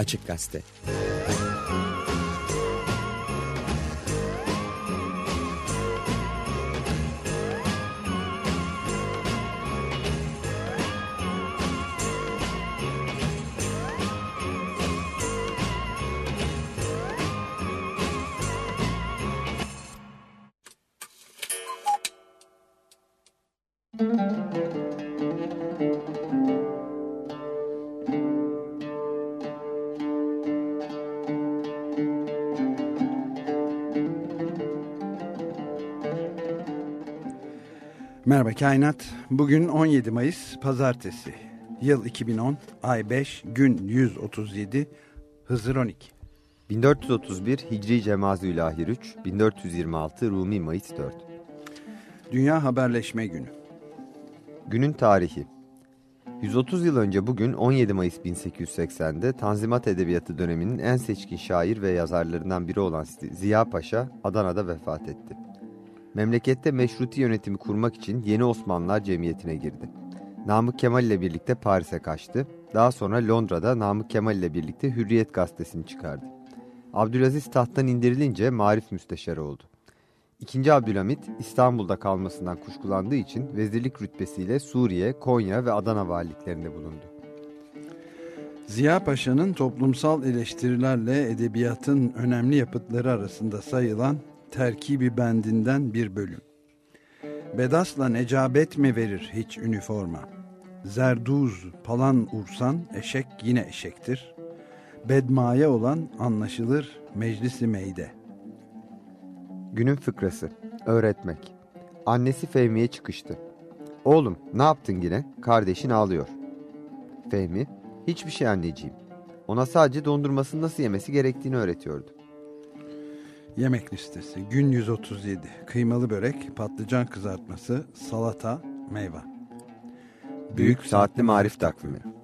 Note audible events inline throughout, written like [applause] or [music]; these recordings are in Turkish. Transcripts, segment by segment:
Açık Gazete Merhaba Kainat. Bugün 17 Mayıs Pazartesi. Yıl 2010, ay 5, gün 137, Hızır 12. 1431 Hicri Cemazülahir 3, 1426 Rumi Mayıs 4. Dünya Haberleşme Günü. Günün tarihi 130 yıl önce bugün 17 Mayıs 1880'de Tanzimat Edebiyatı döneminin en seçkin şair ve yazarlarından biri olan Ziya Paşa Adana'da vefat etti. Memlekette meşruti yönetimi kurmak için Yeni Osmanlılar Cemiyeti'ne girdi. Namık Kemal ile birlikte Paris'e kaçtı. Daha sonra Londra'da Namık Kemal ile birlikte Hürriyet gazetesini çıkardı. Abdülaziz tahttan indirilince marif müsteşarı oldu. İkinci Abdülhamit İstanbul'da kalmasından kuşkulandığı için vezirlik rütbesiyle Suriye, Konya ve Adana valiliklerinde bulundu. Ziya Paşa'nın toplumsal eleştirilerle edebiyatın önemli yapıtları arasında sayılan terkibi bendinden bir bölüm. Bedasla necabet mi verir hiç üniforma? Zerduz, palan ursan, eşek yine eşektir. Bedmaye olan anlaşılır meclisi meyde. Günün fıkrası. Öğretmek. Annesi Fehmi'ye çıkıştı. Oğlum ne yaptın yine? Kardeşin ağlıyor. Fehmi, hiçbir şey anneciğim. Ona sadece dondurmasını nasıl yemesi gerektiğini öğretiyordu. Yemek listesi gün 137 kıymalı börek, patlıcan kızartması, salata, meyve. Büyük, Saatli Marif Takvimi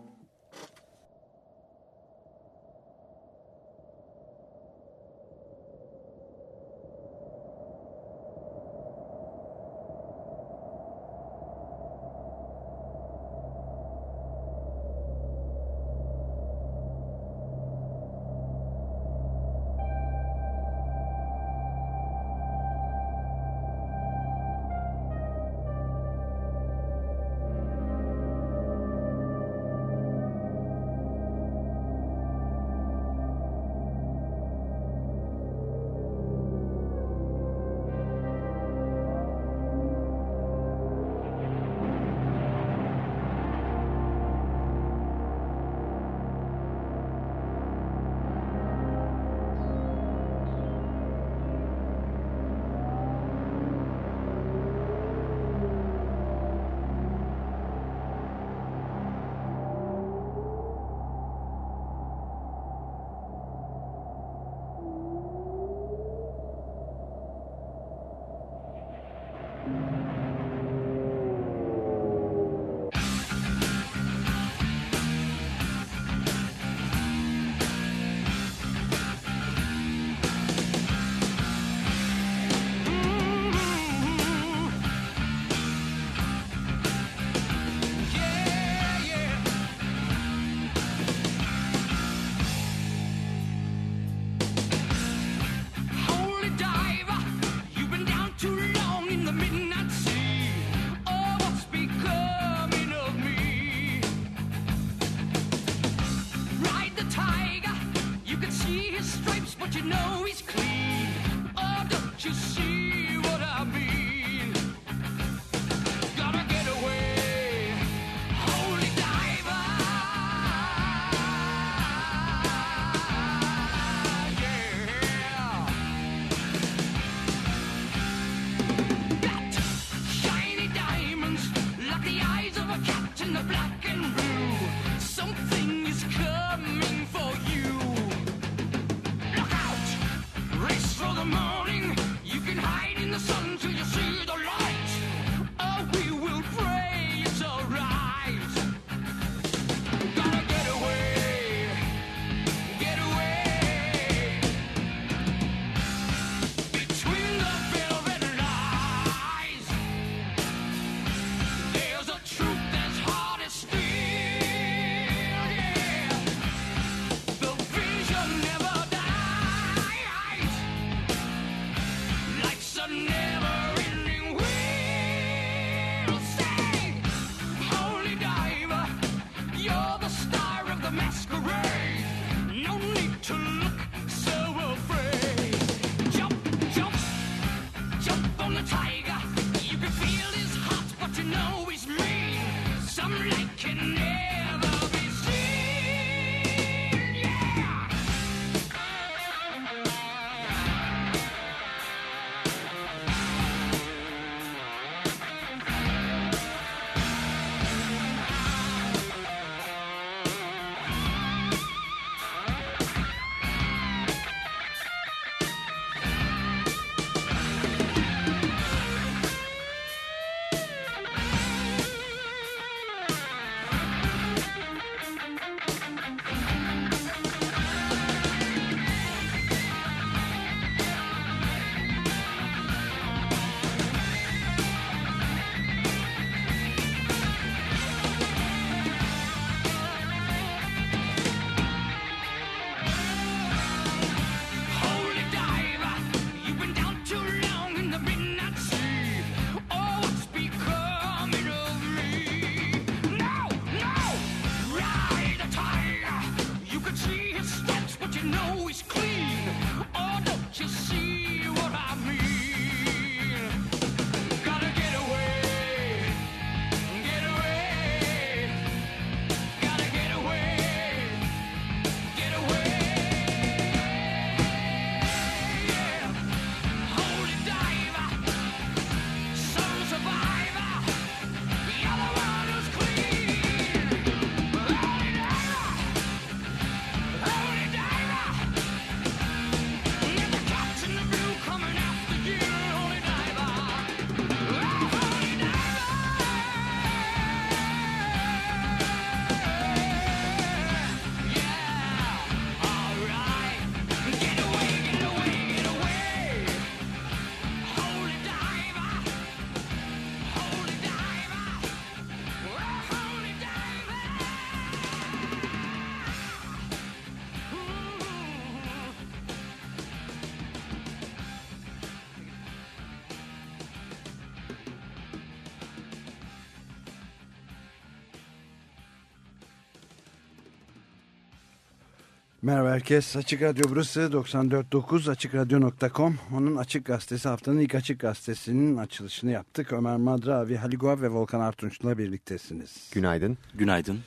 Merhaba herkes. Açık Radyo burası 94.9 AçıkRadyo.com Onun Açık Gazetesi haftanın ilk Açık Gazetesi'nin açılışını yaptık. Ömer Madra, Avi Haligua ve Volkan Artunç'la birliktesiniz. Günaydın. Günaydın.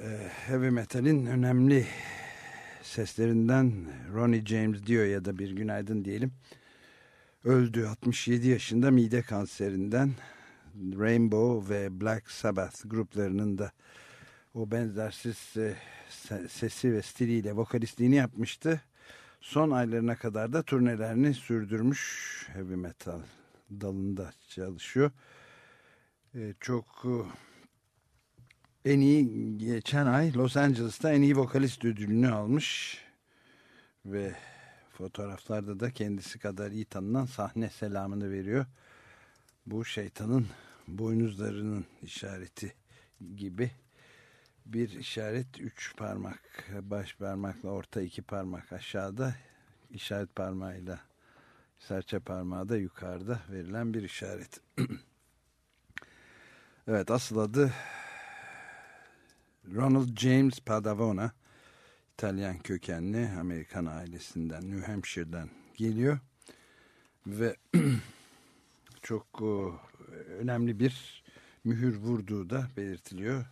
Ee, heavy Metal'in önemli seslerinden Ronnie James diyor ya da bir günaydın diyelim. Öldü 67 yaşında mide kanserinden Rainbow ve Black Sabbath gruplarının da o benzersiz e, sesi ve stiliyle vokalistliğini yapmıştı. Son aylarına kadar da turnelerini sürdürmüş heavy metal dalında çalışıyor. E, çok e, en iyi geçen ay Los Angeles'ta en iyi vokalist ödülünü almış ve fotoğraflarda da kendisi kadar iyi tanınan sahne selamını veriyor. Bu şeytanın boynuzlarının işareti gibi bir işaret üç parmak baş parmakla orta iki parmak aşağıda işaret parmağıyla serçe parmağı da yukarıda verilen bir işaret. [clears throat] evet asıl adı Ronald James Padavona. İtalyan kökenli Amerikan ailesinden New Hampshire'den geliyor. Ve [clears throat] çok önemli bir mühür vurduğu da belirtiliyor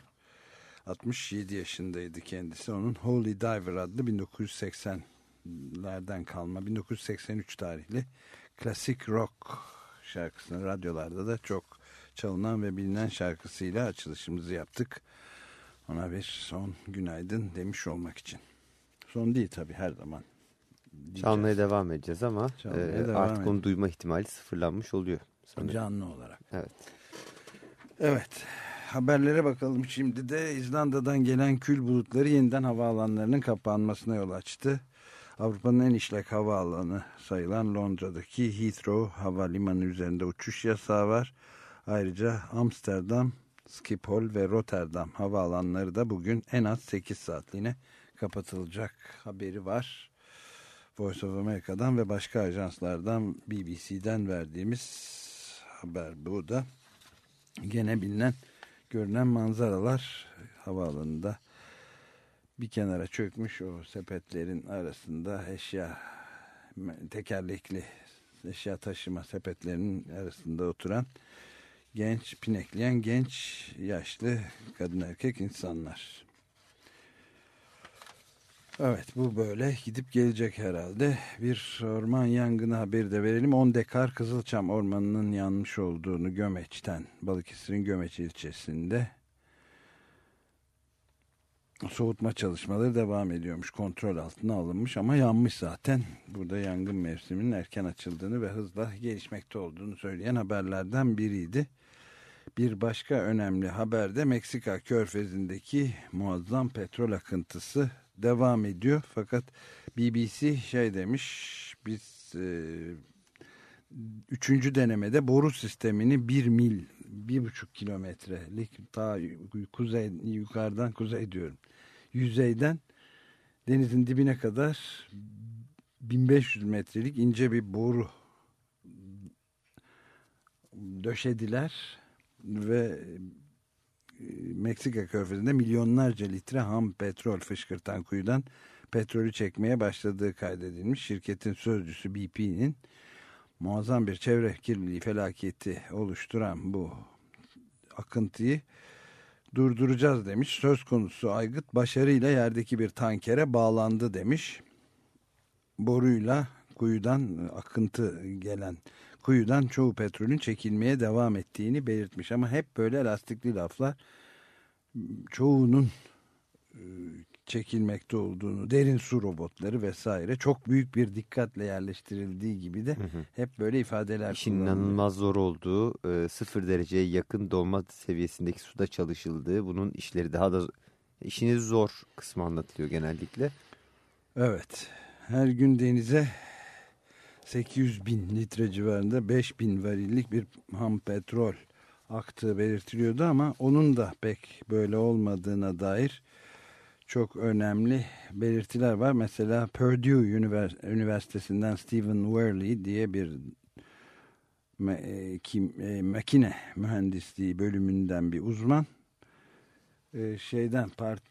67 yaşındaydı kendisi. Onun Holy Diver adlı 1980'lerden kalma 1983 tarihli klasik rock şarkısını radyolarda da çok çalınan ve bilinen şarkısıyla açılışımızı yaptık. Ona bir son günaydın demiş olmak için. Son değil tabi her zaman. Diyeceğiz. Çalmaya devam edeceğiz ama e, devam artık edeceğiz. onu duyma ihtimali sıfırlanmış oluyor. Sanırım. Canlı olarak. Evet. Evet haberlere bakalım. Şimdi de İzlanda'dan gelen kül bulutları yeniden havaalanlarının kapanmasına yol açtı. Avrupa'nın en işlek havaalanı sayılan Londra'daki Heathrow Havalimanı üzerinde uçuş yasağı var. Ayrıca Amsterdam, Schiphol ve Rotterdam havaalanları da bugün en az 8 saatliğine kapatılacak haberi var. Voice of America'dan ve başka ajanslardan BBC'den verdiğimiz haber bu da. Gene bilinen görünen manzaralar havaalanında bir kenara çökmüş o sepetlerin arasında eşya tekerlekli eşya taşıma sepetlerinin arasında oturan genç pinekleyen genç yaşlı kadın erkek insanlar. Evet bu böyle gidip gelecek herhalde. Bir orman yangını haberi de verelim. 10 dekar Kızılçam ormanının yanmış olduğunu Gömeç'ten, Balıkesir'in Gömeç ilçesinde soğutma çalışmaları devam ediyormuş. Kontrol altına alınmış ama yanmış zaten. Burada yangın mevsiminin erken açıldığını ve hızla gelişmekte olduğunu söyleyen haberlerden biriydi. Bir başka önemli haber de Meksika körfezindeki muazzam petrol akıntısı devam ediyor. Fakat BBC şey demiş biz e, üçüncü denemede boru sistemini bir mil bir buçuk kilometrelik ta kuzey yukarıdan kuzey diyorum yüzeyden denizin dibine kadar 1500 metrelik ince bir boru döşediler ve Meksika körfezinde milyonlarca litre ham petrol fışkırtan kuyudan petrolü çekmeye başladığı kaydedilmiş. Şirketin sözcüsü BP'nin muazzam bir çevre kirliliği felaketi oluşturan bu akıntıyı durduracağız demiş. Söz konusu aygıt başarıyla yerdeki bir tankere bağlandı demiş. Boruyla kuyudan akıntı gelen kuyudan çoğu petrolün çekilmeye devam ettiğini belirtmiş. Ama hep böyle lastikli laflar çoğunun e, çekilmekte olduğunu, derin su robotları vesaire çok büyük bir dikkatle yerleştirildiği gibi de hı hı. hep böyle ifadeler İşin inanılmaz zor olduğu, e, sıfır dereceye yakın dolma seviyesindeki suda çalışıldığı, bunun işleri daha da işiniz zor kısmı anlatılıyor genellikle. Evet, her gün denize 800 bin litre civarında 5 bin varillik bir ham petrol aktığı belirtiliyordu ama onun da pek böyle olmadığına dair çok önemli belirtiler var. Mesela Purdue Üniversitesi'nden Stephen Worley diye bir e, e, makine mühendisliği bölümünden bir uzman e, şeyden part,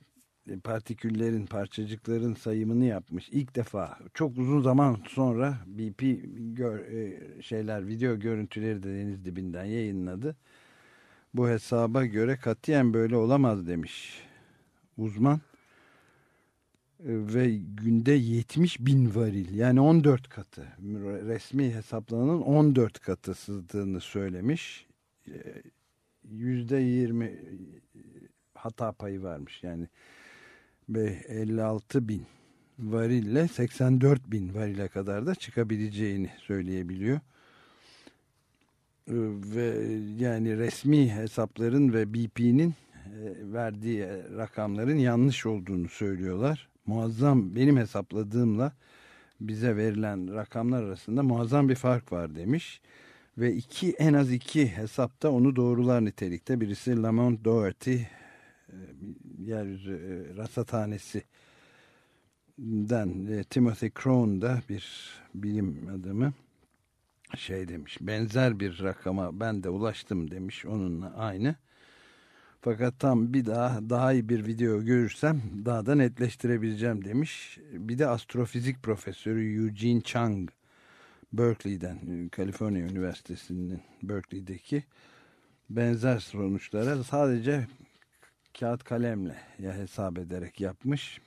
partiküllerin, parçacıkların sayımını yapmış. İlk defa çok uzun zaman sonra BP gör, e, şeyler video görüntüleri de deniz dibinden yayınladı. Bu hesaba göre katiyen böyle olamaz demiş uzman. E, ve günde 70 bin varil yani 14 katı resmi hesaplananın 14 katı sızdığını söylemiş. Yüzde 20 hata payı varmış yani 56 bin varille 84 bin varile kadar da çıkabileceğini söyleyebiliyor. Ee, ve yani resmi hesapların ve BP'nin e, verdiği rakamların yanlış olduğunu söylüyorlar. Muazzam benim hesapladığımla bize verilen rakamlar arasında muazzam bir fark var demiş. Ve iki en az iki hesapta onu doğrular nitelikte. Birisi Lamont Doherty e, yeryüzü e, rasathanesi'den e, Timothy Crown da bir bilim adamı şey demiş benzer bir rakama ben de ulaştım demiş onunla aynı. Fakat tam bir daha daha iyi bir video görürsem daha da netleştirebileceğim demiş. Bir de astrofizik profesörü Eugene Chang Berkeley'den Kaliforniya Üniversitesi'nin Berkeley'deki benzer sonuçlara sadece kağıt kalemle ya hesap ederek yapmış.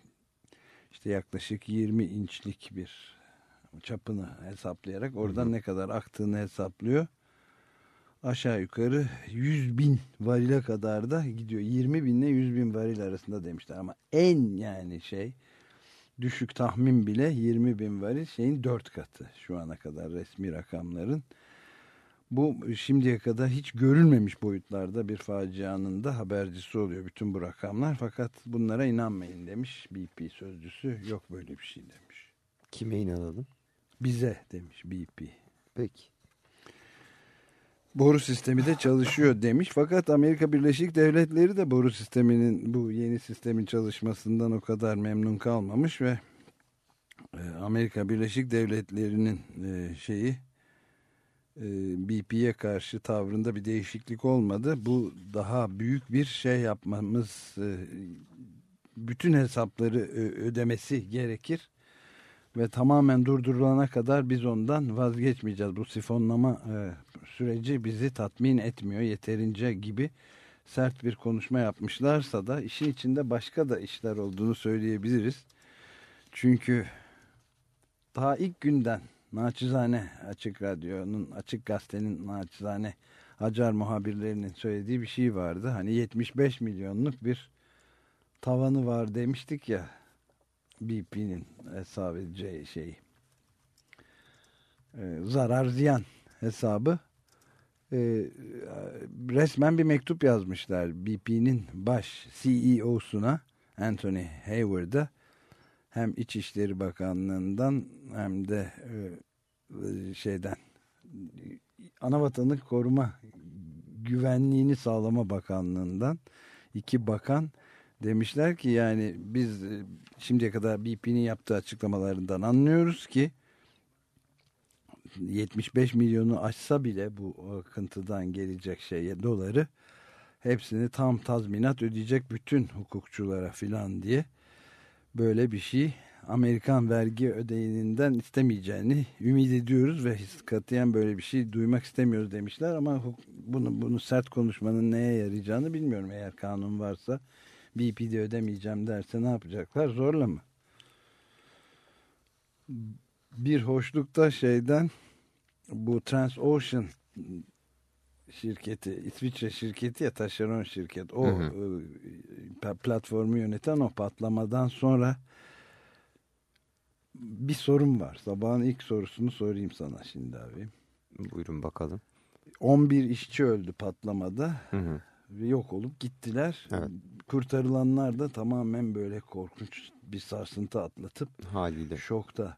İşte yaklaşık 20 inçlik bir çapını hesaplayarak oradan hı hı. ne kadar aktığını hesaplıyor. Aşağı yukarı 100 bin varile kadar da gidiyor. 20 binle 100 bin varil arasında demişler ama en yani şey düşük tahmin bile 20 bin varil şeyin 4 katı şu ana kadar resmi rakamların. Bu şimdiye kadar hiç görülmemiş boyutlarda bir facianın da habercisi oluyor bütün bu rakamlar. Fakat bunlara inanmayın demiş BP sözcüsü. Yok böyle bir şey demiş. Kime inanalım? Bize demiş BP. Peki. Boru sistemi de çalışıyor demiş. Fakat Amerika Birleşik Devletleri de boru sisteminin bu yeni sistemin çalışmasından o kadar memnun kalmamış ve e, Amerika Birleşik Devletleri'nin e, şeyi BP'ye karşı tavrında bir değişiklik olmadı. Bu daha büyük bir şey yapmamız, e, bütün hesapları ödemesi gerekir. Ve tamamen durdurulana kadar biz ondan vazgeçmeyeceğiz. Bu sifonlama e, süreci bizi tatmin etmiyor yeterince gibi sert bir konuşma yapmışlarsa da işin içinde başka da işler olduğunu söyleyebiliriz. Çünkü daha ilk günden naçizane Açık Radyo'nun, Açık Gazete'nin naçizane Hacar muhabirlerinin söylediği bir şey vardı. Hani 75 milyonluk bir tavanı var demiştik ya BP'nin hesap edeceği şeyi. Ee, zarar ziyan hesabı e, resmen bir mektup yazmışlar BP'nin baş CEO'suna Anthony Hayward'a hem İçişleri Bakanlığı'ndan hem de e, şeyden Anavatanı Koruma Güvenliğini Sağlama Bakanlığı'ndan iki bakan demişler ki yani biz e, şimdiye kadar BP'nin yaptığı açıklamalarından anlıyoruz ki 75 milyonu aşsa bile bu akıntıdan gelecek şeye doları hepsini tam tazminat ödeyecek bütün hukukçulara filan diye böyle bir şey Amerikan vergi ödeyininden istemeyeceğini ümit ediyoruz ve katiyen böyle bir şey duymak istemiyoruz demişler ama bunu, bunu sert konuşmanın neye yarayacağını bilmiyorum. Eğer kanun varsa BP'de ödemeyeceğim derse ne yapacaklar? Zorla mı? Bir hoşlukta şeyden bu Transocean şirketi, İsviçre şirketi ya taşeron şirket. O hı hı. E, platformu yöneten o patlamadan sonra bir sorun var. Sabahın ilk sorusunu sorayım sana şimdi abi. Buyurun bakalım. 11 işçi öldü patlamada. Hı hı. Yok olup gittiler. Evet. Kurtarılanlar da tamamen böyle korkunç bir sarsıntı atlatıp haliyle şokta.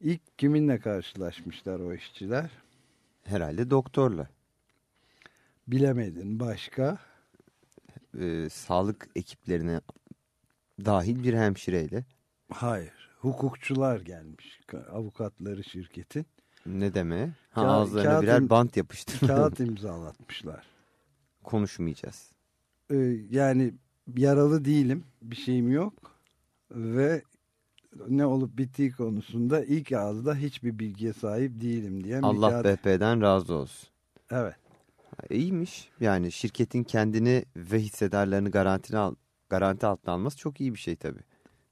İlk kiminle karşılaşmışlar o işçiler? Herhalde doktorla. Bilemedin. Başka? Ee, sağlık ekiplerine dahil bir hemşireyle. Hayır. Hukukçular gelmiş. Avukatları şirketin. Ne deme? Ha, Ka ağızlarına birer bant yapıştır. Kağıt [laughs] imzalatmışlar. Konuşmayacağız. Ee, yani yaralı değilim. Bir şeyim yok. Ve ne olup bittiği konusunda ilk ağızda hiçbir bilgiye sahip değilim diye. Allah BP'den razı olsun. Evet. İyiymiş. Yani şirketin kendini ve hissedarlarını garantine al, garanti altına alması çok iyi bir şey tabii.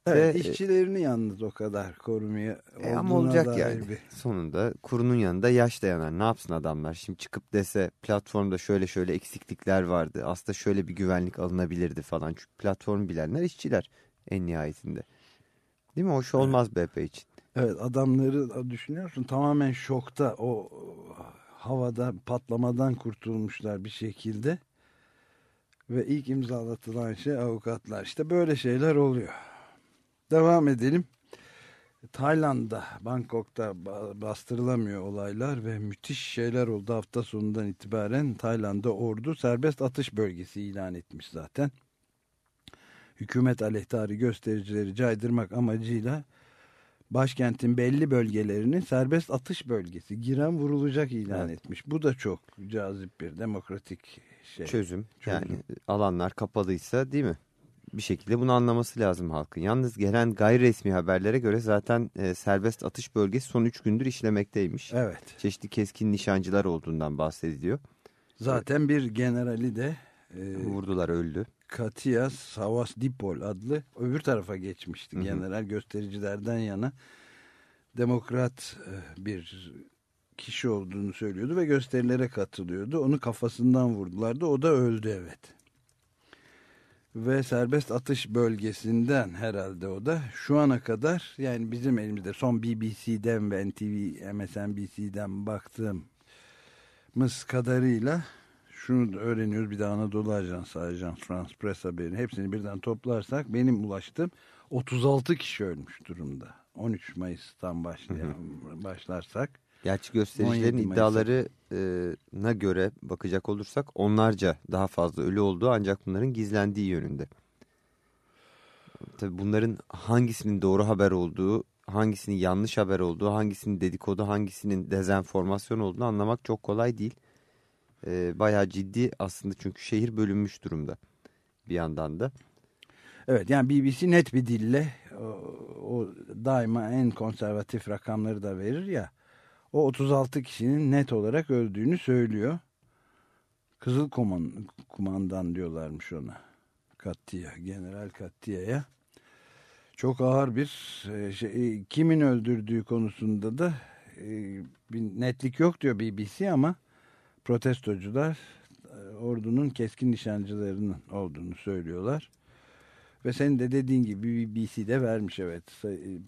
Evet, ve, işçilerini yalnız o kadar korumaya e, ama olacak yani. Bir... Sonunda kurunun yanında yaş dayanar. Ne yapsın adamlar? Şimdi çıkıp dese platformda şöyle şöyle eksiklikler vardı. Aslında şöyle bir güvenlik alınabilirdi falan. Çünkü platform bilenler işçiler en nihayetinde. Değil mi? Hoş olmaz evet. BP için. Evet adamları düşünüyorsun tamamen şokta o havada patlamadan kurtulmuşlar bir şekilde. Ve ilk imzalatılan şey avukatlar. İşte böyle şeyler oluyor. Devam edelim. Tayland'da, Bangkok'ta bastırılamıyor olaylar ve müthiş şeyler oldu hafta sonundan itibaren. Tayland'da ordu serbest atış bölgesi ilan etmiş zaten. Hükümet aleyhtarı göstericileri caydırmak amacıyla başkentin belli bölgelerini serbest atış bölgesi giren vurulacak ilan evet. etmiş. Bu da çok cazip bir demokratik şey. Çözüm. Çözüm. Yani alanlar kapalıysa değil mi? bir şekilde bunu anlaması lazım halkın. Yalnız gelen gayri resmi haberlere göre zaten e, serbest atış bölgesi son 3 gündür işlemekteymiş. Evet. Çeşitli keskin nişancılar olduğundan bahsediliyor. Zaten bir generali de e, vurdular öldü. Katia Savas Dipol adlı öbür tarafa geçmişti. Hı hı. General göstericilerden yana demokrat e, bir kişi olduğunu söylüyordu ve gösterilere katılıyordu. Onu kafasından vurdulardı. O da öldü evet ve serbest atış bölgesinden herhalde o da şu ana kadar yani bizim elimizde son BBC'den ve NTV MSNBC'den baktığımız kadarıyla şunu öğreniyoruz bir de Anadolu Ajansı Ajans France Press haberini hepsini birden toplarsak benim ulaştığım 36 kişi ölmüş durumda 13 Mayıs'tan başlayan, başlarsak Gerçi göstericilerin iddialarına göre bakacak olursak onlarca daha fazla ölü olduğu ancak bunların gizlendiği yönünde. Tabii bunların hangisinin doğru haber olduğu, hangisinin yanlış haber olduğu, hangisinin dedikodu, hangisinin dezenformasyon olduğunu anlamak çok kolay değil. Ee, bayağı ciddi aslında çünkü şehir bölünmüş durumda bir yandan da. Evet yani BBC net bir dille o, o daima en konservatif rakamları da verir ya o 36 kişinin net olarak öldüğünü söylüyor. Kızıl kuman, kumandan diyorlarmış ona. Kattiya, General Kattiya'ya. Çok ağır bir e, şey, e, kimin öldürdüğü konusunda da e, bir netlik yok diyor BBC ama protestocular ordunun keskin nişancılarının olduğunu söylüyorlar. Ve senin de dediğin gibi BBC'de vermiş evet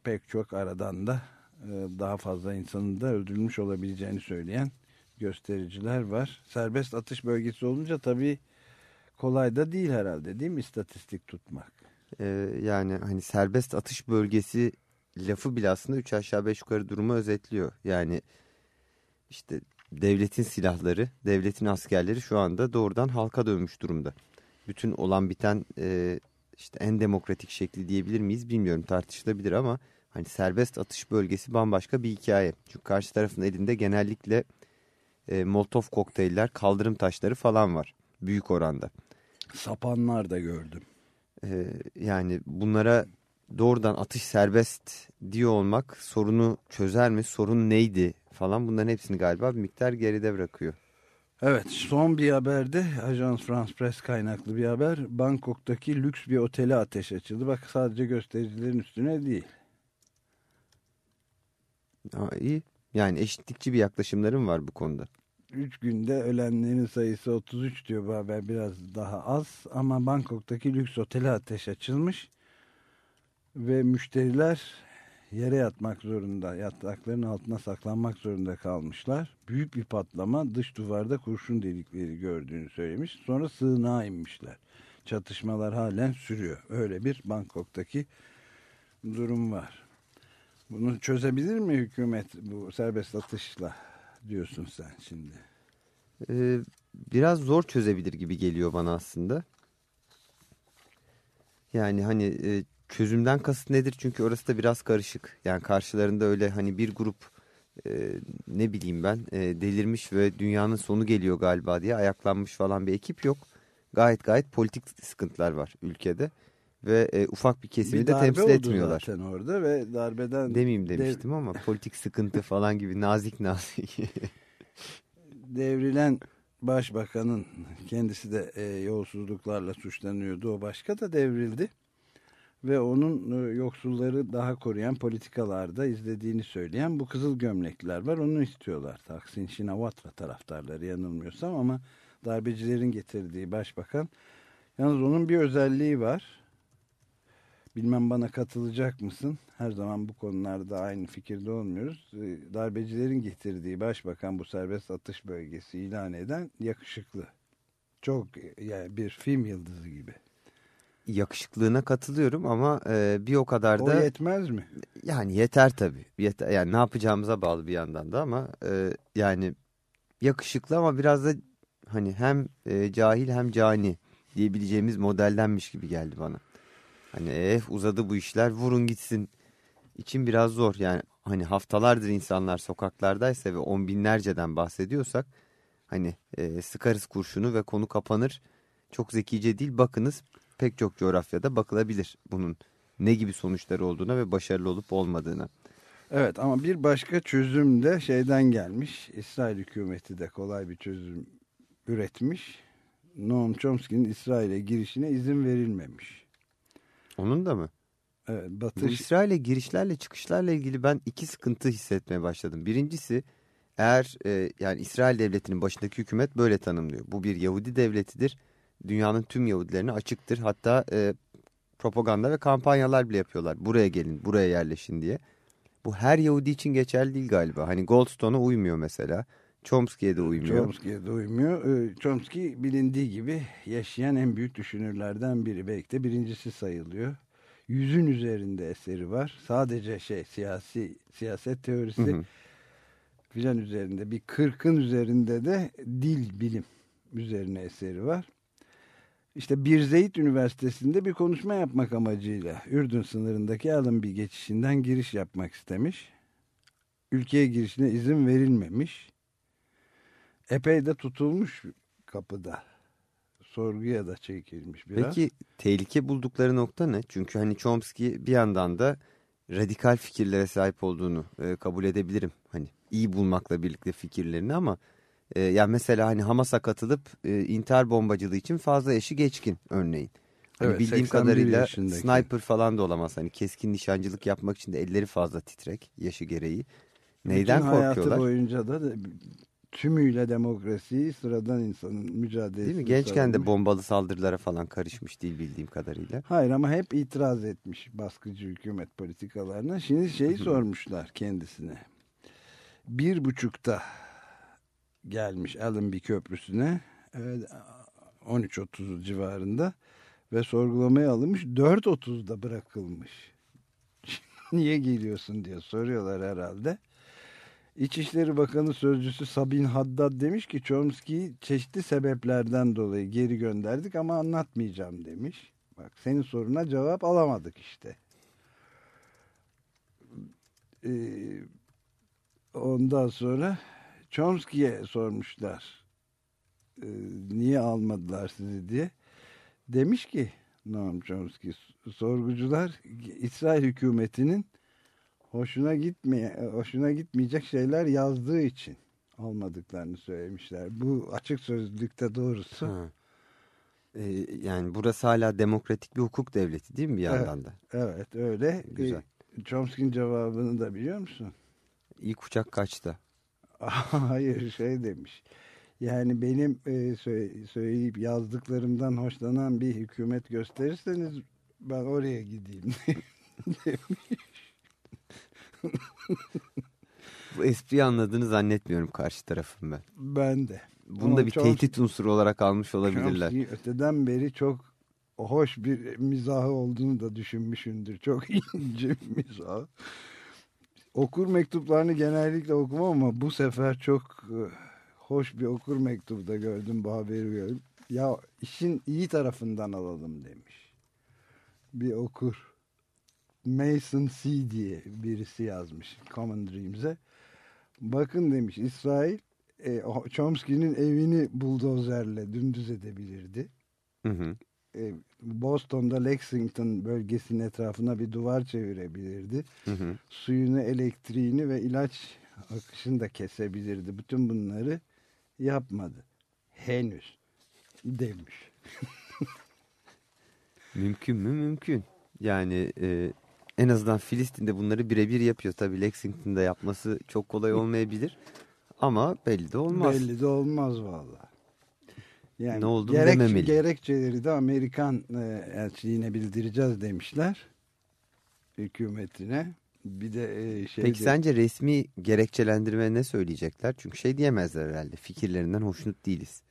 pek çok aradan da e, daha fazla insanın da öldürülmüş olabileceğini söyleyen göstericiler var. Serbest atış bölgesi olunca tabii kolay da değil herhalde değil mi istatistik tutmak? Ee, yani hani serbest atış bölgesi lafı bile aslında 3 aşağı 5 yukarı durumu özetliyor. Yani işte devletin silahları, devletin askerleri şu anda doğrudan halka dönmüş durumda. Bütün olan biten e, işte en demokratik şekli diyebilir miyiz bilmiyorum tartışılabilir ama hani serbest atış bölgesi bambaşka bir hikaye. Çünkü karşı tarafın elinde genellikle e, molotov kokteyller, kaldırım taşları falan var. Büyük oranda. Sapanlar da gördüm. E, yani bunlara doğrudan atış serbest diyor olmak sorunu çözer mi? Sorun neydi falan bunların hepsini galiba bir miktar geride bırakıyor. Evet son bir haberde Ajans France Press kaynaklı bir haber. Bangkok'taki lüks bir otele ateş açıldı. Bak sadece göstericilerin üstüne değil. Ha, iyi. Yani eşitlikçi bir yaklaşımlarım var bu konuda. 3 günde ölenlerin sayısı 33 diyor bu haber biraz daha az. Ama Bangkok'taki lüks otele ateş açılmış. Ve müşteriler yere yatmak zorunda, yatakların altına saklanmak zorunda kalmışlar. Büyük bir patlama dış duvarda kurşun delikleri gördüğünü söylemiş. Sonra sığınağa inmişler. Çatışmalar halen sürüyor. Öyle bir Bangkok'taki durum var. Bunu çözebilir mi hükümet bu serbest atışla diyorsun sen şimdi? Ee, biraz zor çözebilir gibi geliyor bana aslında. Yani hani e, çözümden kasıt nedir? Çünkü orası da biraz karışık. Yani karşılarında öyle hani bir grup e, ne bileyim ben e, delirmiş ve dünyanın sonu geliyor galiba diye ayaklanmış falan bir ekip yok. gayet gayet politik sıkıntılar var ülkede ve e, ufak bir kesimi bir de temsil etmiyorlar. zaten orada ve darbeden... Demeyeyim demiştim dev... ama [laughs] politik sıkıntı falan gibi nazik nazik. Devrilen başbakanın kendisi de e, yolsuzluklarla suçlanıyordu. O başka da devrildi. Ve onun e, yoksulları daha koruyan politikalarda izlediğini söyleyen bu kızıl gömlekliler var. Onu istiyorlar. Taksin Şinavatra taraftarları yanılmıyorsam ama darbecilerin getirdiği başbakan. Yalnız onun bir özelliği var. Bilmem bana katılacak mısın? Her zaman bu konularda aynı fikirde olmuyoruz. Ee, darbecilerin getirdiği başbakan bu serbest atış bölgesi ilan eden yakışıklı. Çok yani bir film yıldızı gibi. Yakışıklığına katılıyorum ama e, bir o kadar da... O yetmez mi? Yani yeter tabii. Yeter, yani ne yapacağımıza bağlı bir yandan da ama e, yani yakışıklı ama biraz da hani hem e, cahil hem cani diyebileceğimiz modellenmiş gibi geldi bana. Hani eh uzadı bu işler vurun gitsin için biraz zor. Yani hani haftalardır insanlar sokaklardaysa ve on binlerceden bahsediyorsak hani e, sıkarız kurşunu ve konu kapanır. Çok zekice değil bakınız pek çok coğrafyada bakılabilir bunun ne gibi sonuçları olduğuna ve başarılı olup olmadığına. Evet ama bir başka çözüm de şeyden gelmiş. İsrail hükümeti de kolay bir çözüm üretmiş. Noam Chomsky'nin İsrail'e girişine izin verilmemiş. Onun da mı? Evet, Batı... Bu İsrail'e girişlerle çıkışlarla ilgili ben iki sıkıntı hissetmeye başladım. Birincisi eğer e, yani İsrail devletinin başındaki hükümet böyle tanımlıyor. Bu bir Yahudi devletidir. Dünyanın tüm Yahudilerine açıktır. Hatta e, propaganda ve kampanyalar bile yapıyorlar. Buraya gelin, buraya yerleşin diye. Bu her Yahudi için geçerli değil galiba. Hani Goldstone'a uymuyor mesela. Chomsky'ye de uymuyor. Chomsky'ye de uymuyor. Ee, Chomsky bilindiği gibi yaşayan en büyük düşünürlerden biri. Belki de birincisi sayılıyor. Yüzün üzerinde eseri var. Sadece şey siyasi siyaset teorisi hı hı. filan üzerinde bir kırkın üzerinde de dil bilim üzerine eseri var. İşte Bir Zeyt Üniversitesi'nde bir konuşma yapmak amacıyla Ürdün sınırındaki Alınbi geçişinden giriş yapmak istemiş. Ülkeye girişine izin verilmemiş epey de tutulmuş kapıda. Sorguya da çekilmiş biraz. Peki tehlike buldukları nokta ne? Çünkü hani Chomsky bir yandan da radikal fikirlere sahip olduğunu e, kabul edebilirim. Hani iyi bulmakla birlikte fikirlerini ama e, yani mesela hani Hamas'a katılıp e, intihar bombacılığı için fazla yaşı geçkin örneğin. Hani evet, bildiğim kadarıyla yaşındaki. sniper falan da olamaz. Hani keskin nişancılık yapmak için de elleri fazla titrek yaşı gereği. Neyden Bütün korkuyorlar? hayatı boyunca da tümüyle demokrasiyi sıradan insanın mücadelesi. Değil mi? Gençken de bombalı saldırılara falan karışmış değil bildiğim kadarıyla. Hayır ama hep itiraz etmiş baskıcı hükümet politikalarına. Şimdi şeyi sormuşlar kendisine. Bir buçukta gelmiş Allenby Köprüsü'ne. Evet, 13.30 civarında ve sorgulamaya alınmış 4.30'da bırakılmış. [laughs] Niye geliyorsun diye soruyorlar herhalde. İçişleri Bakanı Sözcüsü Sabin Haddad demiş ki Chomsky'yi çeşitli sebeplerden dolayı geri gönderdik ama anlatmayacağım demiş. Bak senin soruna cevap alamadık işte. Ee, ondan sonra Chomsky'ye sormuşlar. Ee, niye almadılar sizi diye. Demiş ki Noam Chomsky sorgucular İsrail hükümetinin hoşuna gitmeye hoşuna gitmeyecek şeyler yazdığı için almadıklarını söylemişler. Bu açık sözlükte doğrusu. Ha. Ee, yani burası hala demokratik bir hukuk devleti değil mi bir yandan da? Evet öyle. Güzel. Ee, Chomsky'nin cevabını da biliyor musun? İlk uçak kaçta? [laughs] Hayır şey demiş. Yani benim e, söyleyip yazdıklarımdan hoşlanan bir hükümet gösterirseniz ben oraya gideyim [laughs] demiş. [laughs] Bu espriyi anladığını zannetmiyorum karşı tarafın ben. Ben de. Bunu da bir Chomsky, tehdit unsuru olarak almış olabilirler. Chomsky öteden beri çok hoş bir mizahı olduğunu da düşünmüşündür. Çok ince bir mizahı. Okur mektuplarını genellikle okumam ama bu sefer çok e, hoş bir okur mektubu da gördüm bu haberi gördüm. Ya işin iyi tarafından alalım demiş. Bir okur. Mason C diye birisi yazmış Common Dreams'e. Bakın demiş İsrail e, Chomsky'nin evini buldozerle dümdüz edebilirdi. Hı hı. E, Boston'da Lexington bölgesinin etrafına bir duvar çevirebilirdi. Hı hı. Suyunu, elektriğini ve ilaç akışını da kesebilirdi. Bütün bunları yapmadı. Henüz demiş. [laughs] mümkün mü? Mümkün. Yani e, en azından Filistin'de bunları birebir yapıyor. Tabii Lexington'da yapması çok kolay olmayabilir. Ama belli de olmaz. Belli de olmaz valla. Yani ne oldu gerek, dememeli. Gerekçeleri de Amerikan e, elçiliğine bildireceğiz demişler. Hükümetine. Bir de e, şey Peki sence resmi gerekçelendirme ne söyleyecekler? Çünkü şey diyemezler herhalde. Fikirlerinden hoşnut değiliz.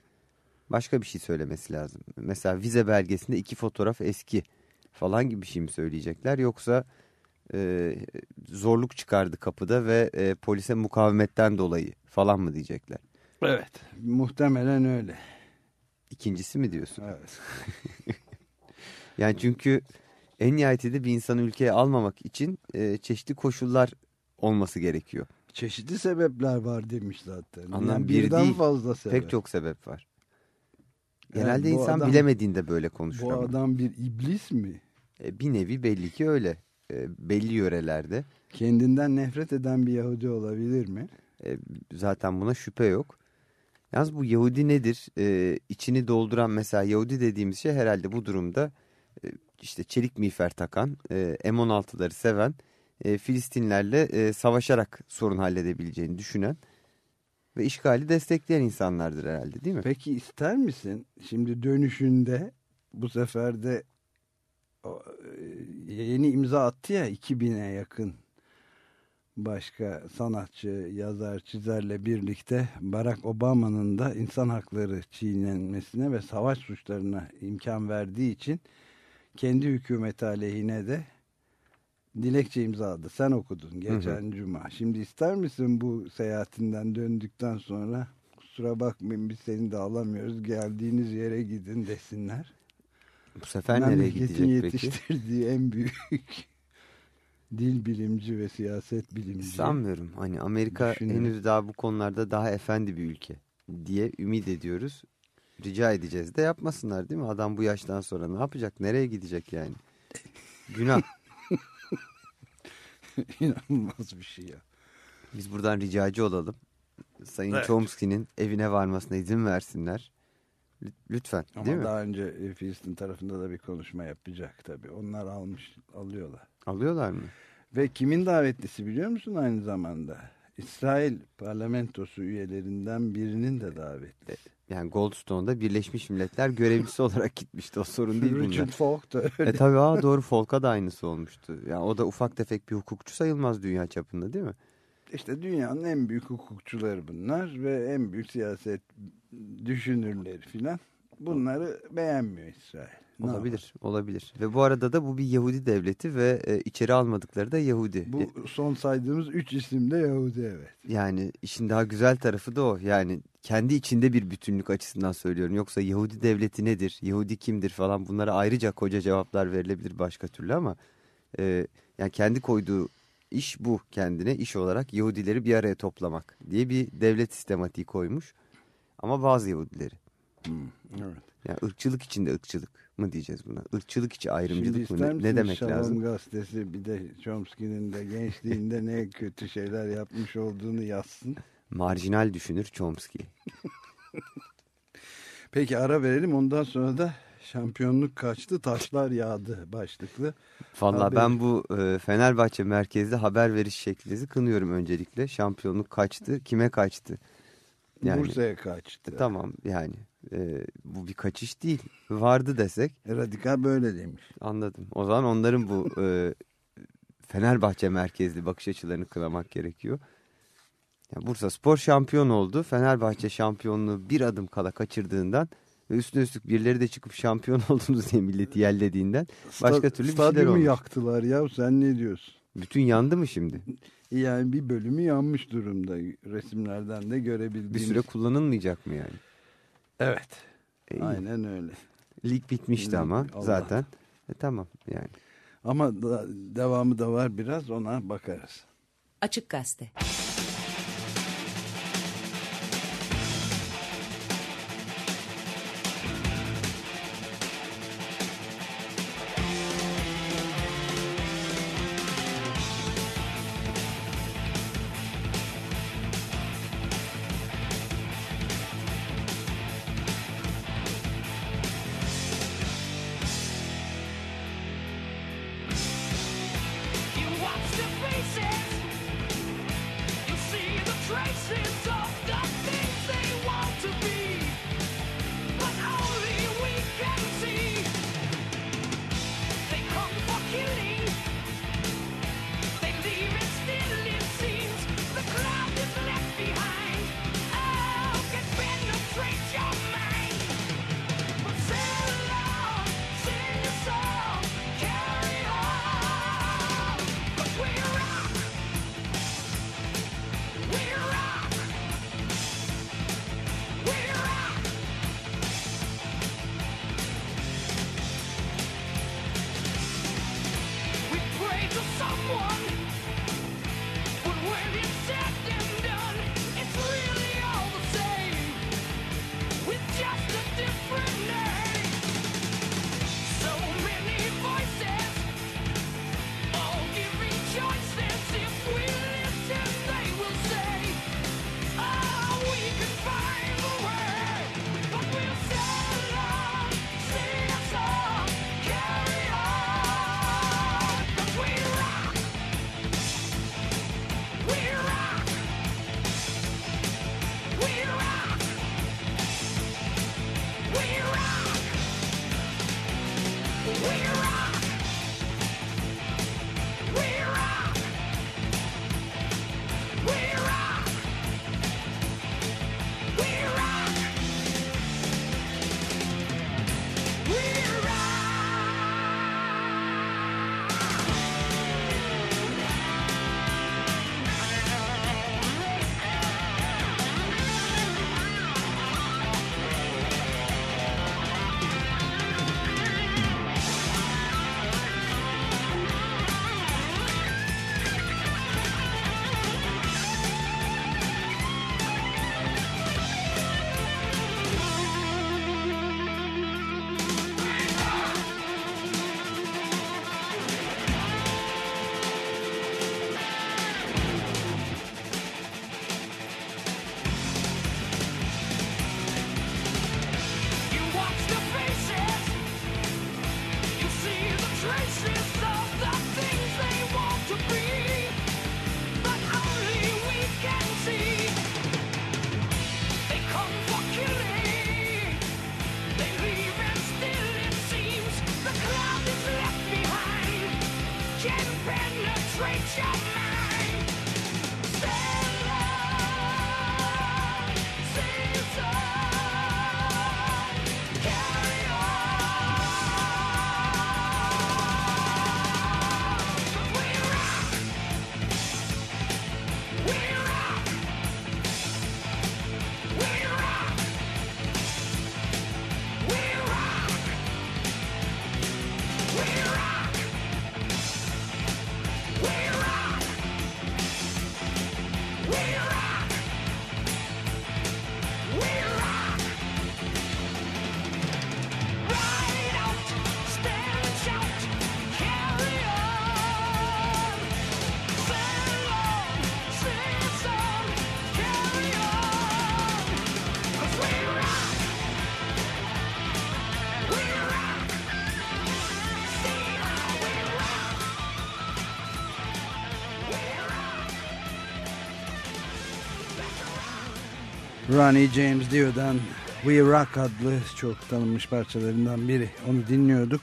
Başka bir şey söylemesi lazım. Mesela vize belgesinde iki fotoğraf eski falan gibi bir şey mi söyleyecekler? Yoksa e, zorluk çıkardı kapıda ve e, polise mukavemetten dolayı falan mı diyecekler? Evet muhtemelen öyle. İkincisi mi diyorsun? Evet. [laughs] yani çünkü en nihayetinde bir insanı ülkeye almamak için e, çeşitli koşullar olması gerekiyor. Çeşitli sebepler var demiş zaten. Anlam yani birden değil, fazla sebep. Pek çok sebep var. Genelde yani insan adam, bilemediğinde böyle konuşur Bu ama. adam bir iblis mi? E, bir nevi belli ki öyle. E, belli yörelerde. Kendinden nefret eden bir Yahudi olabilir mi? E, zaten buna şüphe yok. Yalnız bu Yahudi nedir? E, içini dolduran mesela Yahudi dediğimiz şey herhalde bu durumda e, işte çelik miğfer takan, e, M16'ları seven, e, Filistinlerle e, savaşarak sorun halledebileceğini düşünen ve işgali destekleyen insanlardır herhalde değil mi? Peki ister misin şimdi dönüşünde bu sefer de e, yeni imza attı ya 2000'e yakın başka sanatçı, yazar, çizerle birlikte Barack Obama'nın da insan hakları çiğnenmesine ve savaş suçlarına imkan verdiği için kendi hükümeti aleyhine de dilekçe imzaladı. Sen okudun geçen hı hı. cuma. Şimdi ister misin bu seyahatinden döndükten sonra kusura bakmayın biz seni de alamıyoruz geldiğiniz yere gidin desinler. Bu sefer nereye gidecek peki? yetiştirdiği en büyük dil bilimci ve siyaset bilimci. Sanmıyorum. Hani Amerika henüz daha bu konularda daha efendi bir ülke diye ümit ediyoruz. Rica edeceğiz de yapmasınlar değil mi? Adam bu yaştan sonra ne yapacak? Nereye gidecek yani? Günah. [laughs] İnanılmaz bir şey ya. Biz buradan ricacı olalım. Sayın evet. Chomsky'nin evine varmasına izin versinler. Lütfen Ama değil mi? daha önce Filistin tarafında da bir konuşma yapacak tabii. Onlar almış, alıyorlar. Alıyorlar mı? Ve kimin davetlisi biliyor musun aynı zamanda? İsrail parlamentosu üyelerinden birinin de davetlisi. E, yani Goldstone'da Birleşmiş Milletler görevlisi [laughs] olarak gitmişti. O sorun değil bunlar. Richard Falk da öyle. E tabii aa, doğru [laughs] Falk'a da aynısı olmuştu. Yani o da ufak tefek bir hukukçu sayılmaz dünya çapında değil mi? İşte dünyanın en büyük hukukçuları bunlar ve en büyük siyaset düşünürleri filan. Bunları beğenmiyor İsrail. Ne olabilir, yapar? olabilir. Ve bu arada da bu bir Yahudi devleti ve e, içeri almadıkları da Yahudi. Bu son saydığımız üç isim de Yahudi evet. Yani işin daha güzel tarafı da o. Yani kendi içinde bir bütünlük açısından söylüyorum. Yoksa Yahudi devleti nedir, Yahudi kimdir falan bunlara ayrıca koca cevaplar verilebilir başka türlü ama... E, yani kendi koyduğu iş bu kendine iş olarak Yahudileri bir araya toplamak diye bir devlet sistematiği koymuş. Ama bazı Yahudileri. Hmm, evet. Yani ırkçılık içinde ırkçılık mı diyeceğiz buna? Irkçılık içi ayrımcılık mı? Ne, ne demek Şalom lazım? gazetesi bir de Chomsky'nin de gençliğinde ne kötü şeyler yapmış olduğunu yazsın. Marjinal düşünür Chomsky. [laughs] Peki ara verelim ondan sonra da şampiyonluk kaçtı taşlar yağdı başlıklı. Valla ben bu e, Fenerbahçe merkezli haber veriş şeklinizi kınıyorum öncelikle. Şampiyonluk kaçtı kime kaçtı? Yani, Bursa'ya kaçtı. E, tamam yani e, bu bir kaçış değil. Vardı desek. Radikal böyle demiş. Anladım. O zaman onların bu e, Fenerbahçe merkezli bakış açılarını kınamak gerekiyor. Yani Bursa Spor şampiyon oldu. Fenerbahçe şampiyonluğu bir adım kala kaçırdığından ve üstüne üstlük birileri de çıkıp şampiyon [laughs] oldunuz diye milleti yellediğinden başka türlü bir şeyler olmuş. yaktılar ya sen ne diyorsun? Bütün yandı mı şimdi? Yani bir bölümü yanmış durumda resimlerden de görebildiğimiz. Bir süre kullanılmayacak mı yani? Evet. E, Aynen öyle. Lig bitmişti Lig, ama Allah. zaten. E, tamam yani. Ama da, devamı da var biraz ona bakarız. Açık Gazete. Ronnie James Dio'dan We Rock adlı çok tanınmış parçalarından biri. Onu dinliyorduk.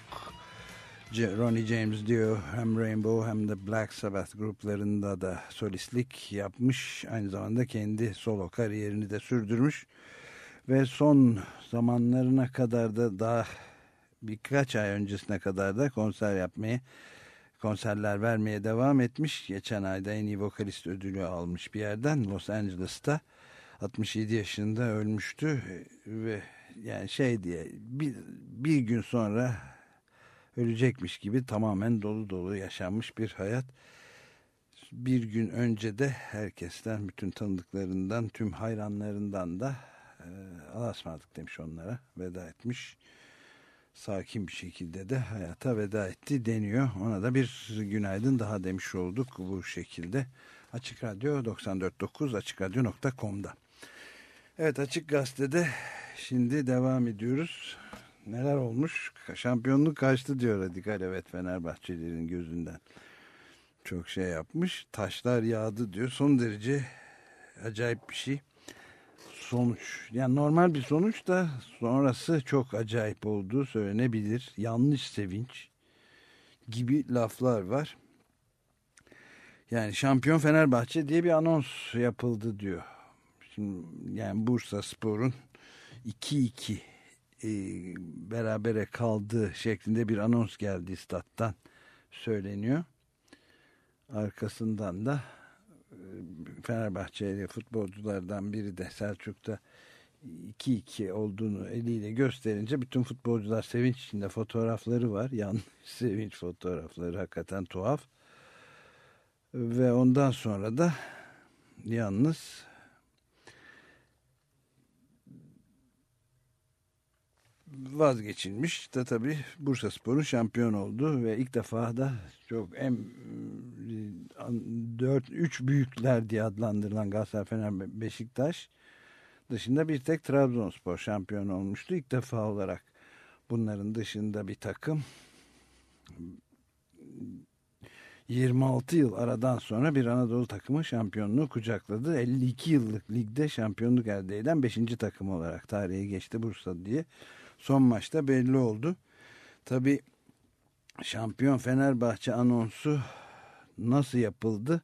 Ronnie James Dio hem Rainbow hem de Black Sabbath gruplarında da solistlik yapmış. Aynı zamanda kendi solo kariyerini de sürdürmüş. Ve son zamanlarına kadar da daha birkaç ay öncesine kadar da konser yapmaya, konserler vermeye devam etmiş. Geçen ayda en iyi vokalist ödülü almış bir yerden Los Angeles'ta. 67 yaşında ölmüştü ve yani şey diye bir, bir gün sonra ölecekmiş gibi tamamen dolu dolu yaşanmış bir hayat. Bir gün önce de herkesten, bütün tanıdıklarından, tüm hayranlarından da e, alasmadık demiş onlara, veda etmiş. Sakin bir şekilde de hayata veda etti deniyor. Ona da bir günaydın daha demiş olduk bu şekilde. Açık Radyo 94.9 AçıkRadyo.com'da. Evet Açık Gazete'de şimdi devam ediyoruz. Neler olmuş? Şampiyonluk kaçtı diyor radikal evet Fenerbahçelilerin gözünden. çok şey yapmış. Taşlar yağdı diyor. Son derece acayip bir şey. Sonuç. Yani normal bir sonuç da sonrası çok acayip olduğu söylenebilir. Yanlış sevinç gibi laflar var. Yani şampiyon Fenerbahçe diye bir anons yapıldı diyor. Yani Bursa Spor'un 2-2 e, berabere kaldığı şeklinde bir anons geldi stat'tan söyleniyor. Arkasından da e, Fenerbahçeli futbolculardan biri de Selçuk'ta 2-2 olduğunu eliyle gösterince bütün futbolcular sevinç içinde fotoğrafları var. Yanlış [laughs] sevinç fotoğrafları hakikaten tuhaf. Ve ondan sonra da yalnız vazgeçilmiş de tabii Bursa Spor'un şampiyon oldu ve ilk defa da çok en 4 3 büyükler diye adlandırılan Galatasaray Fener Beşiktaş dışında bir tek Trabzonspor şampiyon olmuştu. İlk defa olarak bunların dışında bir takım 26 yıl aradan sonra bir Anadolu takımı şampiyonluğu kucakladı. 52 yıllık ligde şampiyonluk elde eden 5. takım olarak tarihe geçti Bursa diye. Son maçta belli oldu. Tabi şampiyon Fenerbahçe anonsu nasıl yapıldı?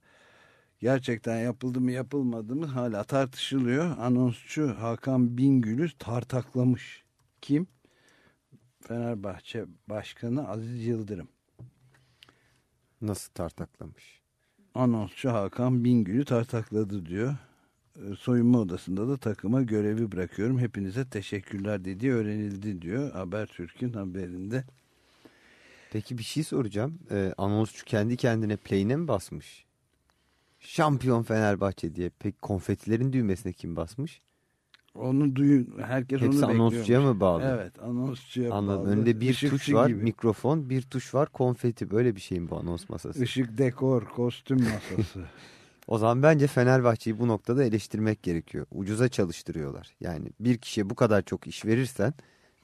Gerçekten yapıldı mı yapılmadı mı hala tartışılıyor. Anonsçu Hakan Bingül'ü tartaklamış. Kim? Fenerbahçe Başkanı Aziz Yıldırım. Nasıl tartaklamış? Anonsçu Hakan Bingül'ü tartakladı diyor. Ee, soyunma odasında da takıma görevi bırakıyorum. Hepinize teşekkürler dediği öğrenildi diyor Habertürk'ün haberinde. Peki bir şey soracağım. Ee, anonsçu kendi kendine play'ine mi basmış? Şampiyon Fenerbahçe diye. Peki konfetilerin düğmesine kim basmış? Onu duyun. Herkes Hepsi onu bekliyor. anonsçuya mı bağlı? Evet anonsçuya Anladım. bağlı. Önünde bir Işıkçı tuş var, gibi. mikrofon, bir tuş var, konfeti. Böyle bir şey mi bu anons masası? Işık, dekor, kostüm masası. [laughs] O zaman bence Fenerbahçe'yi bu noktada eleştirmek gerekiyor. Ucuza çalıştırıyorlar. Yani bir kişiye bu kadar çok iş verirsen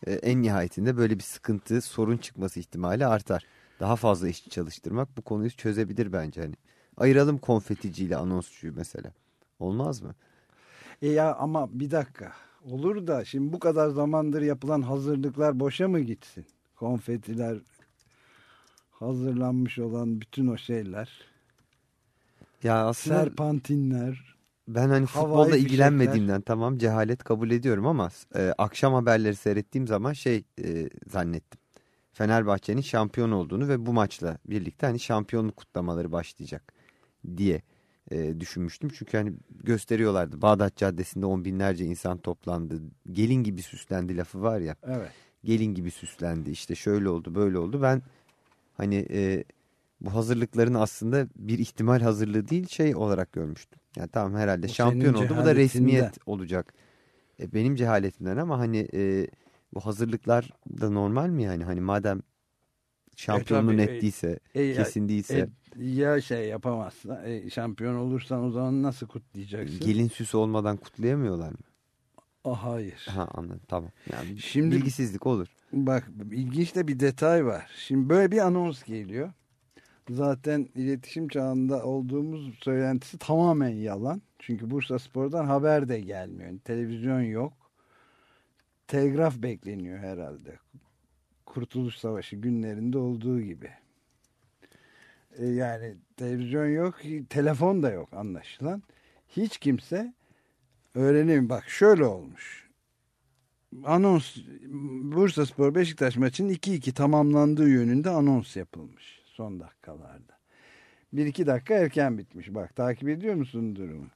e, en nihayetinde böyle bir sıkıntı, sorun çıkması ihtimali artar. Daha fazla işçi çalıştırmak bu konuyu çözebilir bence. Hani ayıralım konfeticiyle anonsçuyu mesela. Olmaz mı? e ya ama bir dakika. Olur da şimdi bu kadar zamandır yapılan hazırlıklar boşa mı gitsin? Konfetiler, hazırlanmış olan bütün o şeyler. Ya aslında Serpantinler. ben hani futbolla fişekler. ilgilenmediğimden tamam cehalet kabul ediyorum ama e, akşam haberleri seyrettiğim zaman şey e, zannettim. Fenerbahçe'nin şampiyon olduğunu ve bu maçla birlikte hani şampiyonluk kutlamaları başlayacak diye e, düşünmüştüm. Çünkü hani gösteriyorlardı Bağdat Caddesi'nde on binlerce insan toplandı. Gelin gibi süslendi lafı var ya. Evet. Gelin gibi süslendi işte şöyle oldu böyle oldu. Ben hani e, bu hazırlıkların aslında bir ihtimal hazırlığı değil şey olarak görmüştüm. Yani tamam herhalde Bu şampiyon oldu bu da resmiyet olacak. E, benim cehaletimden ama hani e, bu hazırlıklar da normal mi yani? Hani madem şampiyonluğu tabii, net e, E, ya- kesin değilse e, ya şey yapamazsan, e, şampiyon olursan o zaman nasıl kutlayacaksın? gelin süsü olmadan kutlayamıyorlar mı? Ah, hayır. Ha anladım tamam. Yani Şimdi- bilgisizlik olur. Bak ilginç de bir detay var. Şimdi böyle bir anons geliyor. Zaten iletişim çağında olduğumuz söylentisi tamamen yalan. Çünkü Bursa Spor'dan haber de gelmiyor. Televizyon yok. Telgraf bekleniyor herhalde. Kurtuluş Savaşı günlerinde olduğu gibi. E, yani televizyon yok, telefon da yok anlaşılan. Hiç kimse öğrenemiyor. Bak şöyle olmuş anons Bursa Spor Beşiktaş maçının 2-2 tamamlandığı yönünde anons yapılmış son dakikalarda. 1-2 dakika erken bitmiş. Bak takip ediyor musun durumu?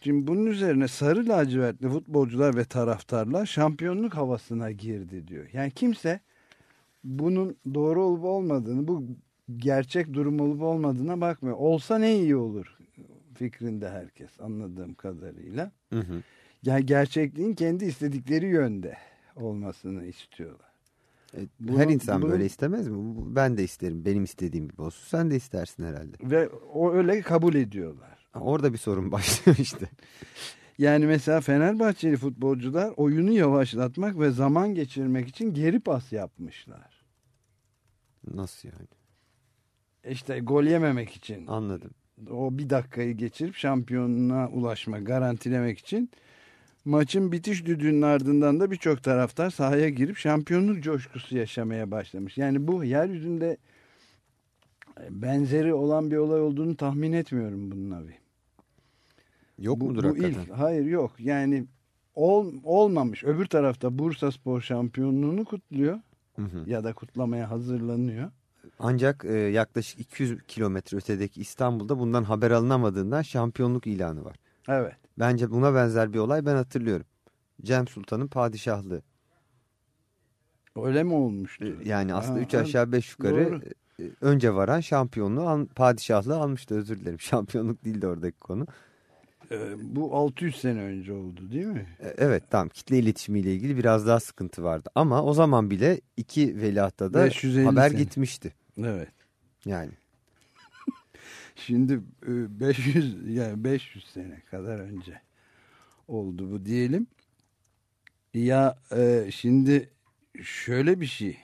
Şimdi bunun üzerine sarı lacivertli futbolcular ve taraftarlar şampiyonluk havasına girdi diyor. Yani kimse bunun doğru olup olmadığını, bu gerçek durum olup olmadığına bakmıyor. Olsa ne iyi olur fikrinde herkes anladığım kadarıyla. Hı hı. Yani gerçekliğin kendi istedikleri yönde olmasını istiyorlar. E, Bunu- Her insan bunu- böyle istemez mi? Ben de isterim. Benim istediğim gibi olsun. Sen de istersin herhalde. Ve o öyle kabul ediyorlar. Orada bir sorun [laughs] başlıyor işte. Yani mesela Fenerbahçeli futbolcular oyunu yavaşlatmak ve zaman geçirmek için geri pas yapmışlar. Nasıl yani? işte gol yememek için. Anladım. O bir dakikayı geçirip şampiyonluğa ulaşma garantilemek için maçın bitiş düdüğünün ardından da birçok taraftar sahaya girip şampiyonluk coşkusu yaşamaya başlamış. Yani bu yeryüzünde benzeri olan bir olay olduğunu tahmin etmiyorum bunun abi. Yok bu, mudur bu hakikaten? Ilk, hayır yok. Yani ol, olmamış. Öbür tarafta Bursa Spor şampiyonluğunu kutluyor. Hı hı. Ya da kutlamaya hazırlanıyor. Ancak e, yaklaşık 200 kilometre ötedeki İstanbul'da bundan haber alınamadığından şampiyonluk ilanı var. Evet. Bence buna benzer bir olay ben hatırlıyorum. Cem Sultan'ın padişahlığı. Öyle mi olmuştu? E, Yani aslında Ha, 3 aşağı 5 yukarı doğru. e, önce varan şampiyonluğu, padişahlığı almıştı özür dilerim. [laughs] Şampiyonluk değildi oradaki konu. Ee, bu 600 sene önce oldu değil mi? E, Evet tamam kitle iletişimiyle ilgili biraz daha sıkıntı vardı. Ama o zaman bile iki veliahta da 550 haber sene. gitmişti. Evet. Yani Şimdi e, 500 yani 500 sene kadar önce oldu bu diyelim. Ya e, şimdi şöyle bir şey.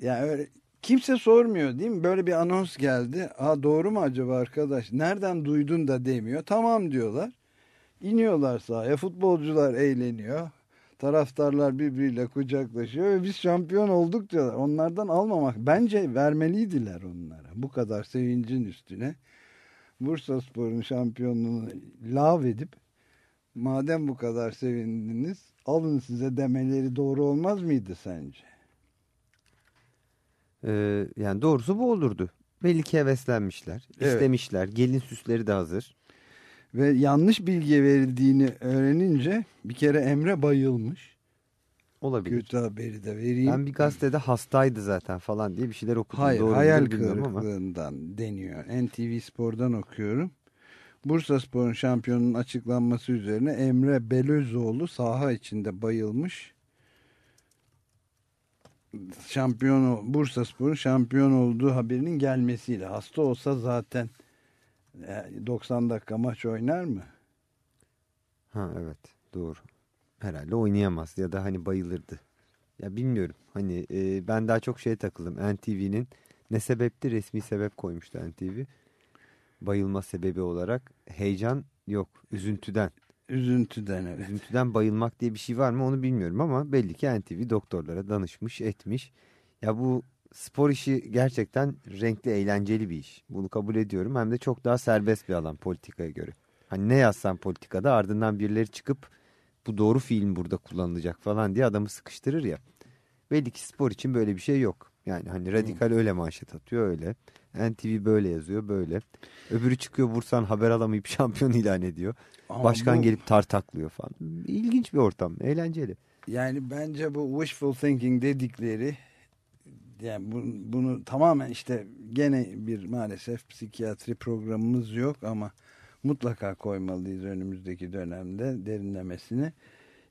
Ya öyle kimse sormuyor değil mi? Böyle bir anons geldi. Ha doğru mu acaba arkadaş? Nereden duydun da demiyor. Tamam diyorlar. İniyorlar sahaya. Futbolcular eğleniyor. Taraftarlar birbiriyle kucaklaşıyor ve biz şampiyon olduk diyorlar. Onlardan almamak. Bence vermeliydiler onlara. Bu kadar sevincin üstüne. Bursa Spor'un şampiyonluğunu lav edip madem bu kadar sevindiniz alın size demeleri doğru olmaz mıydı sence? e, yani doğrusu bu olurdu. Belli ki heveslenmişler, Evet. istemişler. Gelin süsleri de hazır. Ve yanlış bilgiye verildiğini öğrenince bir kere Emre bayılmış. Olabilir. Kötü haberi de vereyim. Ben bir gazetede hastaydı zaten falan diye bir şeyler okudum. Hayır Doğru hayal bilmiyorum ama. kırıklığından deniyor. NTV Spor'dan okuyorum. Bursa Spor'un şampiyonunun açıklanması üzerine Emre Belözoğlu saha içinde bayılmış. Şampiyon Bursa Spor'un şampiyon olduğu haberinin gelmesiyle hasta olsa zaten 90 dakika maç oynar mı? Ha evet doğru. Herhalde oynayamaz ya da hani bayılırdı. Ya bilmiyorum. Hani e, ben daha çok şeye takıldım. NTV'nin ne sebepti resmi sebep koymuştu NTV. Bayılma sebebi olarak heyecan yok. Üzüntüden. Üzüntüden evet. Üzüntüden bayılmak diye bir şey var mı onu bilmiyorum ama belli ki NTV doktorlara danışmış etmiş. Ya bu spor işi gerçekten renkli eğlenceli bir iş. Bunu kabul ediyorum. Hem de çok daha serbest bir alan politikaya göre. Hani ne yazsan politikada ardından birileri çıkıp bu doğru fiil burada kullanılacak falan diye adamı sıkıştırır ya. Belli ki spor için böyle bir şey yok. Yani hani radikal öyle manşet atıyor öyle. NTV böyle yazıyor böyle. Öbürü çıkıyor Bursa'nın haber alamayıp [laughs] şampiyon ilan ediyor. Ama Başkan bu- gelip tartaklıyor falan. İlginç bir ortam, eğlenceli. Yani bence bu wishful thinking dedikleri yani bu- bunu tamamen işte gene bir maalesef psikiyatri programımız yok ama mutlaka koymalıyız önümüzdeki dönemde derinlemesine.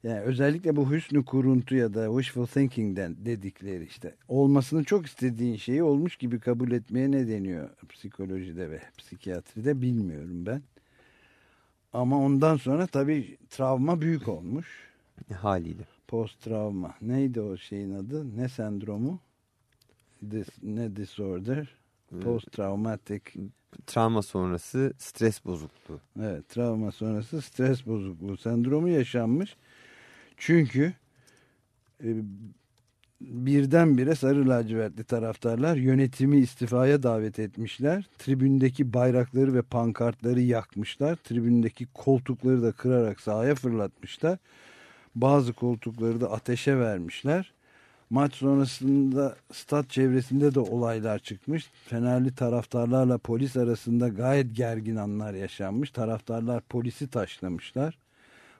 Yani özellikle bu hüsnü kuruntu ya da wishful thinking'den dedikleri işte olmasını çok istediğin şeyi olmuş gibi kabul etmeye ne deniyor psikolojide ve psikiyatride bilmiyorum ben. Ama ondan sonra tabii travma büyük olmuş. Haliyle. Post travma. Neydi o şeyin adı? Ne sendromu? Dis, ne disorder? Post traumatic. Travma sonrası stres bozukluğu. Evet, travma sonrası stres bozukluğu sendromu yaşanmış. Çünkü e, birdenbire sarı lacivertli taraftarlar yönetimi istifaya davet etmişler. Tribündeki bayrakları ve pankartları yakmışlar. Tribündeki koltukları da kırarak sahaya fırlatmışlar. Bazı koltukları da ateşe vermişler. Maç sonrasında stat çevresinde de olaylar çıkmış. Fenerli taraftarlarla polis arasında gayet gergin anlar yaşanmış. Taraftarlar polisi taşlamışlar.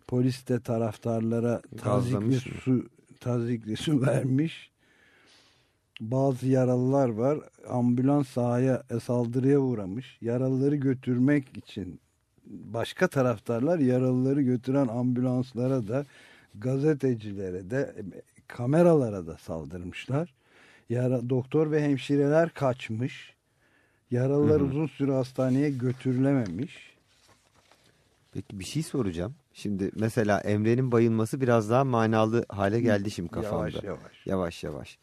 Polis de taraftarlara tazikli su, tazikli su [laughs] vermiş. Bazı yaralılar var. Ambulans sahaya e, saldırıya uğramış. Yaralıları götürmek için başka taraftarlar yaralıları götüren ambulanslara da gazetecilere de kameralara da saldırmışlar. Yara, doktor ve hemşireler kaçmış. Yaralılar Hı hı. uzun süre hastaneye götürülememiş. Peki bir şey soracağım. Şimdi mesela Emre'nin bayılması biraz daha manalı hale geldi şimdi kafamda. Yavaş yavaş. Yavaş yavaş.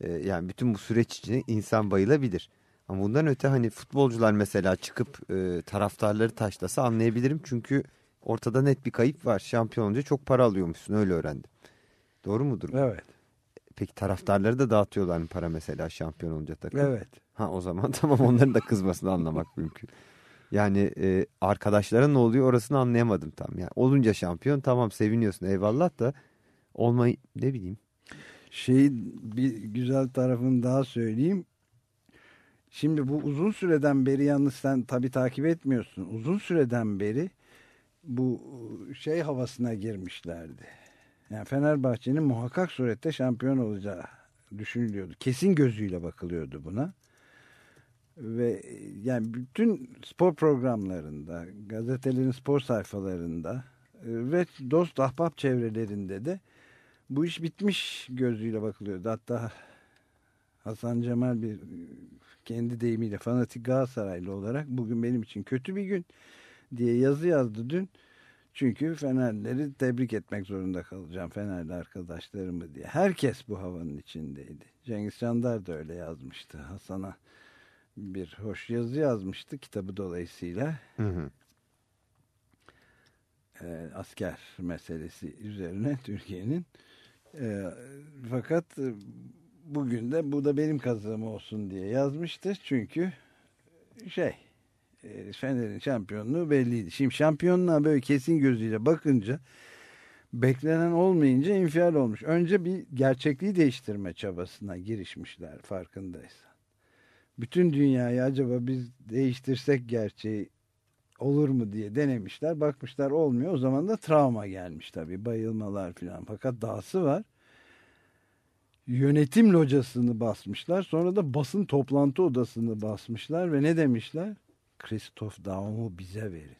E, yani bütün bu süreç için insan bayılabilir. Ama bundan öte hani futbolcular mesela çıkıp e, taraftarları taşlasa anlayabilirim. Çünkü ortada net bir kayıp var. Şampiyon olunca çok para alıyormuşsun öyle öğrendim. Doğru mudur? Evet. Peki taraftarları da dağıtıyorlar mı para mesela şampiyon olunca takım? Evet. Ha o zaman [laughs] tamam onların da kızmasını anlamak [laughs] mümkün. Yani e, arkadaşlara ne oluyor orasını anlayamadım tam. Yani olunca şampiyon tamam seviniyorsun eyvallah da olmayı ne bileyim. Şey bir güzel tarafını daha söyleyeyim. Şimdi bu uzun süreden beri yalnız sen tabi takip etmiyorsun. Uzun süreden beri bu şey havasına girmişlerdi. Yani Fenerbahçe'nin muhakkak surette şampiyon olacağı düşünülüyordu. Kesin gözüyle bakılıyordu buna. Ve yani bütün spor programlarında, gazetelerin spor sayfalarında e, ve dost ahbap çevrelerinde de bu iş bitmiş gözüyle bakılıyordu. Hatta Hasan Cemal bir kendi deyimiyle fanatik Galatasaraylı olarak bugün benim için kötü bir gün diye yazı yazdı dün. Çünkü Fenerleri tebrik etmek zorunda kalacağım Fenerli arkadaşlarımı diye. Herkes bu havanın içindeydi. Cengiz Çandar da öyle yazmıştı. Hasan'a bir hoş yazı yazmıştı kitabı dolayısıyla. Hı hı. E, asker meselesi üzerine [laughs] Türkiye'nin. E, fakat bugün de bu da benim kazığım olsun diye yazmıştı. Çünkü şey e, Fener'in şampiyonluğu belliydi. Şimdi şampiyonluğa böyle kesin gözüyle bakınca beklenen olmayınca infial olmuş. Önce bir gerçekliği değiştirme çabasına girişmişler farkındaysan. Bütün dünyayı acaba biz değiştirsek gerçeği olur mu diye denemişler. Bakmışlar olmuyor. O zaman da travma gelmiş tabii. Bayılmalar falan. Fakat dahası var. Yönetim locasını basmışlar. Sonra da basın toplantı odasını basmışlar. Ve ne demişler? Christoph Daum'u bize verin.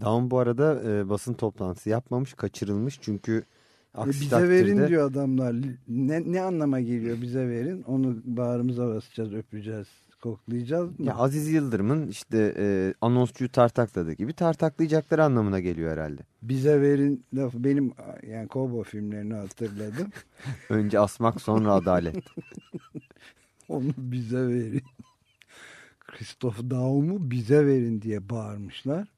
Daum bu arada e, basın toplantısı yapmamış, kaçırılmış çünkü e bize takdirde... verin diyor adamlar. Ne, ne anlama geliyor bize verin? Onu bağrımıza basacağız, öpeceğiz, koklayacağız mı? Ya Aziz Yıldırım'ın işte e, anonsçuyu tartakladığı gibi tartaklayacakları anlamına geliyor herhalde. Bize verin lafı benim yani Kobo filmlerini hatırladım. [laughs] Önce asmak sonra adalet. [laughs] Onu bize verin. Christoph Daum'u bize verin diye bağırmışlar.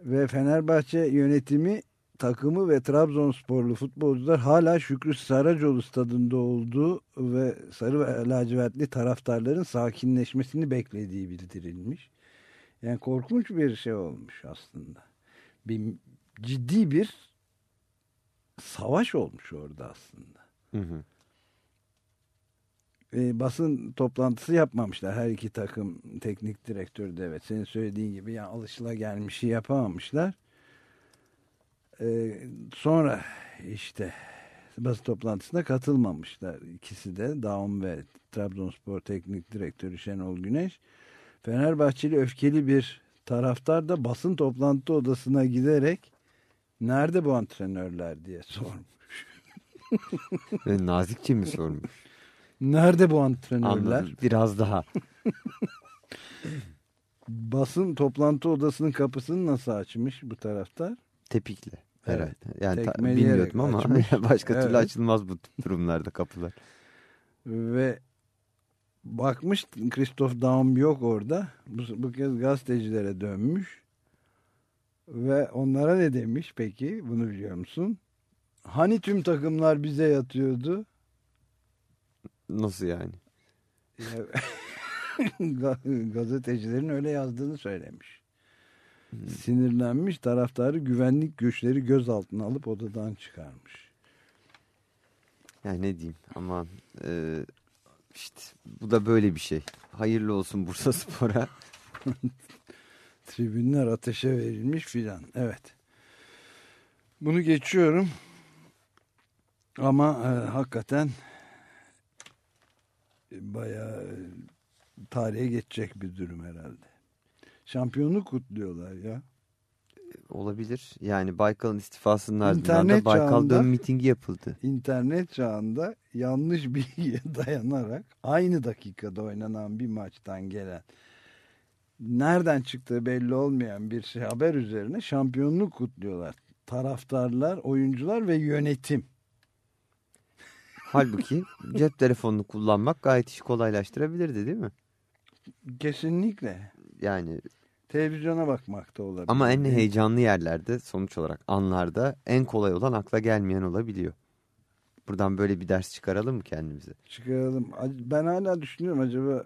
Ve Fenerbahçe yönetimi takımı ve Trabzonsporlu futbolcular hala Şükrü Saracoğlu stadında olduğu ve sarı ve lacivertli taraftarların sakinleşmesini beklediği bildirilmiş. Yani korkunç bir şey olmuş aslında. Bir ciddi bir savaş olmuş orada aslında. Hı hı e, basın toplantısı yapmamışlar. Her iki takım teknik direktörü de evet senin söylediğin gibi yani alışıla gelmişi yapamamışlar. E, sonra işte basın toplantısına katılmamışlar. ikisi de Daum ve Trabzonspor teknik direktörü Şenol Güneş. Fenerbahçeli öfkeli bir taraftar da basın toplantı odasına giderek nerede bu antrenörler diye sormuş. Ve [laughs] nazikçe mi sormuş? Nerede bu antrenörler? Anladım. Biraz daha. [laughs] Basın toplantı odasının kapısını nasıl açmış bu taraftar? Tepikle. Evet. Yani bilmiyordum ama [laughs] başka evet. türlü açılmaz bu durumlarda kapılar. Ve bakmış Christoph Daum yok orada. Bu, bu kez gazetecilere dönmüş. Ve onlara ne demiş peki? Bunu biliyor musun? Hani tüm takımlar bize yatıyordu? Nasıl yani? [laughs] Gazetecilerin öyle yazdığını söylemiş. Hmm. Sinirlenmiş taraftarı güvenlik güçleri gözaltına alıp odadan çıkarmış. Yani ne diyeyim ama e, işte bu da böyle bir şey. Hayırlı olsun Bursa Spor'a. [laughs] Tribünler ateşe verilmiş filan. Evet. Bunu geçiyorum. Ama e, hakikaten bayağı e, tarihe geçecek bir durum herhalde. Şampiyonluk kutluyorlar ya. Olabilir. Yani Baykal'ın istifasının ardından da Baykal çağında, dön mitingi yapıldı. İnternet çağında yanlış [laughs] bilgiye dayanarak aynı dakikada oynanan bir maçtan gelen nereden çıktığı belli olmayan bir şey haber üzerine şampiyonluk kutluyorlar. Taraftarlar, oyuncular ve yönetim. Halbuki cep telefonunu kullanmak gayet işi kolaylaştırabilirdi değil mi? Kesinlikle. Yani Televizyona bakmak da olabilir. ama en heyecanlı yerlerde sonuç olarak anlarda en kolay olan akla gelmeyen olabiliyor. Buradan böyle bir ders çıkaralım mı kendimize? Çıkaralım. Ben hala düşünüyorum acaba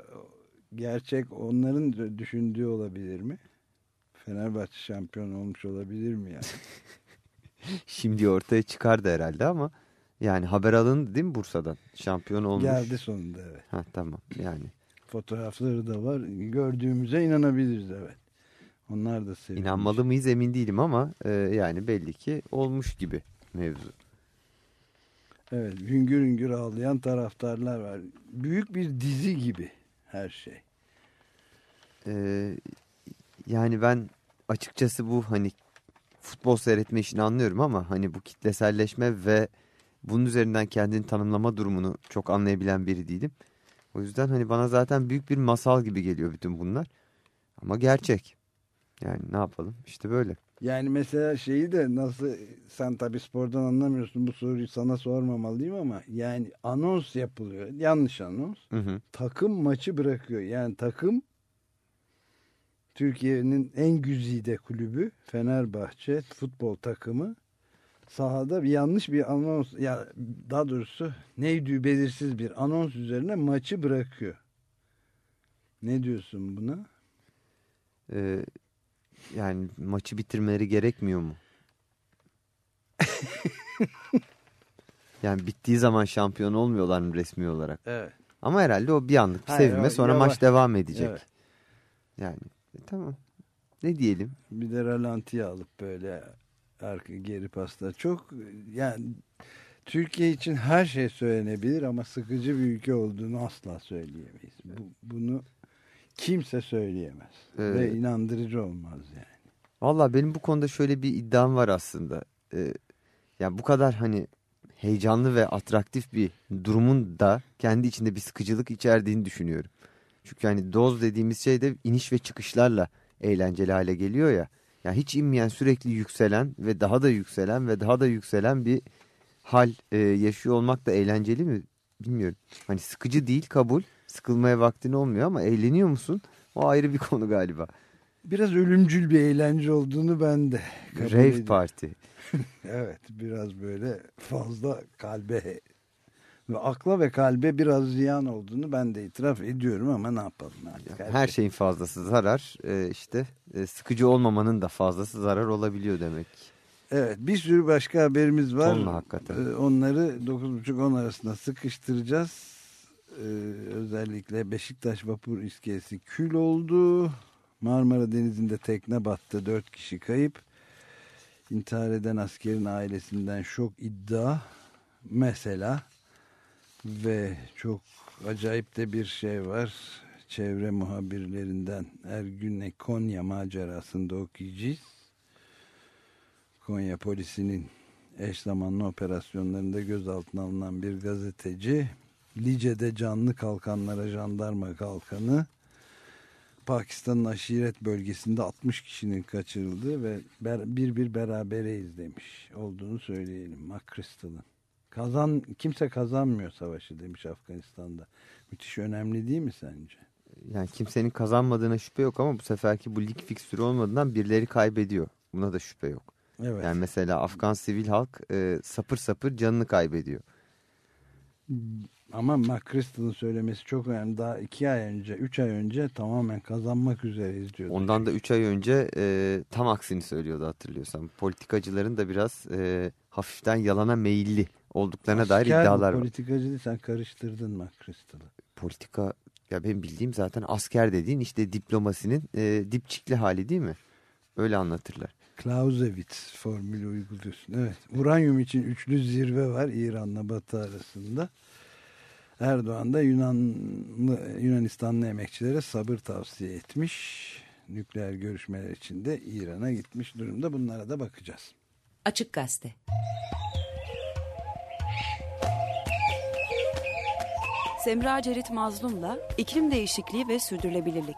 gerçek onların düşündüğü olabilir mi? Fenerbahçe şampiyon olmuş olabilir mi yani? [laughs] Şimdi ortaya çıkardı herhalde ama yani haber alındı değil mi Bursa'dan? Şampiyon olmuş. Geldi sonunda evet. Ha tamam yani. Fotoğrafları da var. Gördüğümüze inanabiliriz evet. Onlar da sevinmiş. İnanmalı mıyız emin değilim ama e, yani belli ki olmuş gibi mevzu. Evet hüngür hüngür ağlayan taraftarlar var. Büyük bir dizi gibi her şey. Ee, yani ben açıkçası bu hani futbol seyretme işini anlıyorum ama hani bu kitleselleşme ve bunun üzerinden kendini tanımlama durumunu çok anlayabilen biri değilim. O yüzden hani bana zaten büyük bir masal gibi geliyor bütün bunlar. Ama gerçek. Yani ne yapalım işte böyle. Yani mesela şeyi de nasıl sen tabi spordan anlamıyorsun bu soruyu sana sormamalıyım ama yani anons yapılıyor. Yanlış anons. Hı hı. Takım maçı bırakıyor. Yani takım Türkiye'nin en güzide kulübü Fenerbahçe futbol takımı sahada bir yanlış bir anons ya daha doğrusu neydi belirsiz bir anons üzerine maçı bırakıyor. Ne diyorsun buna? Ee, yani maçı bitirmeleri gerekmiyor mu? [laughs] yani bittiği zaman şampiyon olmuyorlar mı resmi olarak? Evet. Ama herhalde o bir anlık bir Hayır, sevinme sonra yavaş. maç devam edecek. Evet. Yani e, tamam. Ne diyelim? Bir de ralantiye alıp böyle arka geri pasta. Çok yani Türkiye için her şey söylenebilir ama sıkıcı bir ülke olduğunu asla söyleyemeyiz. Bu, bunu kimse söyleyemez. Ee, Ve inandırıcı olmaz yani. Valla benim bu konuda şöyle bir iddiam var aslında. Ee, yani bu kadar hani heyecanlı ve atraktif bir durumun da kendi içinde bir sıkıcılık içerdiğini düşünüyorum. Çünkü hani doz dediğimiz şey de iniş ve çıkışlarla eğlenceli hale geliyor ya. Yani hiç inmeyen sürekli yükselen ve daha da yükselen ve daha da yükselen bir hal e, yaşıyor olmak da eğlenceli mi bilmiyorum. Hani sıkıcı değil kabul. Sıkılmaya vaktin olmuyor ama eğleniyor musun? O ayrı bir [laughs] konu galiba. Biraz ölümcül bir eğlence olduğunu ben de kabul Rave ediyorum. party. [laughs] Evet biraz böyle fazla kalbe ve akla ve kalbe biraz ziyan olduğunu ben de itiraf ediyorum ama ne yapalım artık. Yani her şeyin fazlası zarar. Ee, işte e, sıkıcı olmamanın da fazlası zarar olabiliyor demek. Evet bir sürü başka haberimiz var. Tonla hakikaten. Ee, Onları 9.30-10 arasında sıkıştıracağız. Ee, özellikle Beşiktaş vapur iskelesi kül oldu. Marmara Denizi'nde tekne battı. 4 kişi kayıp. İntihar eden askerin ailesinden şok iddia. Mesela ve çok acayip de bir şey var. Çevre muhabirlerinden Ergün'le Konya macerasında okuyacağız. Konya polisinin eş zamanlı operasyonlarında gözaltına alınan bir gazeteci Lice'de canlı kalkanlara jandarma kalkanı Pakistan'ın aşiret bölgesinde 60 kişinin kaçırıldığı ve bir bir berabereyiz demiş olduğunu söyleyelim McChrystal'ın. Kazan, kimse kazanmıyor savaşı demiş Afganistan'da. Müthiş önemli değil mi sence? Yani kimsenin kazanmadığına şüphe yok ama bu seferki bu lig fikstürü olmadığından birileri kaybediyor. Buna da şüphe yok. Evet. Yani mesela Afgan sivil halk e, sapır sapır canını kaybediyor. Ama McChrystal'ın söylemesi çok önemli. Daha iki ay önce, üç ay önce tamamen kazanmak üzereyiz diyordu. Ondan da 3 ay önce e, tam aksini söylüyordu hatırlıyorsan. Politikacıların da biraz e, hafiften yalana meyilli olduklarına dair Asker bu, iddialar var. politikacı sen karıştırdın McChrystal'ı. Politika ya benim bildiğim zaten asker dediğin işte diplomasinin e, dipçikli hali değil mi? Öyle anlatırlar. Clausewitz formülü uyguluyorsun. Evet. Uranyum için üçlü zirve var İran'la Batı arasında. Erdoğan da Yunanlı, Yunanistanlı emekçilere sabır tavsiye etmiş. Nükleer görüşmeler için de İran'a gitmiş durumda. Bunlara da bakacağız. Açık Gazete. Semra Cerit Mazlum'la iklim değişikliği ve sürdürülebilirlik.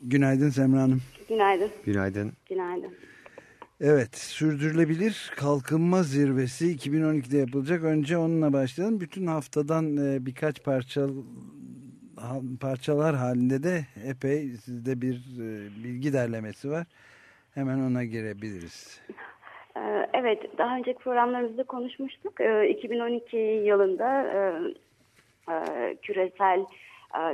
Günaydın Semra Hanım. Günaydın. Günaydın. Günaydın. Evet, sürdürülebilir kalkınma zirvesi 2012'de yapılacak. Önce onunla başlayalım. Bütün haftadan e, birkaç parça parçalar halinde de epey sizde bir e, bilgi derlemesi var. Hemen ona girebiliriz. Ee, evet, daha önceki programlarımızda konuşmuştuk. 2012 yılında e, küresel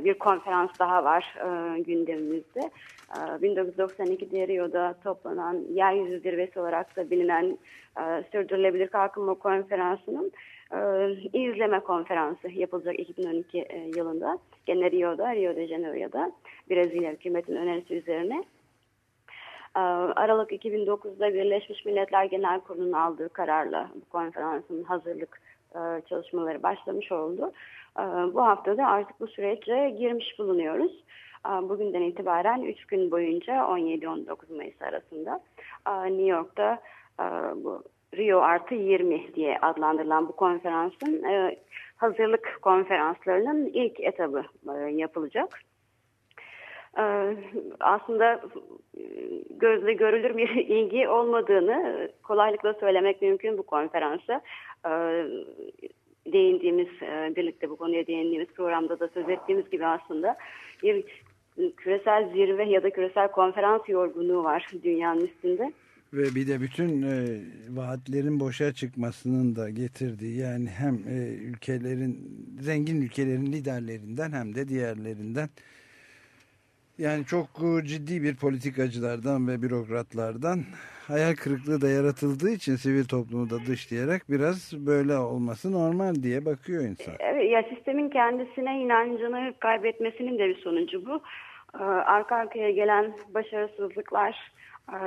bir konferans daha var gündemimizde. 1992'de Rio'da toplanan yeryüzü zirvesi olarak da bilinen Sürdürülebilir Kalkınma Konferansı'nın izleme konferansı yapılacak 2012 yılında. Gene Rio'da, Rio de Janeiro'da Brezilya hükümetinin önerisi üzerine. Aralık 2009'da Birleşmiş Milletler Genel Kurulu'nun aldığı kararla bu konferansın hazırlık çalışmaları başlamış oldu. Bu haftada artık bu sürece girmiş bulunuyoruz. Bugünden itibaren 3 gün boyunca 17-19 Mayıs arasında New York'ta bu Rio artı 20 diye adlandırılan bu konferansın hazırlık konferanslarının ilk etabı yapılacak. Aslında gözle görülür bir [laughs] ilgi olmadığını kolaylıkla söylemek mümkün bu konferansa değindiğimiz, birlikte bu konuya değindiğimiz programda da söz ettiğimiz gibi aslında bir küresel zirve ya da küresel konferans yorgunluğu var dünyanın üstünde. Ve bir de bütün e, vaatlerin boşa çıkmasının da getirdiği yani hem e, ülkelerin zengin ülkelerin liderlerinden hem de diğerlerinden yani çok e, ciddi bir politikacılardan ve bürokratlardan hayal kırıklığı da yaratıldığı için sivil toplumu da dışlayarak biraz böyle olması normal diye bakıyor insan. Evet, ya sistemin kendisine inancını kaybetmesinin de bir sonucu bu. Ee, arka arkaya gelen başarısızlıklar, e,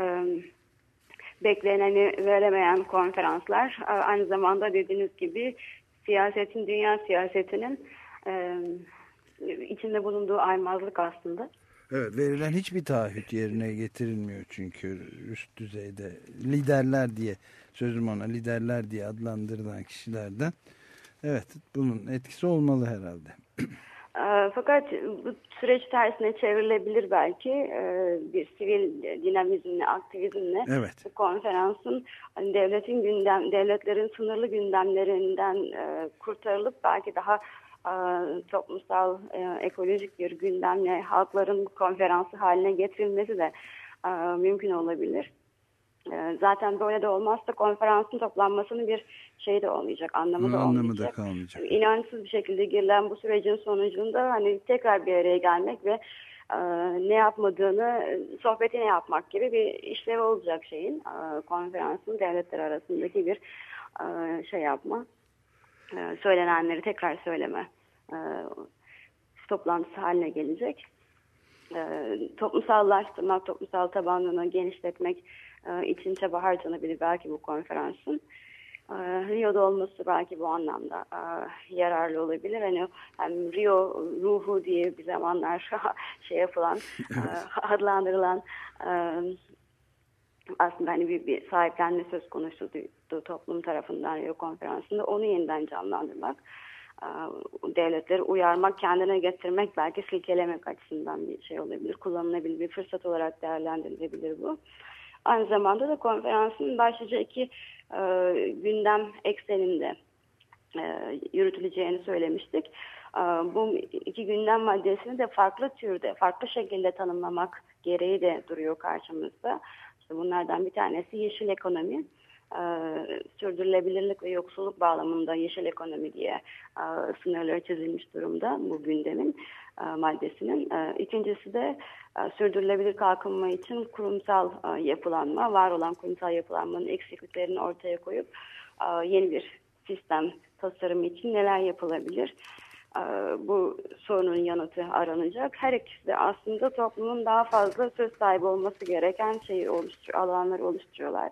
bekleneni veremeyen konferanslar, e, aynı zamanda dediğiniz gibi siyasetin, dünya siyasetinin e, içinde bulunduğu aymazlık aslında. Evet verilen hiçbir taahhüt yerine getirilmiyor çünkü üst düzeyde liderler diye sözüm ona liderler diye adlandırılan kişilerden. Evet bunun etkisi olmalı herhalde. Ee, fakat bu süreç tersine çevrilebilir belki ee, bir sivil dinamizmle, aktivizmle evet. bu konferansın hani devletin gündem, devletlerin sınırlı gündemlerinden e, kurtarılıp belki daha toplumsal, e, ekolojik bir gündemle halkların konferansı haline getirilmesi de mümkün olabilir. Ee, zaten böyle de olmazsa konferansın toplanmasının bir şey de olmayacak, anlamı da anlamı olmayacak. Da kalmayacak. İnançsız bir şekilde girilen bu sürecin sonucunda hani tekrar bir araya gelmek ve e, ne yapmadığını, sohbetini yapmak gibi bir işlevi olacak şeyin. E, konferansın devletler arasındaki bir e, şey yapma, e, söylenenleri tekrar söyleme e, toplantısı haline gelecek. E, toplumsallaştırmak, toplumsal tabanını genişletmek, e, için çaba harcanabilir belki bu konferansın. E, Rio'da olması belki bu anlamda e, yararlı olabilir. Hani hem Rio ruhu diye bir zamanlar [laughs] şey yapılan, evet. adlandırılan aslında hani bir, bir sahiplenme söz konusu toplum tarafından Rio konferansında onu yeniden canlandırmak devletleri uyarmak, kendine getirmek, belki silkelemek açısından bir şey olabilir. Kullanılabilir bir fırsat olarak değerlendirilebilir bu. Aynı zamanda da konferansın başlıca iki e, gündem ekseninde e, yürütüleceğini söylemiştik. E, bu iki gündem maddesini de farklı türde, farklı şekilde tanımlamak gereği de duruyor karşımızda. İşte bunlardan bir tanesi yeşil ekonomi. E, sürdürülebilirlik ve yoksulluk bağlamında yeşil ekonomi diye e, sınırları çizilmiş durumda bu gündemin e, maddesinin. E, ikincisi de e, sürdürülebilir kalkınma için kurumsal e, yapılanma, var olan kurumsal yapılanmanın eksikliklerini ortaya koyup e, yeni bir sistem tasarımı için neler yapılabilir? Bu sorunun yanıtı aranacak. Her ikisi de aslında toplumun daha fazla söz sahibi olması gereken şeyi oluştur alanları oluşturuyorlar.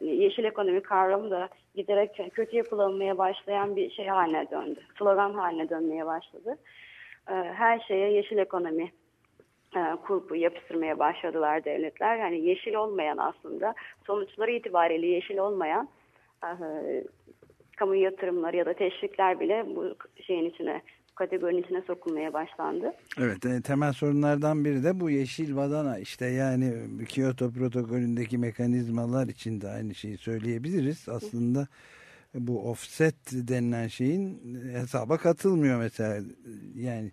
Hani yeşil ekonomi kavramı da giderek kötü yapılanmaya başlayan bir şey haline döndü. Slogan haline dönmeye başladı. Her şeye yeşil ekonomi e, kulpu yapıştırmaya başladılar devletler. Yani yeşil olmayan aslında sonuçları itibariyle yeşil olmayan e, kamu yatırımları ya da teşvikler bile bu şeyin içine kategorinin içine sokulmaya başlandı. Evet e, temel sorunlardan biri de bu yeşil badana işte yani Kyoto protokolündeki mekanizmalar için de aynı şeyi söyleyebiliriz. Aslında bu offset denilen şeyin hesaba katılmıyor mesela yani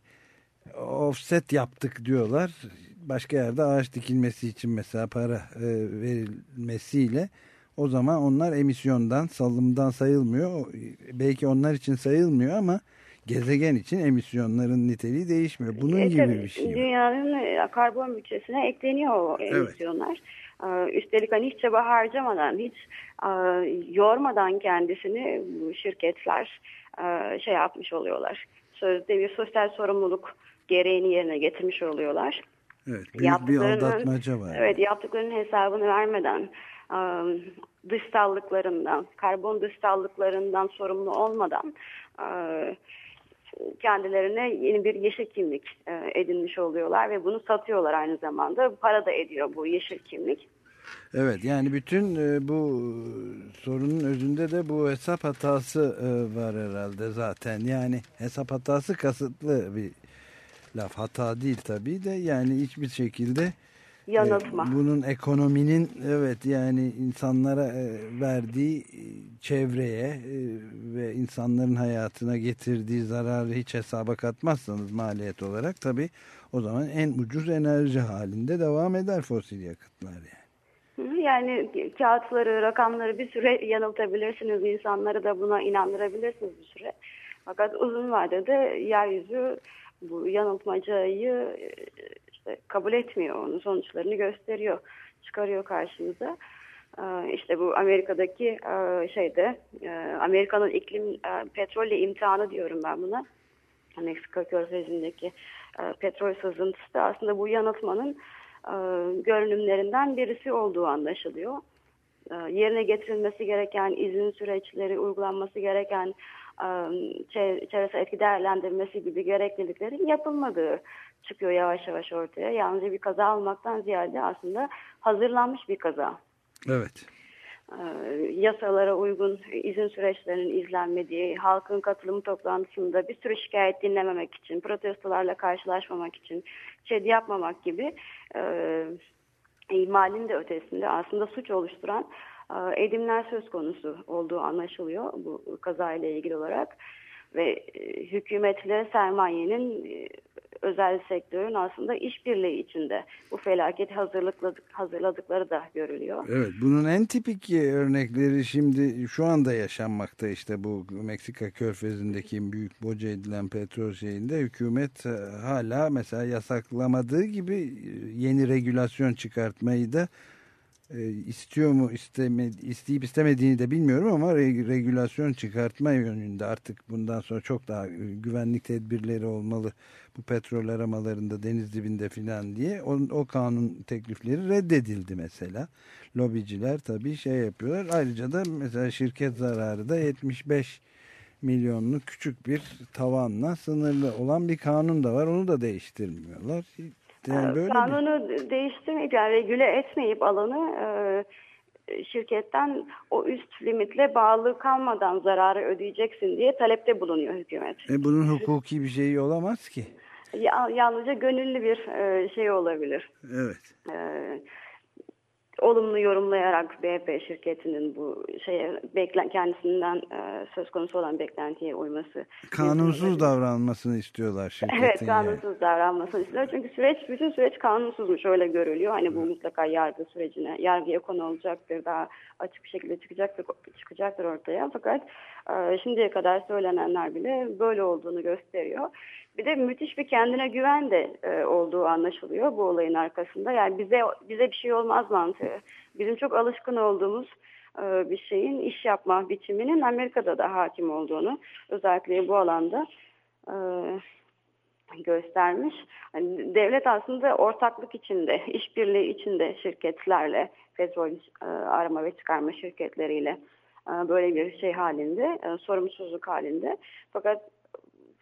offset yaptık diyorlar. Başka yerde ağaç dikilmesi için mesela para e, verilmesiyle o zaman onlar emisyondan, salımdan sayılmıyor. Belki onlar için sayılmıyor ama gezegen için emisyonların niteliği değişmiyor. Bunun e, gibi bir şey. Dünyanın e, karbon bütçesine ekleniyor o emisyonlar. Evet. Üstelik hani hiç çaba harcamadan, hiç e, yormadan kendisini bu şirketler e, şey yapmış oluyorlar. Sözde bir sosyal sorumluluk gereğini yerine getirmiş oluyorlar. Evet, büyük bir aldatmaca var. Evet, yaptıklarının hesabını vermeden dışsallıklarından, karbon dışsallıklarından sorumlu olmadan kendilerine yeni bir yeşil kimlik edinmiş oluyorlar ve bunu satıyorlar aynı zamanda. Para da ediyor bu yeşil kimlik. Evet yani bütün bu sorunun özünde de bu hesap hatası var herhalde zaten. Yani hesap hatası kasıtlı bir laf. Hata değil tabii de yani hiçbir şekilde yanıltma. E, bunun ekonominin evet yani insanlara e, verdiği e, çevreye ve insanların hayatına getirdiği zararı hiç hesaba katmazsanız maliyet olarak tabi o zaman en ucuz enerji halinde devam eder fosil yakıtlar yani. Yani kağıtları, rakamları bir süre yanıltabilirsiniz. insanları da buna inandırabilirsiniz bir süre. Fakat uzun vadede yeryüzü bu yanıltmacayı kabul etmiyor. Onun sonuçlarını gösteriyor, çıkarıyor karşımıza. Ee, işte bu Amerika'daki e, şeyde e, Amerika'nın iklim e, petrolle imtihanı diyorum ben buna. Meksika körfezindeki petrol sızıntısı da aslında bu yanıltmanın görünümlerinden birisi olduğu anlaşılıyor. Yerine getirilmesi gereken izin süreçleri, uygulanması gereken çevresel etki değerlendirmesi gibi gerekliliklerin yapılmadığı çıkıyor yavaş yavaş ortaya. Yalnızca bir kaza olmaktan ziyade aslında hazırlanmış bir kaza. Evet. Yasalara uygun izin süreçlerinin izlenmediği, halkın katılımı toplantısında bir sürü şikayet dinlememek için, protestolarla karşılaşmamak için, şey yapmamak gibi e, ihmalin de ötesinde aslında suç oluşturan edimler söz konusu olduğu anlaşılıyor bu kazayla ilgili olarak ve e, hükümetle sermayenin e, özel sektörün aslında işbirliği içinde bu felaket hazırlıkladık, hazırladıkları da görülüyor. Evet bunun en tipik örnekleri şimdi şu anda yaşanmakta işte bu Meksika körfezindeki büyük boca edilen petrol şeyinde hükümet e, hala mesela yasaklamadığı gibi yeni regülasyon çıkartmayı da e, istiyor mu isteme, isteyip istemediğini de bilmiyorum ama regülasyon çıkartma yönünde artık bundan sonra çok daha e, güvenlik tedbirleri olmalı. Bu petrol aramalarında deniz dibinde filan diye o, o kanun teklifleri reddedildi mesela. Lobiciler tabii şey yapıyorlar. Ayrıca da mesela şirket zararı da 75 milyonluk küçük bir tavanla sınırlı olan bir kanun da var. Onu da değiştirmiyorlar yani böyle Kanunu bir... değiştirmeyip yani regüle etmeyip alanı e, şirketten o üst limitle bağlı kalmadan zararı ödeyeceksin diye talepte bulunuyor hükümet. E bunun hukuki bir şeyi olamaz ki. Ya, yalnızca gönüllü bir e, şey olabilir. Evet. E, olumlu yorumlayarak BP şirketinin bu şeye beklen kendisinden e, söz konusu olan beklentiye uyması. Kanunsuz davranmasını istiyorlar şirketin. Evet, kanunsuz yani. davranmasını istiyorlar. Çünkü süreç bütün süreç kanunsuzmuş öyle görülüyor. Hani bu mutlaka yargı sürecine, yargıya konu olacaktır. Daha açık bir şekilde çıkacaktır, çıkacaktır ortaya. Fakat e, şimdiye kadar söylenenler bile böyle olduğunu gösteriyor. Bir de müthiş bir kendine güven de e, olduğu anlaşılıyor bu olayın arkasında. Yani bize bize bir şey olmaz mantığı. Bizim çok alışkın olduğumuz e, bir şeyin iş yapma biçiminin Amerika'da da hakim olduğunu özellikle bu alanda e, göstermiş. Yani devlet aslında ortaklık içinde, [laughs] işbirliği içinde şirketlerle, petrol e, arama ve çıkarma şirketleriyle e, böyle bir şey halinde, e, sorumsuzluk halinde. Fakat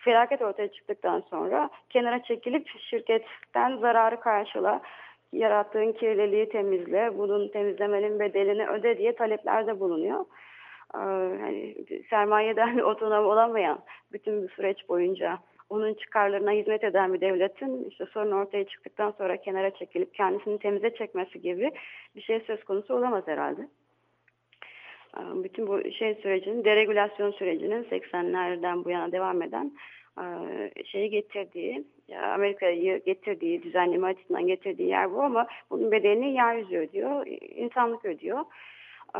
felaket ortaya çıktıktan sonra kenara çekilip şirketten zararı karşıla, yarattığın kirliliği temizle, bunun temizlemenin bedelini öde diye taleplerde bulunuyor. Ee, hani sermayeden [laughs] otonom olamayan bütün bu süreç boyunca onun çıkarlarına hizmet eden bir devletin işte sorun ortaya çıktıktan sonra kenara çekilip kendisini temize çekmesi gibi bir şey söz konusu olamaz herhalde. Ee, bütün bu şey sürecinin, deregülasyon sürecinin 80'lerden bu yana devam eden şeyi getirdiği, Amerika'yı getirdiği, düzenleme açısından getirdiği yer bu ama bunun bedelini yeryüzü ödüyor, insanlık ödüyor. Ee,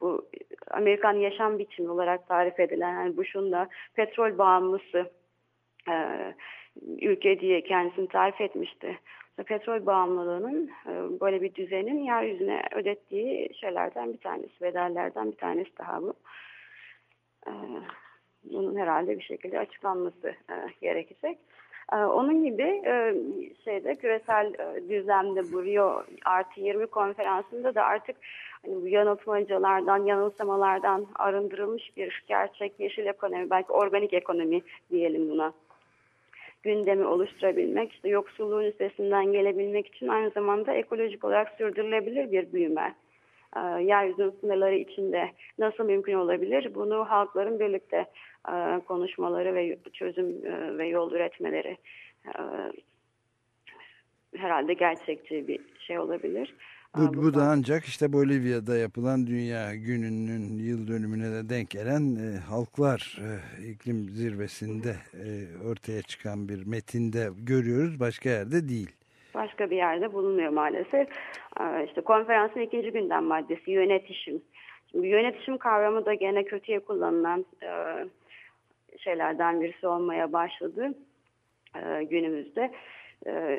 bu Amerikan yaşam biçimi olarak tarif edilen yani Bush'un da petrol bağımlısı e, ülke diye kendisini tarif etmişti. Petrol bağımlılığının e, böyle bir düzenin yeryüzüne ödettiği şeylerden bir tanesi, bedellerden bir tanesi daha bu. Bunun herhalde bir şekilde açıklanması e, gerekecek. E, onun gibi e, şeyde küresel e, düzlemde bu Rio artı 20 konferansında da artık hani bu yanıltmacılardan, yanılsamalardan arındırılmış bir gerçek yeşil ekonomi, belki organik ekonomi diyelim buna gündemi oluşturabilmek, işte yoksulluğun üstesinden gelebilmek için aynı zamanda ekolojik olarak sürdürülebilir bir büyüme. E, yeryüzünün sınırları içinde nasıl mümkün olabilir? Bunu halkların birlikte e, konuşmaları ve çözüm e, ve yol üretmeleri herhalde gerçekçi bir şey olabilir. Bu, bu da ancak işte Bolivya'da yapılan Dünya Günü'nün yıl dönümüne de denk gelen e, halklar e, iklim zirvesinde e, ortaya çıkan bir metinde görüyoruz. Başka yerde değil. Başka bir yerde bulunmuyor maalesef. E, işte konferansın ikinci günden maddesi yönetişim. Şimdi yönetişim kavramı da gene kötüye kullanılan e, şeylerden birisi olmaya başladı e, günümüzde e,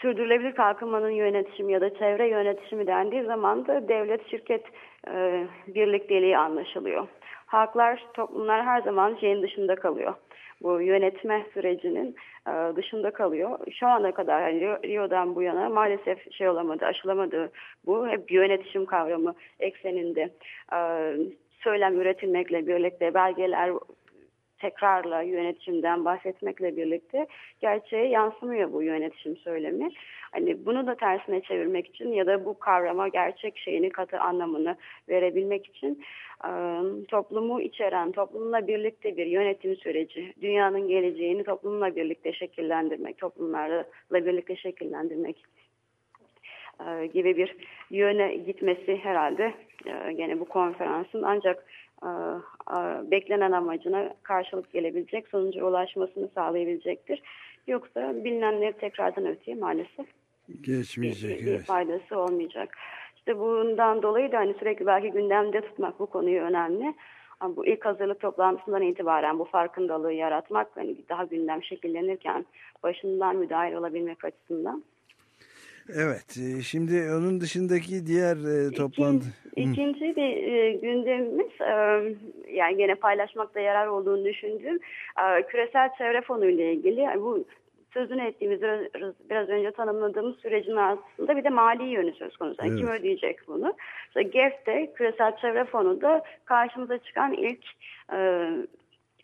sürdürülebilir kalkınmanın yönetişimi ya da çevre yönetişimi dendiği zaman da devlet şirket birlikteliği anlaşılıyor. Halklar, toplumlar her zaman şeyin dışında kalıyor. Bu yönetme sürecinin e, dışında kalıyor. Şu ana kadar yani Rio'dan bu yana maalesef şey olamadı, aşılamadı. Bu hep yönetişim kavramı ekseninde. E, söylem üretilmekle birlikte belgeler tekrarla yönetimden bahsetmekle birlikte gerçeğe yansımıyor bu yönetişim söylemi. Hani bunu da tersine çevirmek için ya da bu kavrama gerçek şeyini katı anlamını verebilmek için toplumu içeren, toplumla birlikte bir yönetim süreci, dünyanın geleceğini toplumla birlikte şekillendirmek, toplumlarla birlikte şekillendirmek gibi bir yöne gitmesi herhalde gene bu konferansın ancak beklenen amacına karşılık gelebilecek, sonuca ulaşmasını sağlayabilecektir. Yoksa bilinenleri tekrardan öteye maalesef geçmeyecek. Bir, bir faydası olmayacak. İşte bundan dolayı da hani sürekli belki gündemde tutmak bu konuyu önemli. Ama bu ilk hazırlık toplantısından itibaren bu farkındalığı yaratmak hani daha gündem şekillenirken başından müdahil olabilmek açısından Evet, e, şimdi onun dışındaki diğer e, toplantı... İkinci, ikinci bir e, gündemimiz, e, yani yine paylaşmakta yarar olduğunu düşündüğüm e, küresel çevre fonu ile ilgili. Yani bu sözünü ettiğimiz biraz, önce tanımladığımız sürecin aslında bir de mali yönü söz konusu. Yani evet. Kim ödeyecek bunu? İşte GEF'te küresel çevre fonu da karşımıza çıkan ilk e,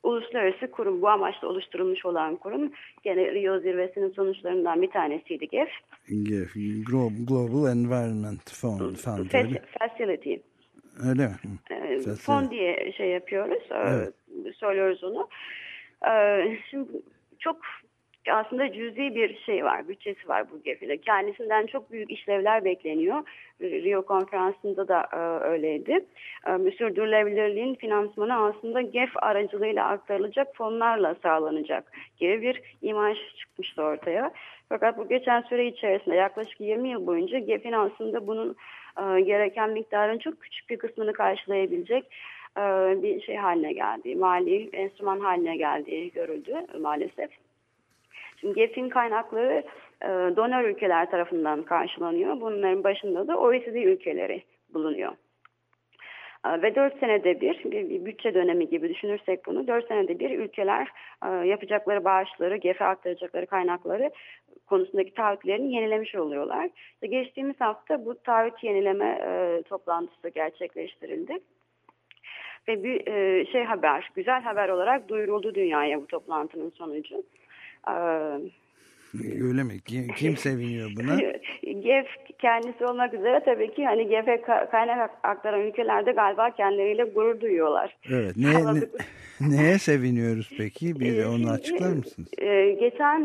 uluslararası kurum, bu amaçla oluşturulmuş olan kurum gene Rio zirvesinin sonuçlarından bir tanesiydi GEF. GEF, Global Environment Fund. Fund Facility. Öyle mi? Ee, fon diye şey yapıyoruz, e, evet. söylüyoruz onu. Ee, şimdi çok aslında cüzi bir şey var, bütçesi var bu GEF'de. Kendisinden çok büyük işlevler bekleniyor. Rio konferansında da e, öyleydi. E, sürdürülebilirliğin finansmanı aslında GEF aracılığıyla aktarılacak fonlarla sağlanacak gibi bir imaj çıkmıştı ortaya. Fakat bu geçen süre içerisinde yaklaşık 20 yıl boyunca GEF'in aslında bunun e, gereken miktarın çok küçük bir kısmını karşılayabilecek e, bir şey haline geldi. Mali enstrüman haline geldiği görüldü maalesef. Şimdi GEF'in kaynakları e, donör ülkeler tarafından karşılanıyor. Bunların başında da OECD ülkeleri bulunuyor. E, ve 4 senede bir, bir bütçe dönemi gibi düşünürsek bunu, 4 senede bir ülkeler e, yapacakları bağışları, GEF'e aktaracakları kaynakları konusundaki taahhütlerini yenilemiş oluyorlar. İşte geçtiğimiz hafta bu taahhüt yenileme e, toplantısı gerçekleştirildi. Ve bir e, şey haber, güzel haber olarak duyuruldu dünyaya bu toplantının sonucu. Öyle mi? Kim, kim seviniyor buna? [laughs] GEF kendisi olmak üzere tabii ki hani GEF'e kaynak aktaran ülkelerde galiba kendileriyle gurur duyuyorlar. Evet. Ne, ne, [laughs] Neye seviniyoruz peki? Bir onu açıklar mısınız? Geçen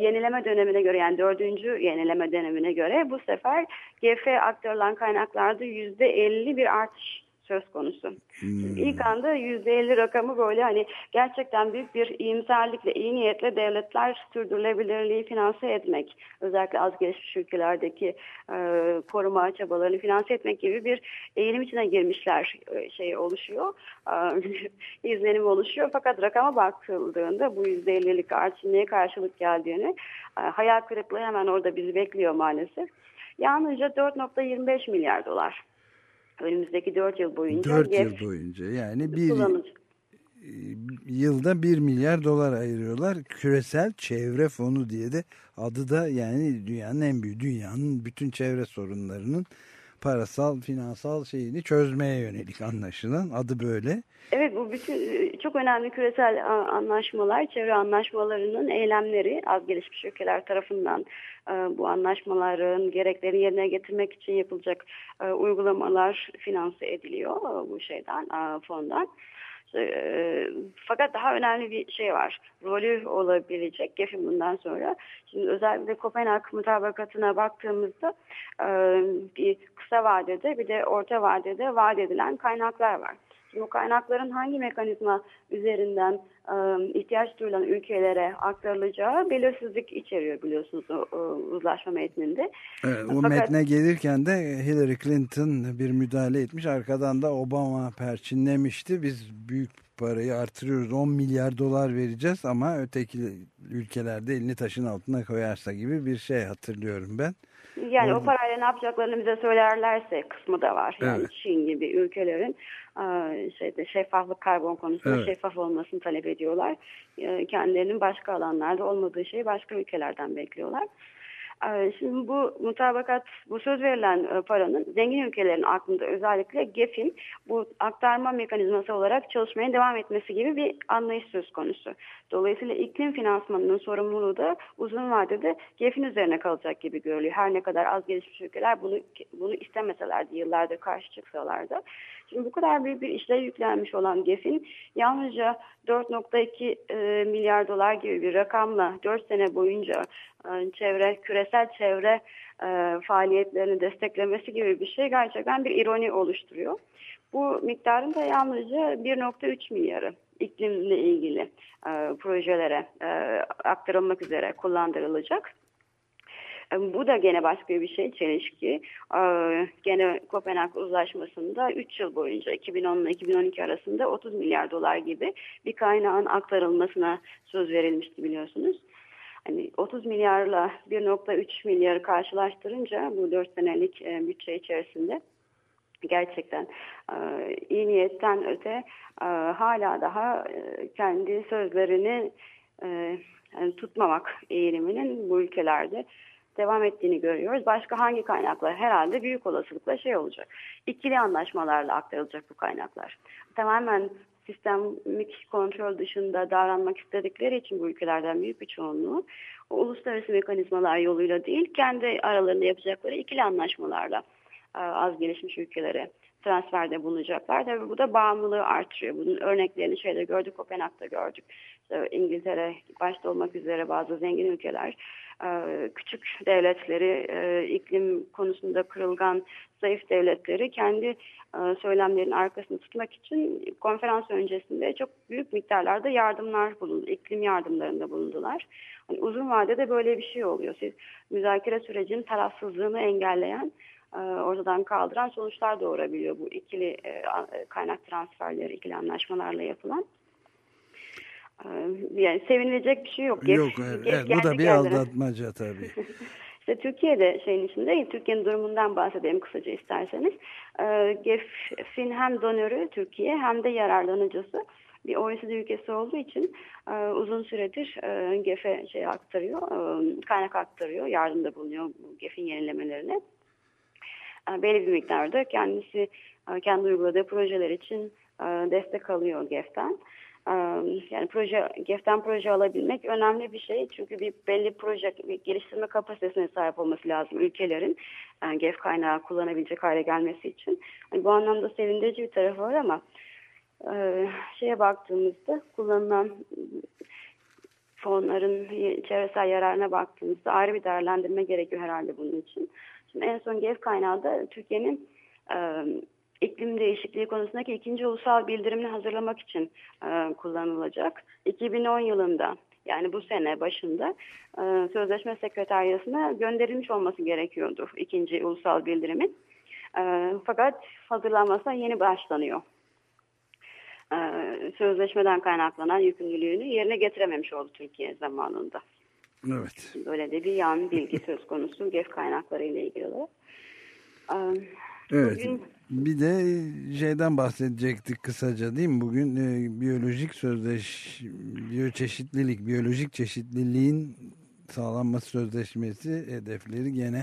yenileme dönemine göre yani dördüncü yenileme dönemine göre bu sefer GF aktarılan kaynaklarda yüzde elli bir artış söz konusu. Hmm. İlk anda %50 rakamı böyle hani gerçekten büyük bir iyimserlikle, iyi niyetle devletler sürdürülebilirliği finanse etmek, özellikle az gelişmiş ülkelerdeki e, koruma çabalarını finanse etmek gibi bir eğilim içine girmişler e, şey oluşuyor, e, [laughs] izlenim oluşuyor. Fakat rakama bakıldığında bu %50'lik artışın neye karşılık geldiğini e, hayal kırıklığı hemen orada bizi bekliyor maalesef. Yalnızca 4.25 milyar dolar önümüzdeki 4 yıl boyunca 4 yıl boyunca yani bir yılda 1 milyar dolar ayırıyorlar. Küresel çevre fonu diye de adı da yani dünyanın en büyük dünyanın bütün çevre sorunlarının parasal, finansal şeyini çözmeye yönelik anlaşılan adı böyle. Evet bu bütün çok önemli küresel anlaşmalar, çevre anlaşmalarının eylemleri az gelişmiş ülkeler tarafından bu anlaşmaların gerekleri yerine getirmek için yapılacak uygulamalar finanse ediliyor bu şeyden, fondan. E, fakat daha önemli bir şey var. Rolü olabilecek GEF'in bundan sonra. Şimdi özellikle Kopenhag mutabakatına baktığımızda e, bir kısa vadede bir de orta vadede vaat edilen kaynaklar var. Bu kaynakların hangi mekanizma üzerinden e, ihtiyaç duyulan ülkelere aktarılacağı belirsizlik içeriyor biliyorsunuz o, o uzlaşma metninde. Evet, o Fakat, metne gelirken de Hillary Clinton bir müdahale etmiş. Arkadan da Obama perçinlemişti. Biz büyük parayı artırıyoruz 10 milyar dolar vereceğiz ama öteki ülkelerde elini taşın altına koyarsa gibi bir şey hatırlıyorum ben. Yani o parayla ne yapacaklarını bize söylerlerse kısmı da var. Yani evet. Çin gibi ülkelerin şeyde şeffaflık karbon konusunda evet. şeffaf olmasını talep ediyorlar. Kendilerinin başka alanlarda olmadığı şeyi başka ülkelerden bekliyorlar. Ee, şimdi bu mutabakat, bu söz verilen e, paranın zengin ülkelerin aklında özellikle GEF'in bu aktarma mekanizması olarak çalışmaya devam etmesi gibi bir anlayış söz konusu. Dolayısıyla iklim finansmanının sorumluluğu da uzun vadede GEF'in üzerine kalacak gibi görülüyor. Her ne kadar az gelişmiş ülkeler bunu bunu istemeselerdi, yıllardır karşı çıksalar da. Şimdi bu kadar büyük bir işlev yüklenmiş olan GEF'in yalnızca 4.2 e, milyar dolar gibi bir rakamla 4 sene boyunca çevre, küresel çevre e, faaliyetlerini desteklemesi gibi bir şey gerçekten bir ironi oluşturuyor. Bu miktarın da yalnızca 1.3 milyarı iklimle ilgili e, projelere e, aktarılmak üzere kullandırılacak. E, bu da gene başka bir şey çelişki. E, gene Kopenhag Uzlaşması'nda 3 yıl boyunca 2010 ile 2012 arasında 30 milyar dolar gibi bir kaynağın aktarılmasına söz verilmişti biliyorsunuz. Hani 30 milyarla 1.3 milyarı karşılaştırınca bu 4 senelik e, bütçe içerisinde gerçekten e, iyi niyetten öte e, hala daha e, kendi sözlerini e, yani tutmamak eğiliminin bu ülkelerde devam ettiğini görüyoruz. Başka hangi kaynaklar? Herhalde büyük olasılıkla şey olacak. İkili anlaşmalarla aktarılacak bu kaynaklar. Tamamen sistemik kontrol dışında davranmak istedikleri için bu ülkelerden büyük bir çoğunluğu uluslararası mekanizmalar yoluyla değil kendi aralarında yapacakları ikili anlaşmalarla e, az gelişmiş ülkelere transferde bulunacaklar. Tabii bu da bağımlılığı artırıyor. Bunun örneklerini şeyde gördük, Kopenhag'da gördük. İşte İngiltere başta olmak üzere bazı zengin ülkeler e, küçük devletleri, e, iklim konusunda kırılgan zayıf devletleri kendi e, söylemlerin arkasını tutmak için konferans öncesinde çok büyük miktarlarda yardımlar bulundu, iklim yardımlarında bulundular. Yani uzun vadede böyle bir şey oluyor. Siz müzakere sürecinin tarafsızlığını engelleyen ortadan kaldıran sonuçlar doğurabiliyor bu ikili kaynak transferleri, ikili anlaşmalarla yapılan. Yani sevinilecek bir şey yok. Yok evet, evet, bu da bir aldatmaca tabii. [laughs] İşte Türkiye'de şeyin içinde Türkiye'nin durumundan bahsedeyim kısaca isterseniz. Ee, GEF'in hem donörü Türkiye hem de yararlanıcısı bir OECD ülkesi olduğu için e, uzun süredir e, GEF'e şey aktarıyor, e, kaynak aktarıyor, yardımda bulunuyor GEF'in yenilemelerine. E, belli bir miktarda kendisi kendi uyguladığı projeler için destek alıyor GEF'ten yani proje GEF'ten proje alabilmek önemli bir şey. Çünkü bir belli proje bir geliştirme kapasitesine sahip olması lazım ülkelerin yani GEF kaynağı kullanabilecek hale gelmesi için. Yani bu anlamda sevindirici bir tarafı var ama e, şeye baktığımızda kullanılan fonların çevresel yararına baktığımızda ayrı bir değerlendirme gerekiyor herhalde bunun için. Şimdi en son GEF kaynağı da Türkiye'nin e, iklim değişikliği konusundaki ikinci ulusal bildirimini hazırlamak için e, kullanılacak. 2010 yılında yani bu sene başında e, Sözleşme Sekreteriyası'na gönderilmiş olması gerekiyordu ikinci ulusal bildirimin. E, fakat hazırlanmasına yeni başlanıyor. E, sözleşmeden kaynaklanan yükümlülüğünü yerine getirememiş oldu Türkiye zamanında. Evet. Böyle de bir yan bilgi söz konusu GEF kaynakları ile ilgili olarak. E, evet. Bugün, bir de şeyden bahsedecektik kısaca değil mi? Bugün e, biyolojik sözleş, biyoçeşitlilik, biyolojik çeşitliliğin sağlanması sözleşmesi hedefleri gene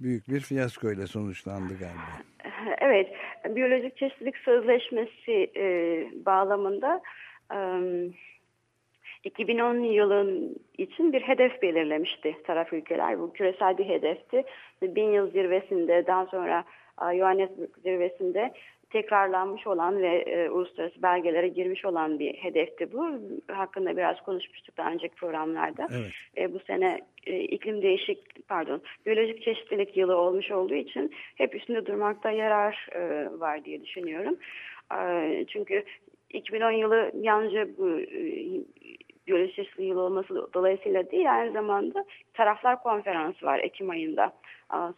büyük bir fiyasko ile sonuçlandı galiba. Evet, biyolojik çeşitlilik sözleşmesi e, bağlamında e, 2010 yılın için bir hedef belirlemişti taraf ülkeler. Bu küresel bir hedefti. Bin yıl zirvesinde daha sonra Johannesburg zirvesinde tekrarlanmış olan ve e, uluslararası belgelere girmiş olan bir hedefti bu. Hakkında biraz konuşmuştuk daha önceki programlarda. Evet. E, bu sene e, iklim değişik, pardon, biyolojik çeşitlilik yılı olmuş olduğu için hep üstünde durmakta yarar e, var diye düşünüyorum. E, çünkü 2010 yılı yalnızca bu biyoloji çeşitliliği yılı olması dolayısıyla değil aynı zamanda taraflar konferansı var Ekim ayında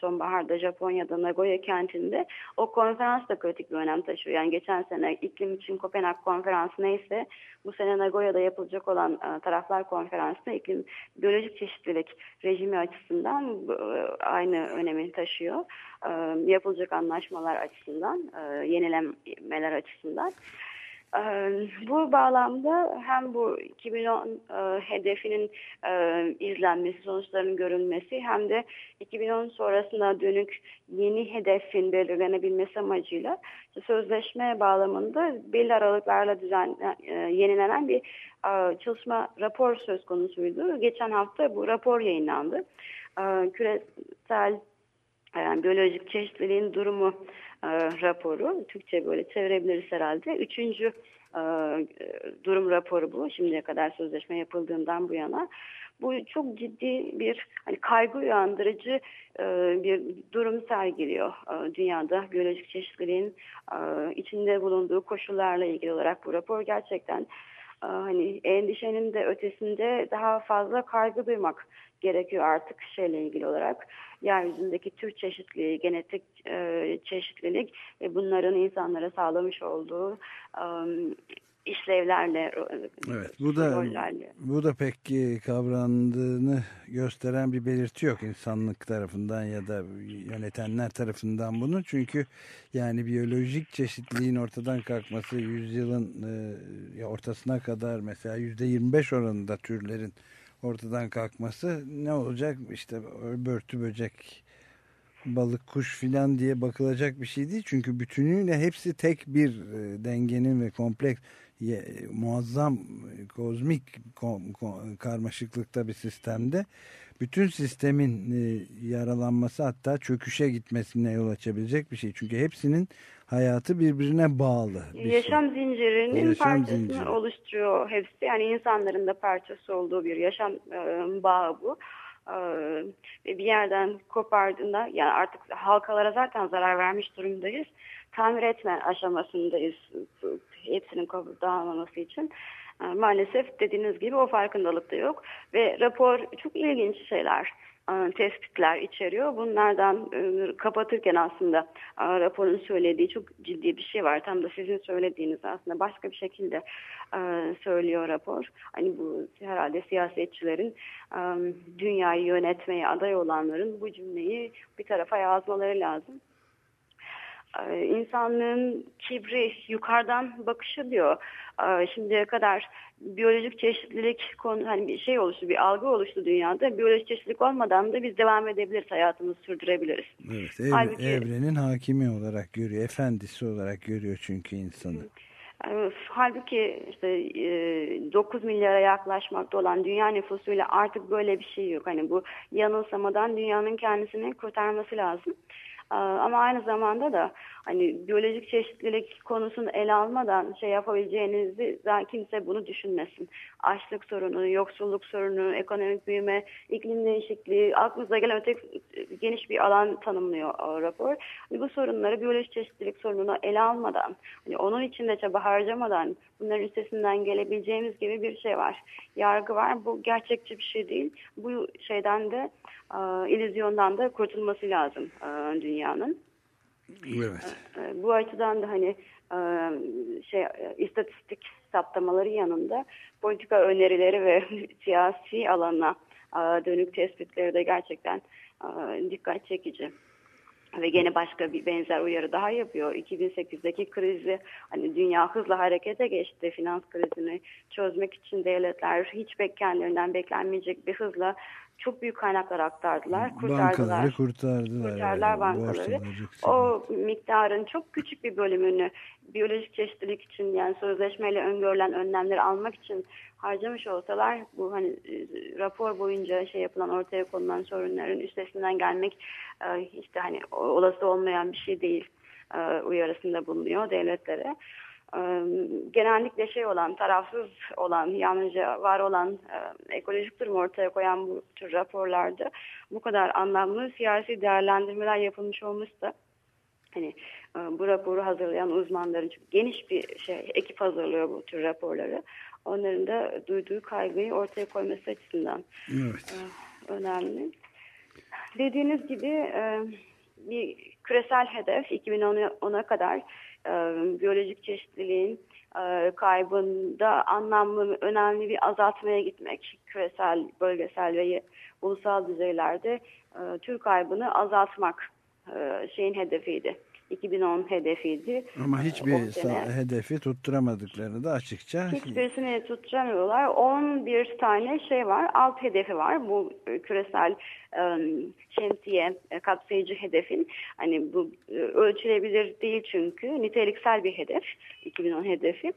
sonbaharda Japonya'da Nagoya kentinde o konferans da kritik bir önem taşıyor. Yani geçen sene iklim için Kopenhag konferansı neyse bu sene Nagoya'da yapılacak olan taraflar konferansında iklim biyolojik çeşitlilik rejimi açısından aynı önemi taşıyor. Yapılacak anlaşmalar açısından, yenilemeler açısından. Bu bağlamda hem bu 2010 hedefinin izlenmesi, sonuçlarının görülmesi hem de 2010 sonrasına dönük yeni hedefin belirlenebilmesi amacıyla sözleşme bağlamında belli aralıklarla düzen, yenilenen bir çalışma rapor söz konusuydu. Geçen hafta bu rapor yayınlandı. Küresel yani biyolojik çeşitliliğin durumu e, raporu. Türkçe böyle çevirebiliriz herhalde. Üçüncü e, durum raporu bu. Şimdiye kadar sözleşme yapıldığından bu yana. Bu çok ciddi bir hani kaygı uyandırıcı e, bir durum sergiliyor e, dünyada biyolojik çeşitliliğin e, içinde bulunduğu koşullarla ilgili olarak bu rapor gerçekten e, hani endişenin de ötesinde daha fazla kaygı duymak gerekiyor artık şeyle ilgili olarak. Yeryüzündeki tür çeşitliliği, genetik e, çeşitlilik ve bunların insanlara sağlamış olduğu e, işlevlerle Evet bu da rollerle. bu da pek kavrandığını gösteren bir belirti yok insanlık tarafından ya da yönetenler tarafından bunu. Çünkü yani biyolojik çeşitliliğin ortadan kalkması yüzyılın e, ortasına kadar mesela yüzde 25 oranında türlerin ortadan kalkması ne olacak? İşte börtü böcek balık kuş filan diye bakılacak bir şey değil. Çünkü bütünüyle hepsi tek bir e, dengenin ve kompleks muazzam kozmik karmaşıklıkta bir sistemde bütün sistemin e, yaralanması hatta çöküşe gitmesine yol açabilecek bir şey. Çünkü hepsinin hayatı birbirine bağlı. yaşam şey. zincirinin yaşam parçasını zinciri. oluşturuyor hepsi. Yani insanların da parçası olduğu bir yaşam e, bağı bu. E, bir yerden kopardığında yani artık halkalara zaten zarar vermiş durumdayız. Tamir etme aşamasındayız hepsinin dağılmaması için. E, maalesef dediğiniz gibi o farkındalık da yok. Ve rapor çok ilginç şeyler e, tespitler içeriyor. Bunlardan e, kapatırken aslında raporun söylediği çok ciddi bir şey var. Tam da sizin söylediğiniz aslında başka bir şekilde söylüyor rapor. Hani bu herhalde siyasetçilerin dünyayı yönetmeye aday olanların bu cümleyi bir tarafa yazmaları lazım. Ee, insanlığın kibri yukarıdan bakışı diyor. Ee, şimdiye kadar biyolojik çeşitlilik konu hani bir şey oluştu, bir algı oluştu dünyada. Biyolojik çeşitlilik olmadan da biz devam edebiliriz, hayatımızı sürdürebiliriz. Evet, ev, Halbuki, evrenin hakimi olarak görüyor, efendisi olarak görüyor çünkü insanı. Halbuki işte 9 milyara yaklaşmakta olan dünya nüfusuyla artık böyle bir şey yok. Hani bu yanılsamadan dünyanın kendisini kurtarması lazım. Ama aynı zamanda da hani biyolojik çeşitlilik konusunu ele almadan şey yapabileceğinizi kimse bunu düşünmesin. Açlık sorunu, yoksulluk sorunu, ekonomik büyüme, iklim değişikliği, aklınıza gelen öte geniş bir alan tanımlıyor rapor. Hani bu sorunları biyolojik çeşitlilik sorununu ele almadan, hani onun içinde çaba harcamadan bunların üstesinden gelebileceğimiz gibi bir şey var. Yargı var. Bu gerçekçi bir şey değil. Bu şeyden de e, illüzyondan da kurtulması lazım e, dünyanın. Evet. E, bu açıdan da hani e, şey e, istatistik saptamaları yanında politika önerileri ve [laughs] siyasi alana dönük tespitleri de gerçekten dikkat çekici ve gene başka bir benzer uyarı daha yapıyor. 2008'deki krizi hani dünya hızla harekete geçti. Finans krizini çözmek için devletler hiç beklenlerinden beklenmeyecek bir hızla çok büyük kaynaklar aktardılar. Kurtardılar. Bankaları kurtardılar. Kurtardılar yani, bankaları. O miktarın çok küçük bir bölümünü biyolojik çeşitlilik için yani sözleşmeyle öngörülen önlemleri almak için harcamış olsalar bu hani e, rapor boyunca şey yapılan ortaya konulan sorunların üstesinden gelmek işte hani olası olmayan bir şey değil e, uyarısında bulunuyor devletlere genellikle şey olan, tarafsız olan, yalnızca var olan ekolojik durum ortaya koyan bu tür raporlarda bu kadar anlamlı siyasi değerlendirmeler yapılmış olması da hani bu raporu hazırlayan uzmanların çok geniş bir şey ekip hazırlıyor bu tür raporları. Onların da duyduğu kaygıyı ortaya koyması açısından evet. önemli. Dediğiniz gibi bir küresel hedef 2010'a kadar e, biyolojik çeşitliliğin e, kaybında anlamlı, önemli bir azaltmaya gitmek. Küresel, bölgesel ve ulusal düzeylerde e, tür kaybını azaltmak e, şeyin hedefiydi. 2010 hedefiydi. Ama hiçbir hedefi tutturamadıklarını da açıkça. Hiçbirisini tutturamıyorlar. 11 tane şey var. Alt hedefi var. Bu e, küresel um, şemsiye e, kapsayıcı hedefin. Hani bu e, ölçülebilir değil çünkü. Niteliksel bir hedef. 2010 hedefi.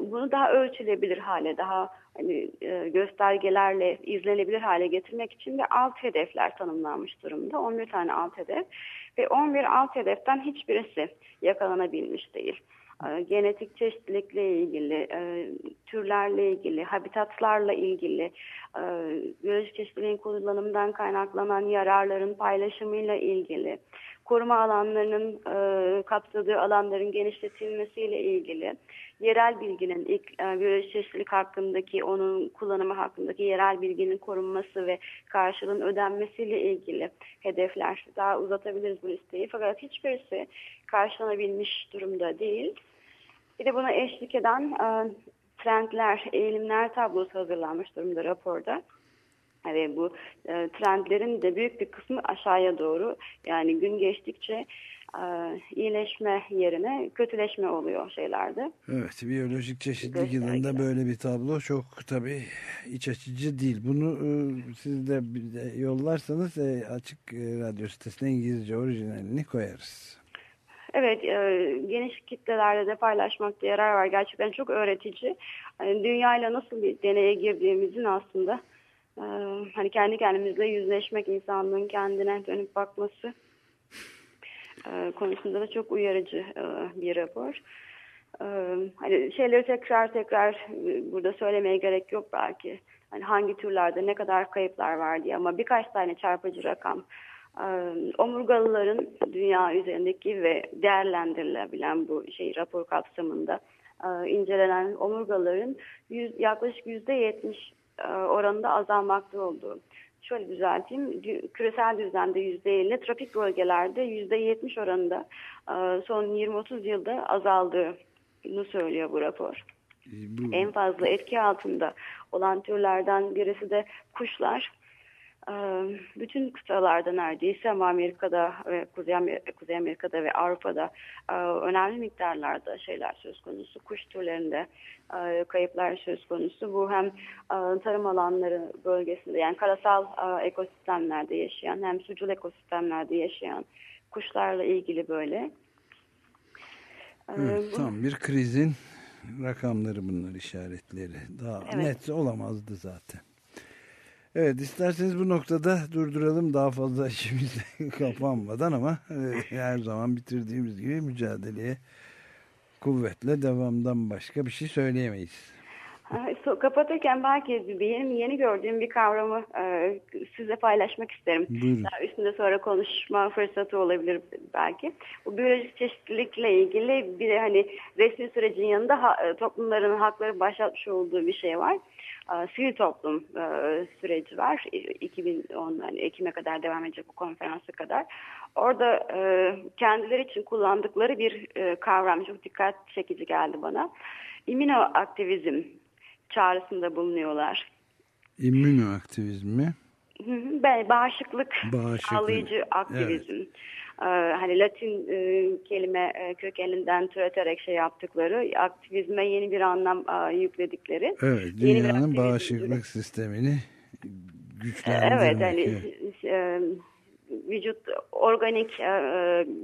Bunu daha ölçülebilir hale, daha hani, göstergelerle izlenebilir hale getirmek için de alt hedefler tanımlanmış durumda. 11 tane alt hedef ve 11 alt hedeften hiçbirisi yakalanabilmiş değil. Ee, genetik çeşitlilikle ilgili, e, türlerle ilgili, habitatlarla ilgili, e, biyolojik çeşitliliğin kullanımından kaynaklanan yararların paylaşımıyla ilgili, koruma alanlarının e, kapsadığı alanların genişletilmesiyle ilgili, yerel bilginin ilk e, biyolojik çeşitlilik hakkındaki onun kullanımı hakkındaki yerel bilginin korunması ve karşılığın ödenmesiyle ilgili hedefler. Daha uzatabiliriz bu listeyi fakat hiçbirisi karşılanabilmiş durumda değil. Bir de buna eşlik eden e, trendler, eğilimler tablosu hazırlanmış durumda raporda. Ve bu e, trendlerin de büyük bir kısmı aşağıya doğru yani gün geçtikçe e, iyileşme yerine kötüleşme oluyor şeylerde. Evet biyolojik çeşitlilik yılında böyle bir tablo çok tabii iç açıcı değil. Bunu e, siz de yollarsanız e, açık e, radyo sitesine İngilizce orijinalini koyarız. Evet, e, geniş kitlelerde de paylaşmakta yarar var. Gerçekten çok öğretici. Yani dünyayla nasıl bir deneye girdiğimizin aslında e, hani kendi kendimizle yüzleşmek, insanlığın kendine dönüp bakması e, konusunda da çok uyarıcı e, bir rapor. E, hani şeyleri tekrar tekrar e, burada söylemeye gerek yok belki. Hani hangi türlerde ne kadar kayıplar var diye ama birkaç tane çarpıcı rakam omurgalıların dünya üzerindeki ve değerlendirilebilen bu şey rapor kapsamında incelenen omurgaların yaklaşık yüzde yetmiş oranında azalmakta olduğu. Şöyle düzelteyim, küresel düzlemde yüzde elli, tropik bölgelerde yüzde yetmiş oranında son 20-30 yılda azaldığını söylüyor bu rapor. Bu... En fazla etki altında olan türlerden birisi de kuşlar bütün kıtalarda neredeyse ama Amerika'da ve Kuzey, Amerika, Kuzey Amerika'da ve Avrupa'da önemli miktarlarda şeyler söz konusu. Kuş türlerinde kayıplar söz konusu. Bu hem tarım alanları bölgesinde yani karasal ekosistemlerde yaşayan hem sucul ekosistemlerde yaşayan kuşlarla ilgili böyle. Evet, tam bir krizin rakamları bunlar işaretleri. Daha evet. net olamazdı zaten. Evet isterseniz bu noktada durduralım daha fazla [laughs] işimiz kapanmadan ama e, her zaman bitirdiğimiz gibi mücadeleye kuvvetle devamdan başka bir şey söyleyemeyiz. Kapatırken belki benim yeni gördüğüm bir kavramı e, size paylaşmak isterim. Buyurun. Daha üstünde sonra konuşma fırsatı olabilir belki. Bu biyolojik çeşitlilikle ilgili bir de hani resmi sürecin yanında ha, e, toplumların hakları başlatmış olduğu bir şey var. E, sivil toplum e, süreci var. 2010 yani Ekim'e kadar devam edecek bu konferansa kadar. Orada e, kendileri için kullandıkları bir e, kavram çok dikkat çekici geldi bana. İmmünoaktivizm çağrısında bulunuyorlar. İmmünoaktivizmi? Bağışıklık, Bağışıklık. sağlayıcı aktivizm. Evet. Ee, hani Latin e, kelime e, kökeninden türeterek şey yaptıkları, aktivizme yeni bir anlam e, yükledikleri. Evet, dünyanın bağışıklık sistemini güçlendirmek. Evet, hani vücut organik, e,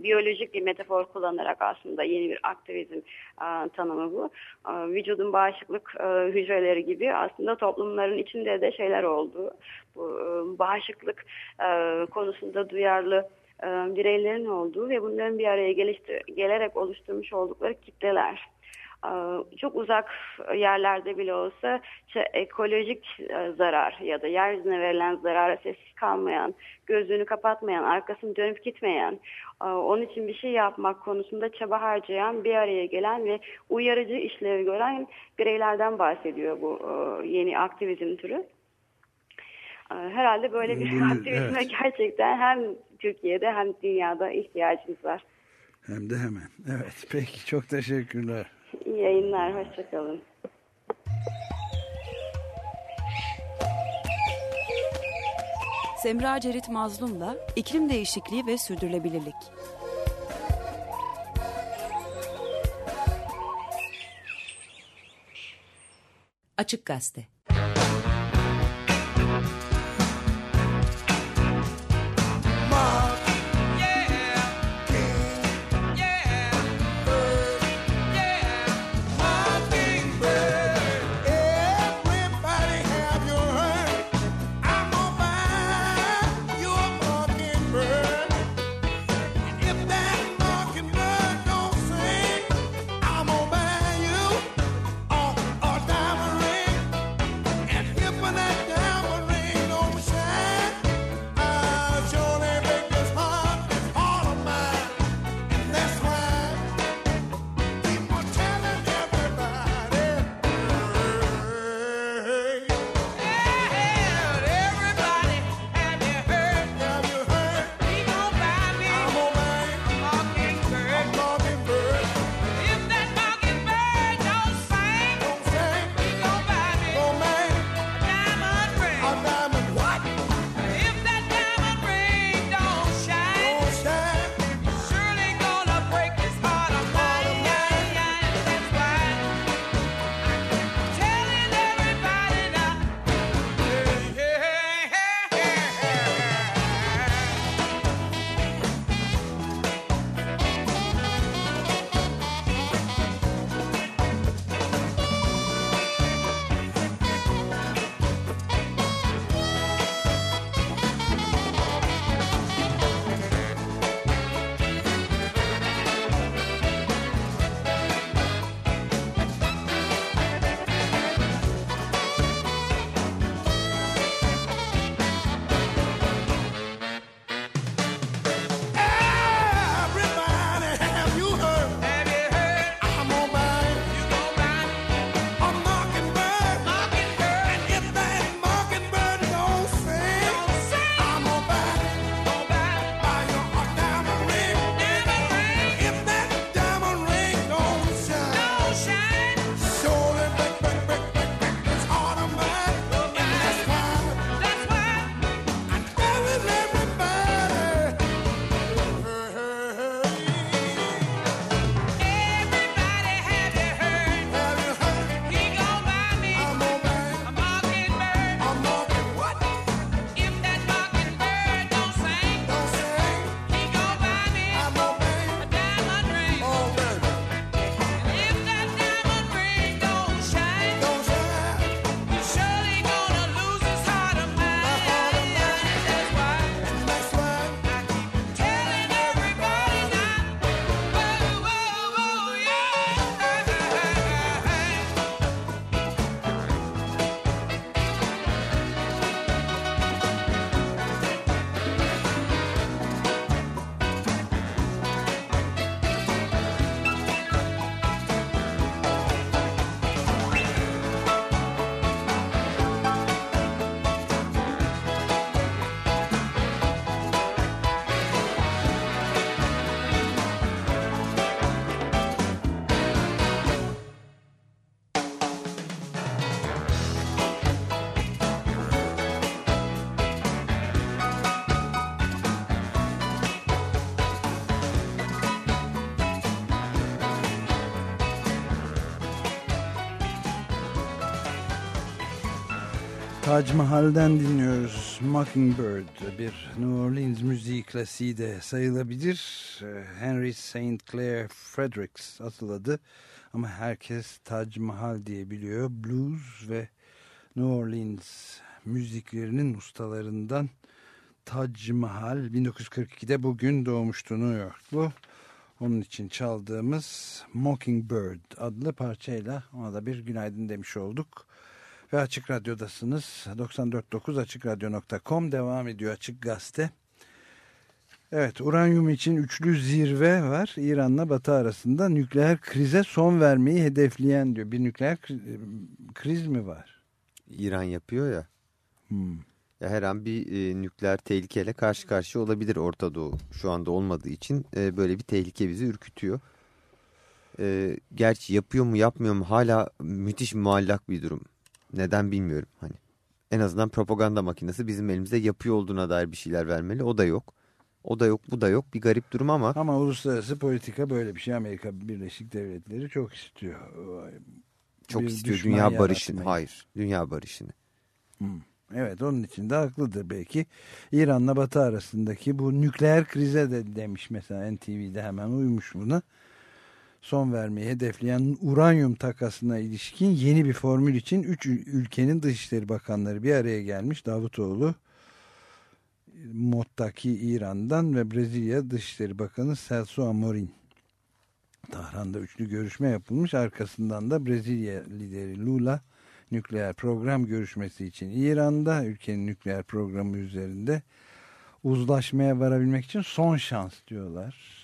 biyolojik bir metafor kullanarak aslında yeni bir aktivizm e, tanımı bu. E, vücudun bağışıklık e, hücreleri gibi aslında toplumların içinde de şeyler oldu. Bu e, bağışıklık e, konusunda duyarlı e, bireylerin olduğu ve bunların bir araya geliştir gelerek oluşturmuş oldukları kitleler. Ee, çok uzak yerlerde bile olsa işte ekolojik e, zarar ya da yeryüzüne verilen zarara sessiz kalmayan, gözünü kapatmayan, arkasını dönüp gitmeyen, e, onun için bir şey yapmak konusunda çaba harcayan, bir araya gelen ve uyarıcı işlevi gören bireylerden bahsediyor bu e, yeni aktivizm türü. Herhalde böyle bir aktivizme evet. gerçekten hem Türkiye'de hem dünyada ihtiyacımız var. Hem de hemen. Evet peki çok teşekkürler. İyi yayınlar, hoşçakalın. Semra Cerit Mazlum'la iklim değişikliği ve sürdürülebilirlik. Açık Gazete Taj Mahal'den dinliyoruz. Mockingbird bir New Orleans müziği klasiği de sayılabilir. Ee, Henry St. Clair Fredericks asıl adı ama herkes Taj Mahal diye biliyor. Blues ve New Orleans müziklerinin ustalarından Taj Mahal 1942'de bugün doğmuştu New Yorklu. Onun için çaldığımız Mockingbird adlı parçayla ona da bir günaydın demiş olduk ve Açık Radyo'dasınız. 94.9 AçıkRadyo.com devam ediyor Açık Gazete. Evet uranyum için üçlü zirve var. İran'la Batı arasında nükleer krize son vermeyi hedefleyen diyor. Bir nükleer kriz mi var? İran yapıyor ya. Hmm. ya her an bir e, nükleer tehlikeyle karşı karşıya olabilir Orta Doğu. Şu anda olmadığı için e, böyle bir tehlike bizi ürkütüyor. E, gerçi yapıyor mu yapmıyor mu hala müthiş muallak bir durum. Neden bilmiyorum. Hani en azından propaganda makinesi bizim elimizde yapıyor olduğuna dair bir şeyler vermeli. O da yok. O da yok, bu da yok. Bir garip durum ama. Ama uluslararası politika böyle bir şey. Amerika Birleşik Devletleri çok istiyor. Çok bir istiyor dünya barışını. Hayır, dünya barışını. Hmm. Evet, onun için de haklıdır belki. İran'la Batı arasındaki bu nükleer krize de demiş mesela NTV'de hemen uymuş buna son vermeyi hedefleyen uranyum takasına ilişkin yeni bir formül için 3 ülkenin Dışişleri Bakanları bir araya gelmiş. Davutoğlu, Mottaki İran'dan ve Brezilya Dışişleri Bakanı Celso Amorim. Tahran'da üçlü görüşme yapılmış. Arkasından da Brezilya lideri Lula nükleer program görüşmesi için İran'da ülkenin nükleer programı üzerinde uzlaşmaya varabilmek için son şans diyorlar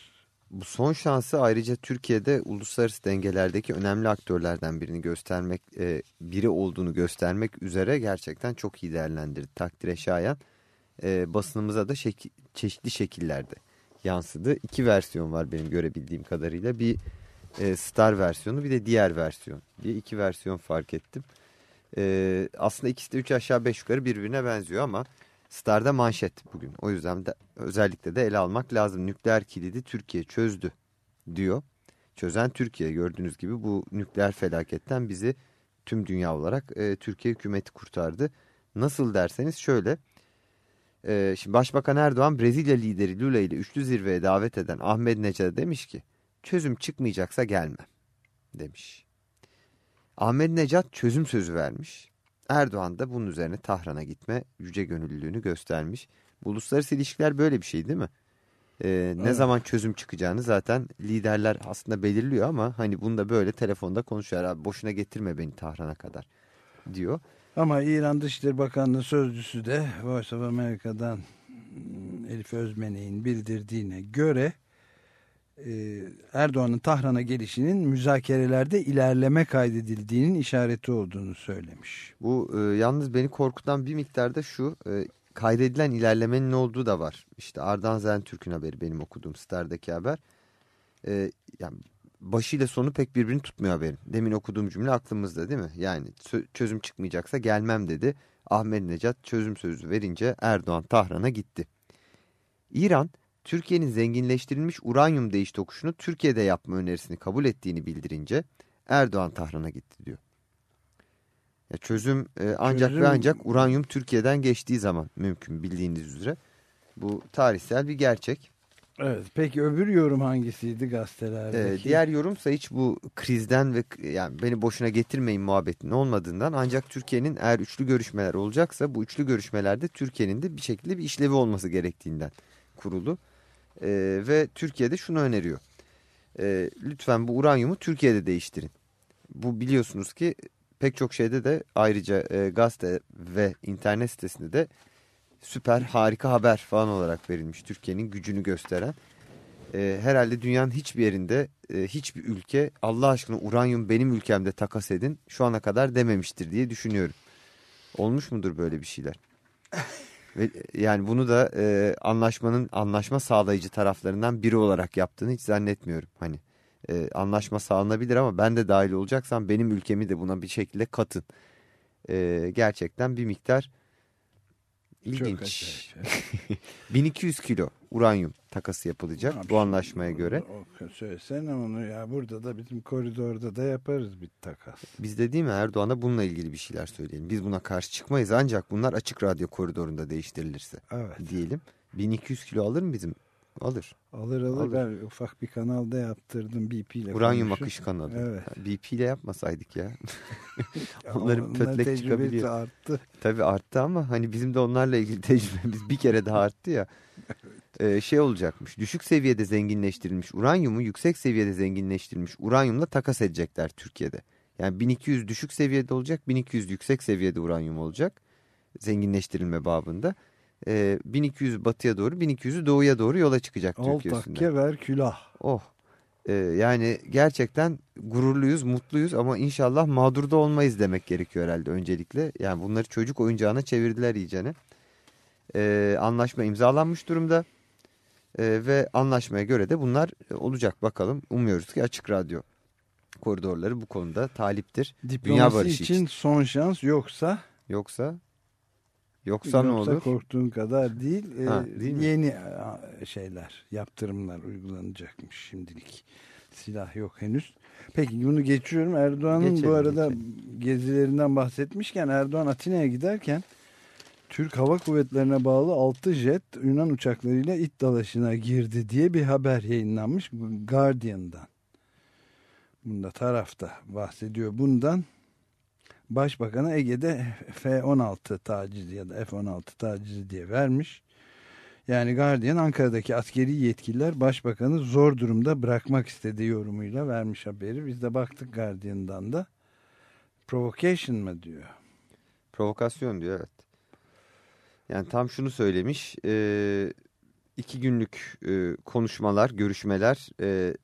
bu son şansı ayrıca Türkiye'de uluslararası dengelerdeki önemli aktörlerden birini göstermek, e, biri olduğunu göstermek üzere gerçekten çok iyi değerlendirdi. Takdire şayan e, basınımıza da şek çeşitli şekillerde yansıdı. İki versiyon var benim görebildiğim kadarıyla. Bir e, star versiyonu bir de diğer versiyon diye iki versiyon fark ettim. E, aslında ikisi de üç aşağı beş yukarı birbirine benziyor ama Star'da manşet bugün. O yüzden de özellikle de ele almak lazım. Nükleer kilidi Türkiye çözdü diyor. Çözen Türkiye gördüğünüz gibi bu nükleer felaketten bizi tüm dünya olarak e, Türkiye hükümeti kurtardı. Nasıl derseniz şöyle. E, şimdi Başbakan Erdoğan Brezilya lideri Lula ile üçlü zirveye davet eden Ahmet Necat'a demiş ki çözüm çıkmayacaksa gelmem demiş. Ahmet Necat çözüm sözü vermiş. Erdoğan da bunun üzerine Tahran'a gitme yüce gönüllülüğünü göstermiş. Bu uluslararası ilişkiler böyle bir şey değil mi? Ee, ne evet. zaman çözüm çıkacağını zaten liderler aslında belirliyor ama hani bunu da böyle telefonda konuşuyor. Abi boşuna getirme beni Tahran'a kadar diyor. Ama İran Dışişleri Bakanlığı sözcüsü de Voice of America'dan Elif Özmenek'in bildirdiğine göre Erdoğan'ın Tahran'a gelişinin müzakerelerde ilerleme kaydedildiğinin işareti olduğunu söylemiş. Bu e, yalnız beni korkutan bir miktarda şu e, kaydedilen ilerlemenin ne olduğu da var. İşte Ardan Zentürk'ün haberi benim okuduğum Star'daki haber. E, yani başıyla sonu pek birbirini tutmuyor haberin. Demin okuduğum cümle aklımızda değil mi? Yani çözüm çıkmayacaksa gelmem dedi. Ahmet Necat çözüm sözü verince Erdoğan Tahran'a gitti. İran Türkiye'nin zenginleştirilmiş uranyum değiş tokuşunu Türkiye'de yapma önerisini kabul ettiğini bildirince Erdoğan Tahran'a gitti diyor. Ya çözüm e, ancak çözüm... ve ancak uranyum Türkiye'den geçtiği zaman mümkün bildiğiniz üzere. Bu tarihsel bir gerçek. Evet. Peki öbür yorum hangisiydi gazetelerdeki? Ee, diğer yorumsa hiç bu krizden ve yani beni boşuna getirmeyin muhabbetinin olmadığından ancak Türkiye'nin eğer üçlü görüşmeler olacaksa bu üçlü görüşmelerde Türkiye'nin de bir şekilde bir işlevi olması gerektiğinden kurulu. E, ve Türkiye'de şunu öneriyor. E, lütfen bu uranyumu Türkiye'de değiştirin. Bu biliyorsunuz ki pek çok şeyde de ayrıca e, gazete ve internet sitesinde de süper harika haber falan olarak verilmiş. Türkiye'nin gücünü gösteren. E, herhalde dünyanın hiçbir yerinde e, hiçbir ülke Allah aşkına uranyum benim ülkemde takas edin şu ana kadar dememiştir diye düşünüyorum. Olmuş mudur böyle bir şeyler? [laughs] Ve yani bunu da e, anlaşmanın anlaşma sağlayıcı taraflarından biri olarak yaptığını hiç zannetmiyorum. Hani e, anlaşma sağlanabilir ama ben de dahil olacaksam benim ülkemi de buna bir şekilde katın. E, gerçekten bir miktar İlginç. 1200 [laughs] kilo uranyum takası yapılacak bu anlaşmaya göre. Söylesene onu ya burada da bizim koridorda da yaparız bir takas. Biz de değil mi Erdoğan'a bununla ilgili bir şeyler söyleyelim. Biz buna karşı çıkmayız ancak bunlar açık radyo koridorunda değiştirilirse evet. diyelim. 1200 kilo alır mı bizim? Alır. Alır alır. alır. Ben ufak bir kanalda yaptırdım BP ile. Uranyum akış kanalı. Evet. BP ile yapmasaydık ya. [laughs] Onların pötlek çıkabiliyor. arttı. Tabii arttı ama hani bizim de onlarla ilgili [laughs] tecrübemiz bir kere daha arttı ya. Ee, şey olacakmış. Düşük seviyede zenginleştirilmiş uranyumu yüksek seviyede zenginleştirilmiş uranyumla takas edecekler Türkiye'de. Yani 1200 düşük seviyede olacak, 1200 yüksek seviyede uranyum olacak. Zenginleştirilme babında. Ee, 1200 batıya doğru, 1200'ü doğuya doğru yola çıkacak Al Türkiye üstünden. takke ver külah. Oh. Ee, yani gerçekten gururluyuz, mutluyuz ama inşallah mağdur da olmayız demek gerekiyor herhalde öncelikle. Yani bunları çocuk oyuncağına çevirdiler iyicene. Ee, anlaşma imzalanmış durumda. Ee, ve anlaşmaya göre de bunlar olacak bakalım. Umuyoruz ki Açık Radyo koridorları bu konuda taliptir. Diplomasi barışı için, için. son şans yoksa Yoksa yoksa ne yoksa olur? korktuğun kadar değil, e, Ha, değil mi? yeni şeyler yaptırımlar uygulanacakmış şimdilik silah yok henüz. Peki bunu geçiyorum Erdoğan'ın bu arada geçelim. gezilerinden bahsetmişken Erdoğan Atina'ya giderken Türk Hava Kuvvetleri'ne bağlı 6 jet Yunan uçaklarıyla it dalaşına girdi diye bir haber yayınlanmış Guardian'dan. Bunda tarafta bahsediyor bundan. Başbakan'a Ege'de F-16 tacizi ya da F-16 tacizi diye vermiş. Yani Guardian Ankara'daki askeri yetkililer başbakanı zor durumda bırakmak istediği yorumuyla vermiş haberi. Biz de baktık Guardian'dan da. Provocation mı diyor. Provokasyon diyor evet. Yani tam şunu söylemiş. E, iki günlük e, konuşmalar, görüşmeler e,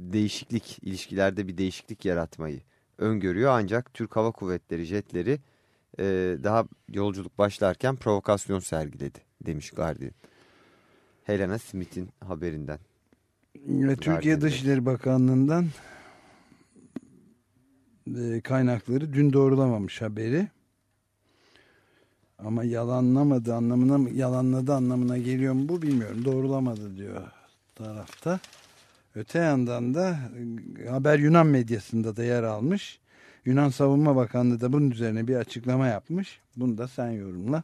değişiklik, ilişkilerde bir değişiklik yaratmayı öngörüyor. Ancak Türk Hava Kuvvetleri jetleri e, daha yolculuk başlarken provokasyon sergiledi demiş Guardian. Helena Smith'in haberinden. Ve Türkiye. Dışişleri Bakanlığı'ndan e, kaynakları dün doğrulamamış haberi. Ama yalanlamadı anlamına mı, yalanladı anlamına geliyor mu bu bilmiyorum. Doğrulamadı diyor tarafta. Öte yandan da e, haber Yunan medyasında da yer almış. Yunan Savunma Bakanlığı da bunun üzerine bir açıklama yapmış. Bunu da sen yorumla.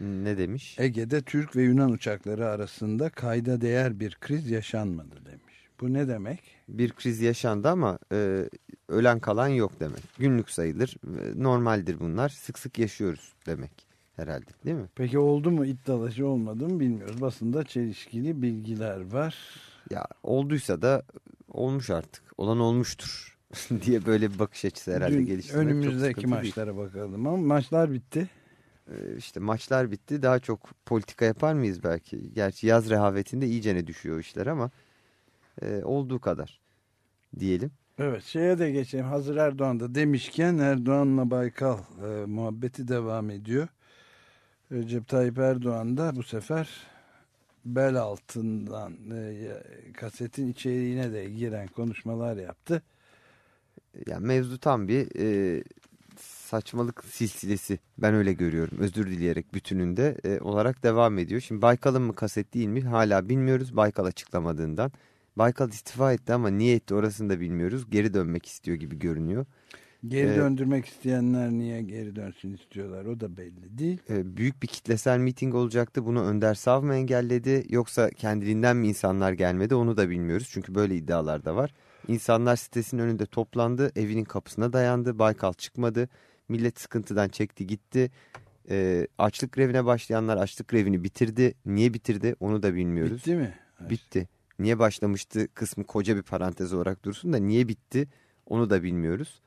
Ne demiş? Ege'de Türk ve Yunan uçakları arasında kayda değer bir kriz yaşanmadı demiş. Bu ne demek? Bir kriz yaşandı ama e, ölen kalan yok demek. Günlük sayılır. e, Normaldir bunlar. Sık sık yaşıyoruz demek herhalde değil mi? Peki oldu mu iddialaşı olmadı mı bilmiyoruz. Basında çelişkili bilgiler var. Ya olduysa da olmuş artık. Olan olmuştur [laughs] diye böyle bir bakış açısı herhalde Dün geliştirmek önümüzdeki sıkıntı değil. maçlara bakalım ama maçlar bitti. Ee, işte maçlar bitti. Daha çok politika yapar mıyız belki? Gerçi yaz rehavetinde iyicene düşüyor o işler ama e, olduğu kadar diyelim. Evet şeye de geçelim. Hazır Erdoğan da demişken Erdoğan'la Baykal e, muhabbeti devam ediyor. Recep Tayyip Erdoğan da bu sefer bel altından e, kasetin içeriğine de giren konuşmalar yaptı. Yani mevzu tam bir e, saçmalık silsilesi. Ben öyle görüyorum. Özür dileyerek bütününde e, olarak devam ediyor. Şimdi Baykal'ın mı kaset değil mi hala bilmiyoruz. Baykal açıklamadığından. Baykal istifa etti ama niye etti orasını da bilmiyoruz. Geri dönmek istiyor gibi görünüyor. Geri Ee, döndürmek isteyenler niye geri dönsün istiyorlar o da belli değil. E, büyük bir kitlesel miting olacaktı. Bunu Önder Sav mı engelledi yoksa kendiliğinden mi insanlar gelmedi onu da bilmiyoruz. Çünkü böyle iddialar da var. İnsanlar sitesinin önünde toplandı, evinin kapısına dayandı, Baykal çıkmadı. Millet sıkıntıdan çekti gitti. E, açlık grevine başlayanlar açlık grevini bitirdi. Niye bitirdi onu da bilmiyoruz. Bitti mi? Bitti. Niye başlamıştı kısmı koca bir parantez olarak dursun da niye bitti onu da bilmiyoruz.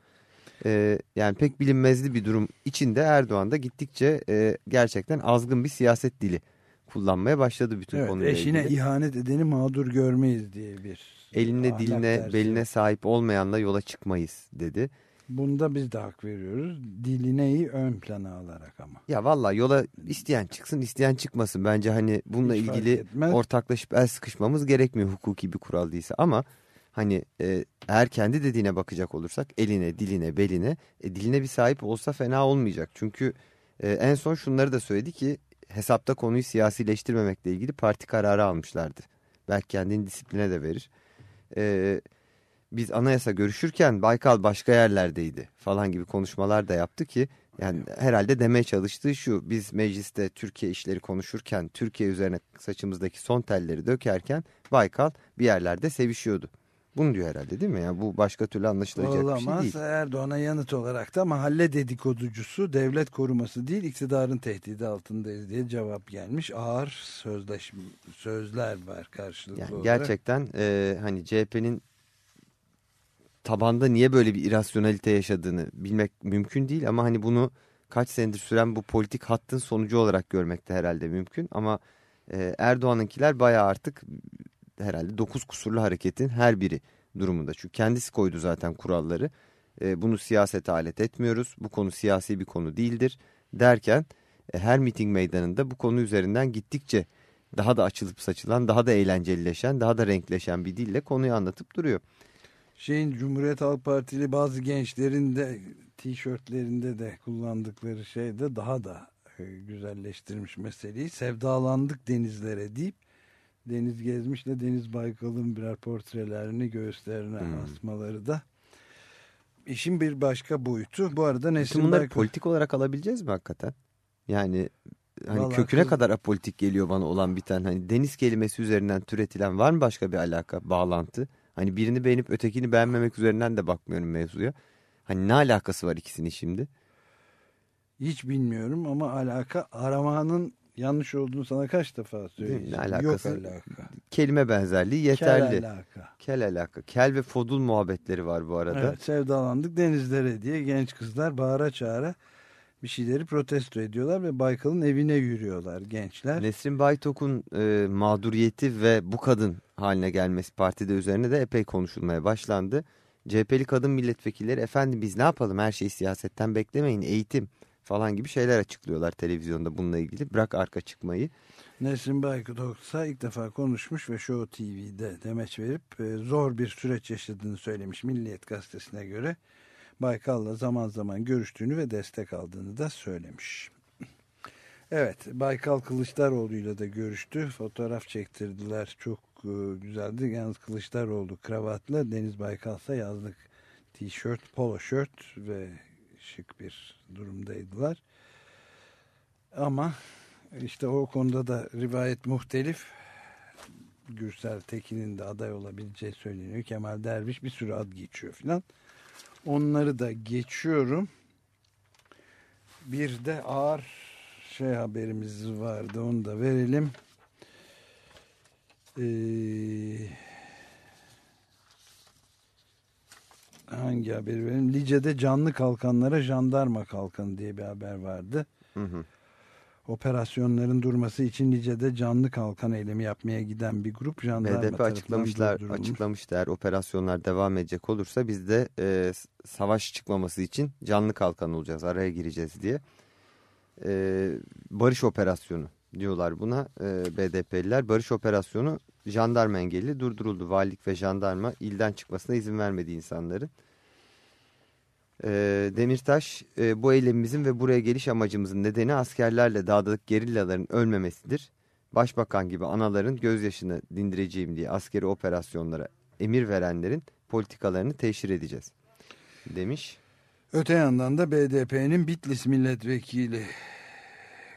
Ee, yani pek bilinmezli bir durum içinde Erdoğan da gittikçe e, gerçekten azgın bir siyaset dili kullanmaya başladı bütün Evet, konuyla eşine ilgili. ihanet edeni mağdur görmeyiz diye bir Eline diline dersi beline sahip olmayanla yola çıkmayız dedi. Bunda biz de hak veriyoruz. Dilineyi ön plana alarak ama. Ya vallahi yola isteyen çıksın isteyen çıkmasın. Bence hani bununla Hiç ilgili ortaklaşıp el sıkışmamız gerekmiyor hukuki bir kural değilse. Ama hani e, eğer kendi dediğine bakacak olursak eline diline beline e, diline bir sahip olsa fena olmayacak. Çünkü E, en son şunları da söyledi ki hesapta konuyu siyasileştirmemekle ilgili parti kararı almışlardı. Belki kendini disipline de verir. E, biz anayasa görüşürken Baykal başka yerlerdeydi falan gibi konuşmalar da yaptı ki yani herhalde demeye çalıştığı şu biz mecliste Türkiye işleri konuşurken Türkiye üzerine saçımızdaki son telleri dökerken Baykal bir yerlerde sevişiyordu. Bunu diyor herhalde değil mi? Yani bu başka türlü anlaşılacak Olamaz. bir şey değil. Erdoğan'a yanıt olarak da mahalle dedikoducusu devlet koruması değil iktidarın tehdidi altındayız diye cevap gelmiş. Ağır sözleşme, sözler var karşılıklı Yani olarak. gerçekten e, hani CHP'nin tabanda niye böyle bir irasyonalite yaşadığını bilmek mümkün değil ama hani bunu kaç senedir süren bu politik hattın sonucu olarak görmek de herhalde mümkün ama e, Erdoğan'ınkiler bayağı artık herhalde 9 kusurlu hareketin her biri durumunda. Çünkü kendisi koydu zaten kuralları. E, bunu siyasete alet etmiyoruz. Bu konu siyasi bir konu değildir derken e, her miting meydanında bu konu üzerinden gittikçe daha da açılıp saçılan, daha da eğlencelileşen, daha da renkleşen bir dille konuyu anlatıp duruyor. Şeyin Cumhuriyet Halk Partili bazı gençlerin de tişörtlerinde de kullandıkları şey de daha da e, güzelleştirmiş meseleyi. Sevdalandık denizlere deyip Deniz Gezmiş'le Deniz Baykal'ın birer portrelerini göğüslerine Hmm. asmaları da işin bir başka boyutu. Bu arada Bütün Nesin bunları Baykal politik olarak alabileceğiz mi hakikaten? Yani hani Vallahi köküne kız- kadar apolitik geliyor bana olan biten hani deniz kelimesi üzerinden türetilen var mı başka bir alaka, bağlantı? Hani birini beğenip ötekini beğenmemek üzerinden de bakmıyorum mevzuya. Hani ne alakası var ikisinin şimdi? hiç bilmiyorum ama alaka aramanın yanlış olduğunu sana kaç defa söyleyeceğim. Ne alakası? Yok alaka. Kelime benzerliği yeterli. Kel alaka. Kel alaka. Kel ve fodul muhabbetleri var bu arada. Evet sevdalandık denizlere diye genç kızlar bağıra çağıra bir şeyleri protesto ediyorlar ve Baykal'ın evine yürüyorlar gençler. Nesrin Baytok'un e, mağduriyeti ve bu kadın haline gelmesi partide üzerine de epey konuşulmaya başlandı. CHP'li kadın milletvekilleri efendim biz ne yapalım her şeyi siyasetten beklemeyin eğitim falan gibi şeyler açıklıyorlar televizyonda bununla ilgili. Bırak arka çıkmayı. Nesrin Baykal ilk defa konuşmuş ve Show TV'de demeç verip e, zor bir süreç yaşadığını söylemiş Milliyet Gazetesi'ne göre. Baykal'la zaman zaman görüştüğünü ve destek aldığını da söylemiş. Evet, Baykal Kılıçdaroğlu'yla da görüştü. Fotoğraf çektirdiler. Çok e, güzeldi. Yalnız Kılıçdaroğlu kravatla, Deniz Baykal yazlık tişört, polo şört ve şık bir durumdaydılar. Ama işte o konuda da rivayet muhtelif. Gürsel Tekin'in de aday olabileceği söyleniyor. Kemal Derviş bir sürü ad geçiyor filan. Onları da geçiyorum. Bir de ağır şey haberimiz vardı. Onu da verelim. Ee, hangi haberi verelim? Lice'de canlı kalkanlara jandarma kalkanı diye bir haber vardı. Hı hı. Operasyonların durması için Lice'de canlı kalkan eylemi yapmaya giden bir grup jandarma BDP açıklamışlar, durdurulmuş. açıklamıştı eğer operasyonlar devam edecek olursa biz de e, savaş çıkmaması için canlı kalkan olacağız, araya gireceğiz diye. E, barış operasyonu diyorlar buna e, BDP'liler. Barış operasyonu jandarma engeli durduruldu. Valilik ve jandarma ilden çıkmasına izin vermedi insanların. E, Demirtaş e, bu eylemimizin ve buraya geliş amacımızın nedeni askerlerle dağdaki gerillaların ölmemesidir. Başbakan gibi anaların gözyaşını dindireceğim diye askeri operasyonlara emir verenlerin politikalarını teşhir edeceğiz demiş. Öte yandan da BDP'nin Bitlis milletvekili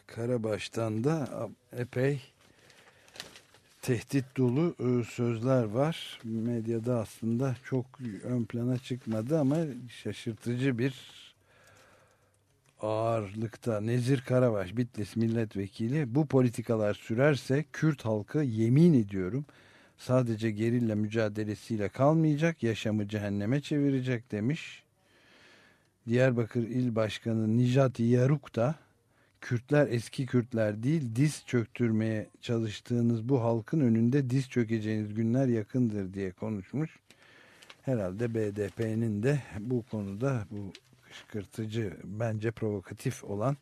Karabaş'tan da epey tehdit dolu e, sözler var. Medyada aslında çok ön plana çıkmadı ama şaşırtıcı bir ağırlıkta Nezir Karabaş Bitlis milletvekili bu politikalar sürerse Kürt halkı yemin ediyorum sadece gerilla mücadelesiyle kalmayacak yaşamı cehenneme çevirecek demiş. Diyarbakır İl Başkanı Nijat Yaruk da Kürtler eski Kürtler değil diz çöktürmeye çalıştığınız bu halkın önünde diz çökeceğiniz günler yakındır diye konuşmuş. Herhalde BDP'nin de bu konuda bu kışkırtıcı bence provokatif olan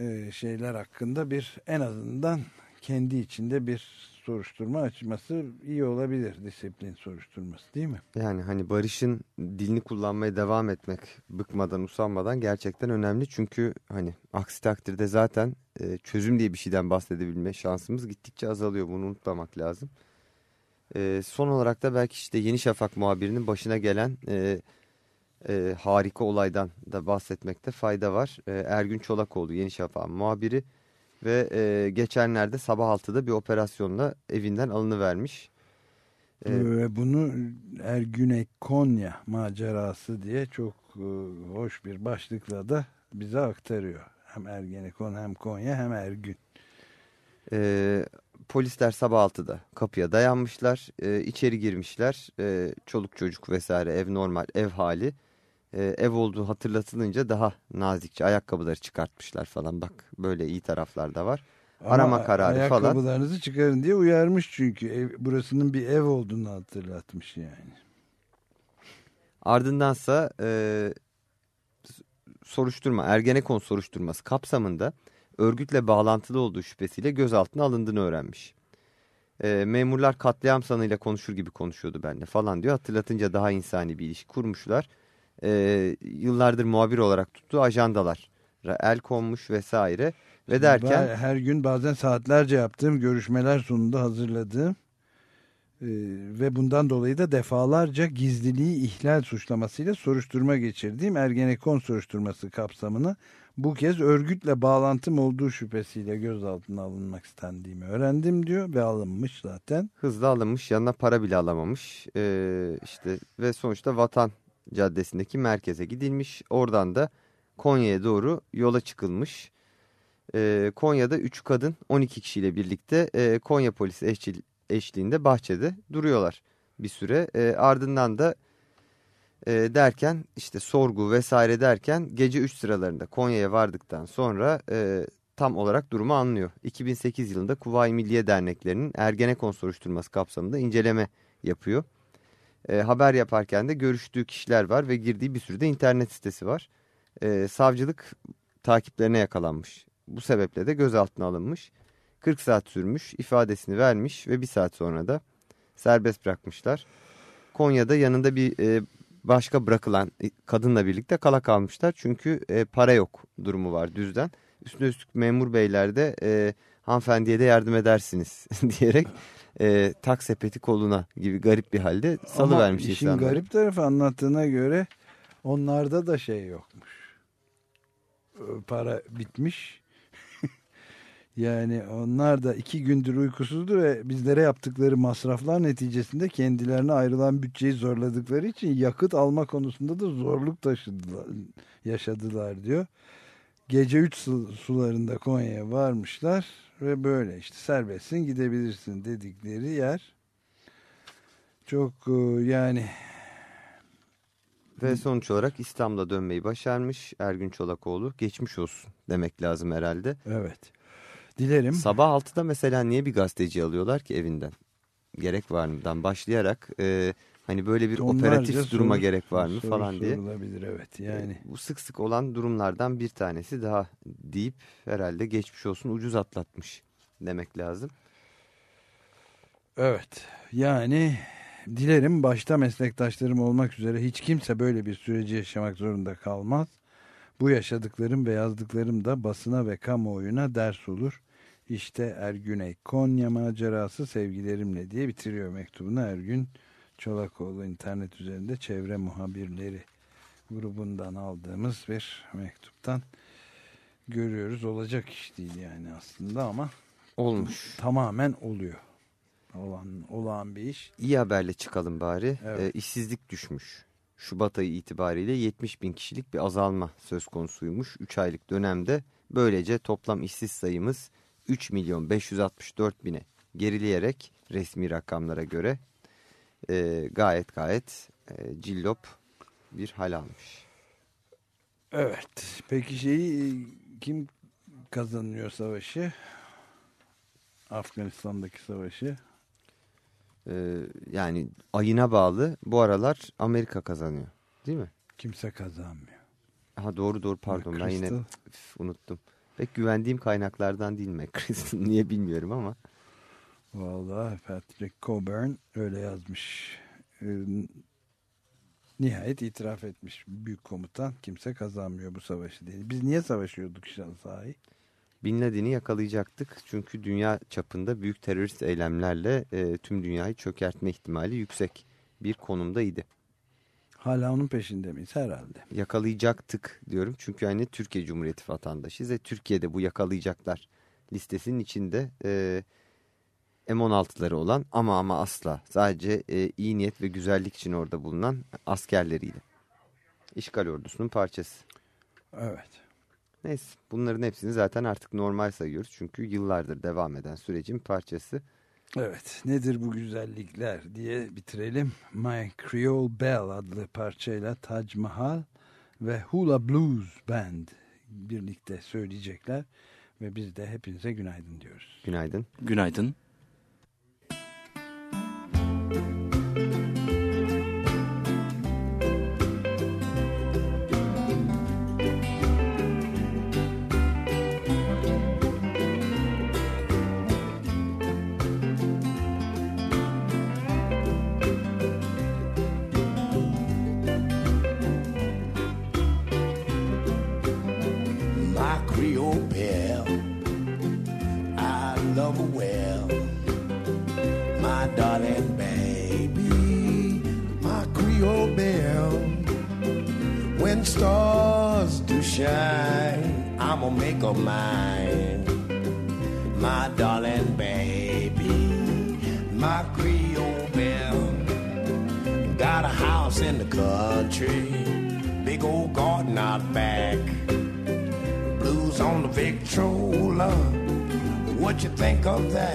e, şeyler hakkında bir en azından kendi içinde bir soruşturma açması iyi olabilir. Disiplin soruşturması değil mi? Yani hani Barış'ın dilini kullanmaya devam etmek bıkmadan usanmadan gerçekten önemli. Çünkü hani aksi takdirde zaten e, çözüm diye bir şeyden bahsedebilme şansımız gittikçe azalıyor. Bunu unutmamak lazım. E, son olarak da belki işte Yeni Şafak muhabirinin başına gelen e, e, harika olaydan da bahsetmekte fayda var. E, Ergün Çolakoğlu Yeni Şafak muhabiri ve e, geçenlerde sabah 6'da bir operasyonla evinden alınıvermiş. E, ve bunu Ergünek Konya macerası diye çok e, hoş bir başlıkla da bize aktarıyor. Hem Ergenekon hem Konya hem Ergün. E, polisler sabah 6'da kapıya dayanmışlar. E, içeri girmişler. E, çoluk çocuk vesaire ev normal ev hali e, ev olduğu hatırlatılınca daha nazikçe ayakkabıları çıkartmışlar falan. Bak böyle iyi taraflar da var. Ama Arama kararı ayakkabılarınızı falan. Ayakkabılarınızı çıkarın diye uyarmış çünkü. Ev, burasının bir ev olduğunu hatırlatmış yani. Ardındansa e, soruşturma, Ergenekon soruşturması kapsamında örgütle bağlantılı olduğu şüphesiyle gözaltına alındığını öğrenmiş. E, memurlar katliam sanıyla konuşur gibi konuşuyordu benimle falan diyor. Hatırlatınca daha insani bir ilişki kurmuşlar e, yıllardır muhabir olarak tuttuğu ajandalar. El konmuş vesaire. Ve derken her gün bazen saatlerce yaptığım görüşmeler sonunda hazırladığım e, ve bundan dolayı da defalarca gizliliği ihlal suçlamasıyla soruşturma geçirdiğim Ergenekon soruşturması kapsamını bu kez örgütle bağlantım olduğu şüphesiyle gözaltına alınmak istendiğimi öğrendim diyor ve alınmış zaten. Hızlı alınmış yanına para bile alamamış. Ee, işte ve sonuçta vatan Caddesi'ndeki merkeze gidilmiş. Oradan da Konya'ya doğru yola çıkılmış. E, Konya'da 3 kadın 12 kişiyle birlikte e, Konya polisi eşçil, eşliğinde bahçede duruyorlar bir süre. E, ardından da e, derken işte sorgu vesaire derken gece 3 sıralarında Konya'ya vardıktan sonra e, tam olarak durumu anlıyor. 2008 yılında Kuvayi Milliye Derneklerinin Ergenekon soruşturması kapsamında inceleme yapıyor e, haber yaparken de görüştüğü kişiler var ve girdiği bir sürü de internet sitesi var. E, savcılık takiplerine yakalanmış. Bu sebeple de gözaltına alınmış. 40 saat sürmüş, ifadesini vermiş ve bir saat sonra da serbest bırakmışlar. Konya'da yanında bir e, başka bırakılan kadınla birlikte kala kalmışlar. Çünkü e, para yok durumu var düzden. Üstüne üstlük memur beyler de e, hanımefendiye de yardım edersiniz [laughs] diyerek e, tak sepeti koluna gibi garip bir halde salıvermiş Ama işin insanlar. garip tarafı anlattığına göre onlarda da şey yokmuş. Para bitmiş. [laughs] yani onlar da iki gündür uykusuzdu ve bizlere yaptıkları masraflar neticesinde kendilerine ayrılan bütçeyi zorladıkları için yakıt alma konusunda da zorluk taşıdılar, yaşadılar diyor. Gece 3 sularında Konya'ya varmışlar ve böyle işte serbestsin gidebilirsin dedikleri yer çok e, yani ve sonuç olarak İstanbul'a dönmeyi başarmış Ergün Çolakoğlu. Geçmiş olsun demek lazım herhalde. Evet. Dilerim. Sabah 6'da mesela niye bir gazeteci alıyorlar ki evinden? Gerek var mıdan başlayarak e, Hani böyle bir Onlarca operatif soru, duruma gerek var mı falan diye. Olabilir evet yani. Bu sık sık olan durumlardan bir tanesi daha deyip herhalde geçmiş olsun ucuz atlatmış demek lazım. Evet yani dilerim başta meslektaşlarım olmak üzere hiç kimse böyle bir süreci yaşamak zorunda kalmaz. Bu yaşadıklarım ve yazdıklarım da basına ve kamuoyuna ders olur. İşte Ergüney Konya macerası sevgilerimle diye bitiriyor mektubunu Ergün. Çolakoğlu internet üzerinde çevre muhabirleri grubundan aldığımız bir mektuptan görüyoruz. Olacak iş değil yani aslında ama olmuş. Tamamen oluyor. Olan, olağan bir iş. İyi haberle çıkalım bari. Evet. E, işsizlik düşmüş. Şubat ayı itibariyle 70 bin kişilik bir azalma söz konusuymuş. 3 aylık dönemde böylece toplam işsiz sayımız 3 milyon 564 bine gerileyerek resmi rakamlara göre e, gayet gayet e, cillop bir hal almış. Evet. Peki şeyi e, kim kazanıyor savaşı? Afganistan'daki savaşı. Ee, yani ayına bağlı bu aralar Amerika kazanıyor. Değil mi? Kimse kazanmıyor. Ha doğru doğru pardon ben yine üf, unuttum. Pek güvendiğim kaynaklardan değil McChrystal. [laughs] Niye bilmiyorum ama. Vallahi Patrick Coburn öyle yazmış. Ee, nihayet itiraf etmiş büyük komutan. Kimse kazanmıyor bu savaşı diye. Biz niye savaşıyorduk sahi? Bin Laden'i yakalayacaktık. Çünkü dünya çapında büyük terörist eylemlerle e, tüm dünyayı çökertme ihtimali yüksek bir konumdaydı. Hala onun peşinde miyiz? Herhalde. Yakalayacaktık diyorum. Çünkü hani Türkiye Cumhuriyeti vatandaşıyız ve Türkiye'de bu yakalayacaklar listesinin içinde e, M16'ları olan ama ama asla sadece e, iyi niyet ve güzellik için orada bulunan askerleriyle. İşgal ordusunun parçası. Evet. Neyse bunların hepsini zaten artık normal sayıyoruz. Çünkü yıllardır devam eden sürecin parçası. Evet nedir bu güzellikler diye bitirelim. My Creole Bell adlı parçayla Taj Mahal ve Hula Blues Band birlikte söyleyecekler. Ve biz de hepinize günaydın diyoruz. Günaydın. Günaydın. My of that?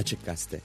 Açık Gazete.